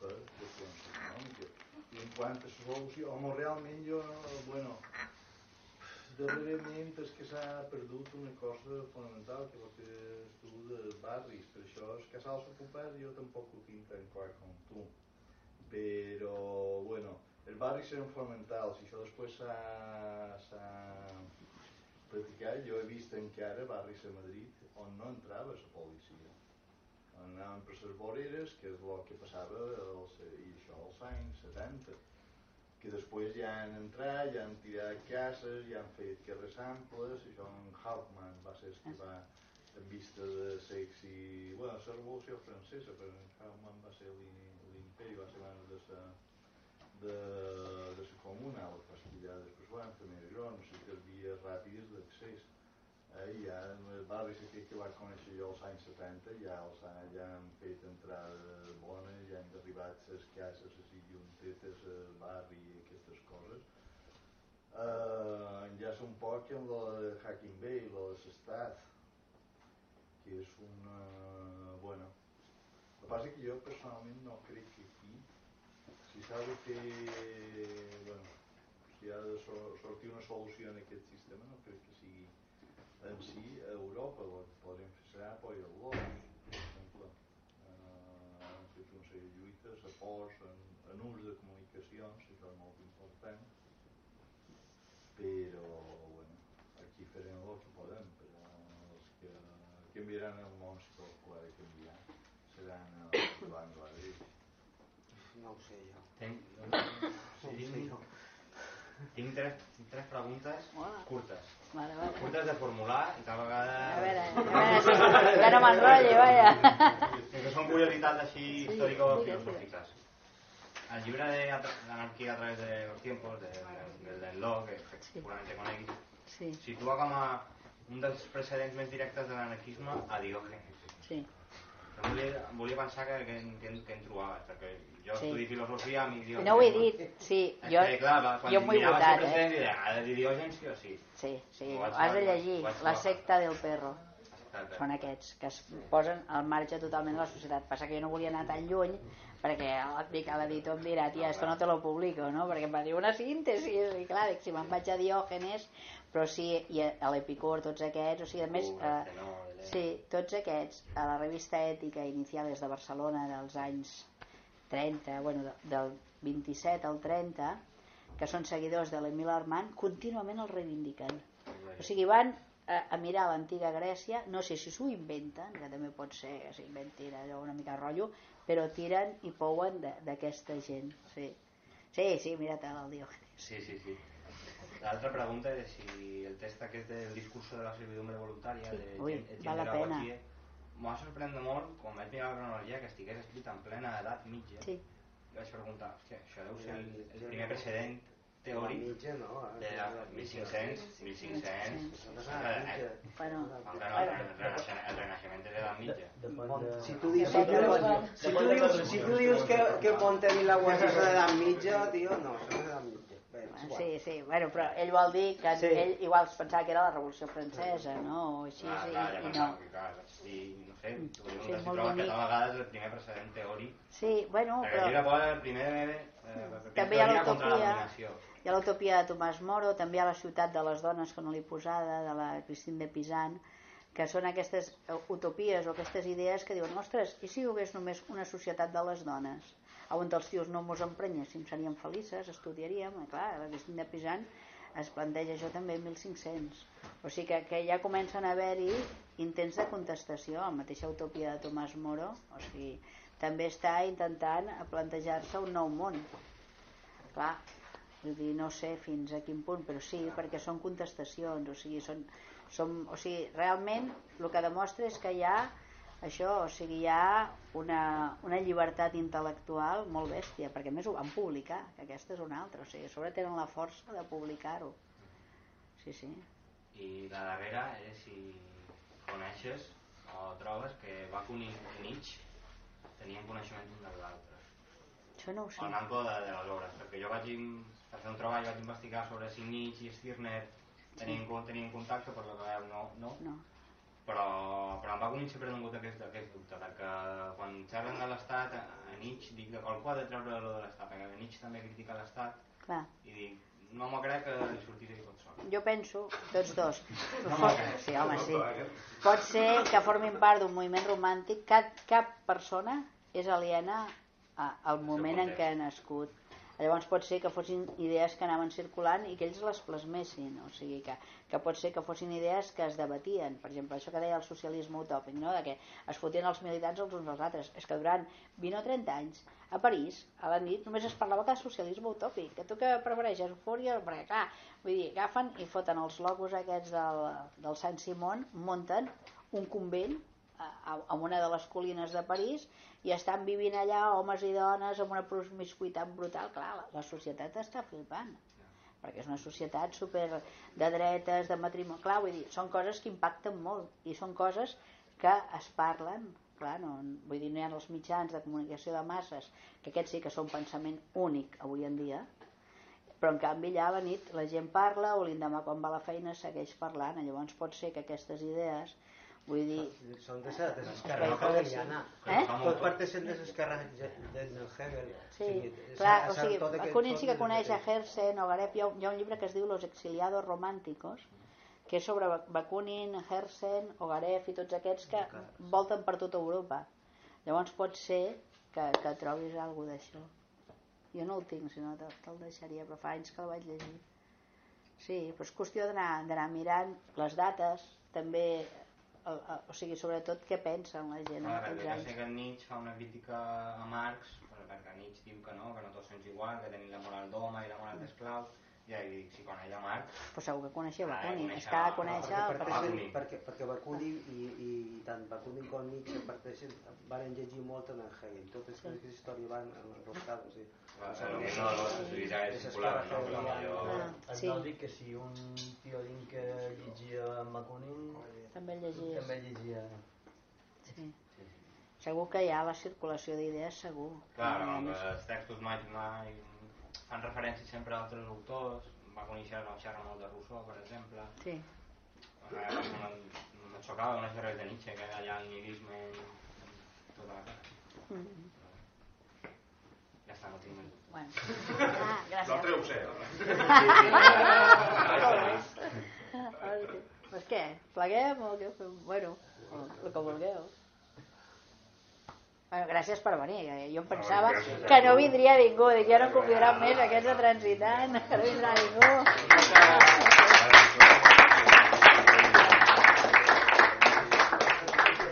per qüestions econòmiques i en quant a solució home realment jo bueno darrerament és que s'ha perdut una cosa fonamental que és el tu de barris. Per això els casals ocupats jo tampoc ho tinc tan clar com tu. Però bueno els barris eren fonamentals i això després s'ha practicar, jo he vist encara barris a Madrid on no entrava la policia. Anaven per les voreres, que és el que passava els, i això als anys 70 que després ja han entrat, ja han tirat cases, ja han fet carrers amples, això en Hauptmann va ser el que va en vista de sexy... Bueno, la revolució francesa, però en Hauptmann va ser l'imperi, va ser abans de la de, de la comuna, el que va ser després van fer més grans, i que vies ràpides d'accés. eh? ja els barris aquí que vaig conèixer jo als anys 70 ja, els, ja han fet entrades bones, ja han arribat les cases, les juntetes, el barri i aquestes coses. Uh, ja és un poc amb lo de Hacking Bay, lo de l'estat, que és una... bueno, el que passa que jo personalment no crec que si s'ha de bueno, si ha de sortir una solució en aquest sistema, no crec que sigui en si a Europa, el que podem fer serà apoio al per exemple. Eh, han fet un sèrie de lluites, aports en, en ús de comunicacions, això és molt important, però bueno, aquí farem el que podem, però els que canviaran el món, si tot ho ha de canviar, seran els Bangladesh. No ho sé jo. Tinc, no ho sé jo. tinc tres, tres preguntes Hola. curtes. Vale, vale. Curtes de formular i tal vegada... A veure, a veure si que no m'enrotlli, vaja. Que són curiositats així Sí, històrico-filosòfiques. El llibre de l'anarquia a través de los tiempos, de, de, del Denlo, que Sí. segurament coneguis, Sí, situa com a un dels precedents més directes de l'anarquisme a Diògenes. sí. Però volia, volia pensar que, que, que, que en trobaves, perquè jo Sí. estudio filosofia, a mi I Diògenes... no ho he dit, sí, jo, que, clar, quan jo m'ho he votat, eh? deia, ha de dir Diògenes sí o sí. Sí, sí, Ho has de llegir La secta del perro. Són aquests, que es posen al marge totalment de la societat. Passa que jo no volia anar tan lluny, perquè dic, a l'editor em dirà, tia, esto no te lo publico, no? Perquè em va dir una síntesi, i clar, dic, si me'n vaig a Diògenes, però sí, i a, a l'Epicur, tots aquests, o sigui, a més, eh, sí, tots aquests, a la revista Ètica Iniciales de Barcelona dels anys 30, bueno, de- del 27 al 30, que són seguidors de l'Emil Armand, contínuament el reivindiquen. O sigui, van a, a mirar l'antiga Grècia, no sé si s'ho inventen, que també pot ser que s'inventin allò una mica rotllo, però tiren i pouen d'aquesta gent. Sí, sí, sí mira-te'l el Diògenes. Sí, sí, sí. L'altra pregunta és si el test aquest del discurso de la servidumbre voluntaria Sí, de ui, Gen- Etienne val la pena. Va sorprendre molt quan vaig mirar la cronologia que estigués escrit en plena edat mitja. Sí. I vaig preguntar, hòstia, això deu ser el, el primer precedent teòric mitja, no, eh? de la 1500, 1500... No és Eh, la eh, mitja. Bueno, el, rena- el, renaixement, de l'edat mitja. Si tu dius, si tu dius, si tu dius, si tu dius que, que la guanya és l'edat mitja, tio, no, és l'edat mitja. Bé, és igual. sí, sí, bueno, però ell vol dir que Sí. ell igual es pensava que era la Revolució Francesa, no? O així, Clar, sí, clar, ja i pensava no. que, clar, i, no sé, dic, sí, si trobes que vegada és el primer precedent teòric Sí, bueno, però... llibre posa el primer eh, També hi ha la l'utopia. Hi ha l'utopia de Tomàs Moro, també hi ha la ciutat de les dones que no l'he posada, de la Christine de Pisan, que són aquestes eh, utopies o aquestes idees que diuen, ostres, i si hi hagués només una societat de les dones, on els tios no mos emprenyéssim, seríem felices, estudiaríem, eh, clar, la Christine de Pisan es planteja això també en 1500. O sigui que, que ja comencen a haver-hi intents de contestació, la mateixa utopia de Tomàs Moro, o sigui, també està intentant plantejar-se un nou món. Clar, vull dir, no sé fins a quin punt, però sí, perquè són contestacions, o sigui, són, som, o sigui, realment el que demostra és que hi ha això, o sigui, hi ha una, una llibertat intel·lectual molt bèstia, perquè més ho van publicar, que aquesta és una altra, o sigui, a sobre tenen la força de publicar-ho. Sí, sí. I la darrera és si coneixes o trobes que Bakun i Nietzsche tenien coneixement un de l'altre. Això no ho sé. Al manco de, de les obres, perquè jo vaig, per fer un treball vaig investigar sobre si Nietzsche i Stirner tenien, sí. tenien contacte, per que veu no, no. No. Però, però en Bakun sempre he tingut aquest, aquest dubte, perquè quan xerren de l'Estat, a Nietzsche dic de qualcú ha de treure lo de l'Estat, perquè Nietzsche també critica l'Estat, i dic, no m'ho crec que li sortís ell tot sol. Jo penso, tots dos, No sí, home, sí. pot ser que formin part d'un moviment romàntic, cap, cap persona és aliena al moment en què ha nascut. Llavors pot ser que fossin idees que anaven circulant i que ells les plasmessin, o sigui que, que pot ser que fossin idees que es debatien, per exemple, això que deia el socialisme utòpic, no? de que es fotien els militants els uns als altres. És que durant 20 o 30 anys a París, a la nit, només es parlava de socialisme utòpic, que tu que prefereixes eufòria, perquè clar, vull dir, agafen i foten els logos aquests del, del Sant Simón, munten un convent a, a, a una de les colines de París i estan vivint allà homes i dones amb una promiscuitat brutal. Clar, la, la societat està flipant perquè és una societat super de dretes, de matrimoni, clar, vull dir, són coses que impacten molt i són coses que es parlen, clar, no, vull dir, no hi ha els mitjans de comunicació de masses, que aquests sí que són pensament únic avui en dia, però en canvi allà a la nit la gent parla o l'endemà quan va a la feina segueix parlant, llavors pot ser que aquestes idees Vull dir... Són de ser desescarrats hegeliana. Eh? Tot parteixen de desescarrats de Hegel. Sí, clar, o sigui, Bakunin sí que coneix a Hersen o Garep. Hi ha, hi ha un llibre que es diu Los exiliados románticos, que és sobre Bakunin, Hersen, Ogarev i tots aquests que volten per tota Europa. Llavors pot ser que, que trobis alguna d'això. Jo no el tinc, si no te'l deixaria, però fa anys que el vaig llegir. Sí, però és qüestió d'anar mirant les dates, també el, el, o sigui, sobretot què pensen la gent Clar, en anys. que Nietzsche fa una crítica a Marx, perquè Nietzsche diu que no, que no tots són iguals, que tenim la moral d'home i la moral d'esclau, i ja dic, si coneix a Marx... Però segur que coneixia Bakunin, és que ha de conèixer... No, perquè, perquè, perquè, perquè Bakunin i, i, i tant Bakunin com Nietzsche parteixen, van llegir molt en Hegel, totes les sí. històries van enroscades. Sí. no, no, no, ja és popular, no, però jo... És lògic que si un tio que llegia Bakunin... També llegia. També llegia... Sí. Segur que hi ha la circulació d'idees, segur. Clar, no, els textos mai, mai fan referència sempre a altres autors, va conèixer el xerra molt de Rousseau, per exemple. Sí. Me xocava conèixer res de Nietzsche, que allà el nihilisme tota la cara. Mm -hmm. Ja està, no tinc més. Bueno. Ah, gràcies. L'altre ho sé. Pues què? Pleguem o què fem? Bueno, el que vulgueu. Bueno, gràcies per venir. Jo em pensava no, que no vindria ningú. Dic, ja no convidaran més aquests de transitant, no vindrà ningú.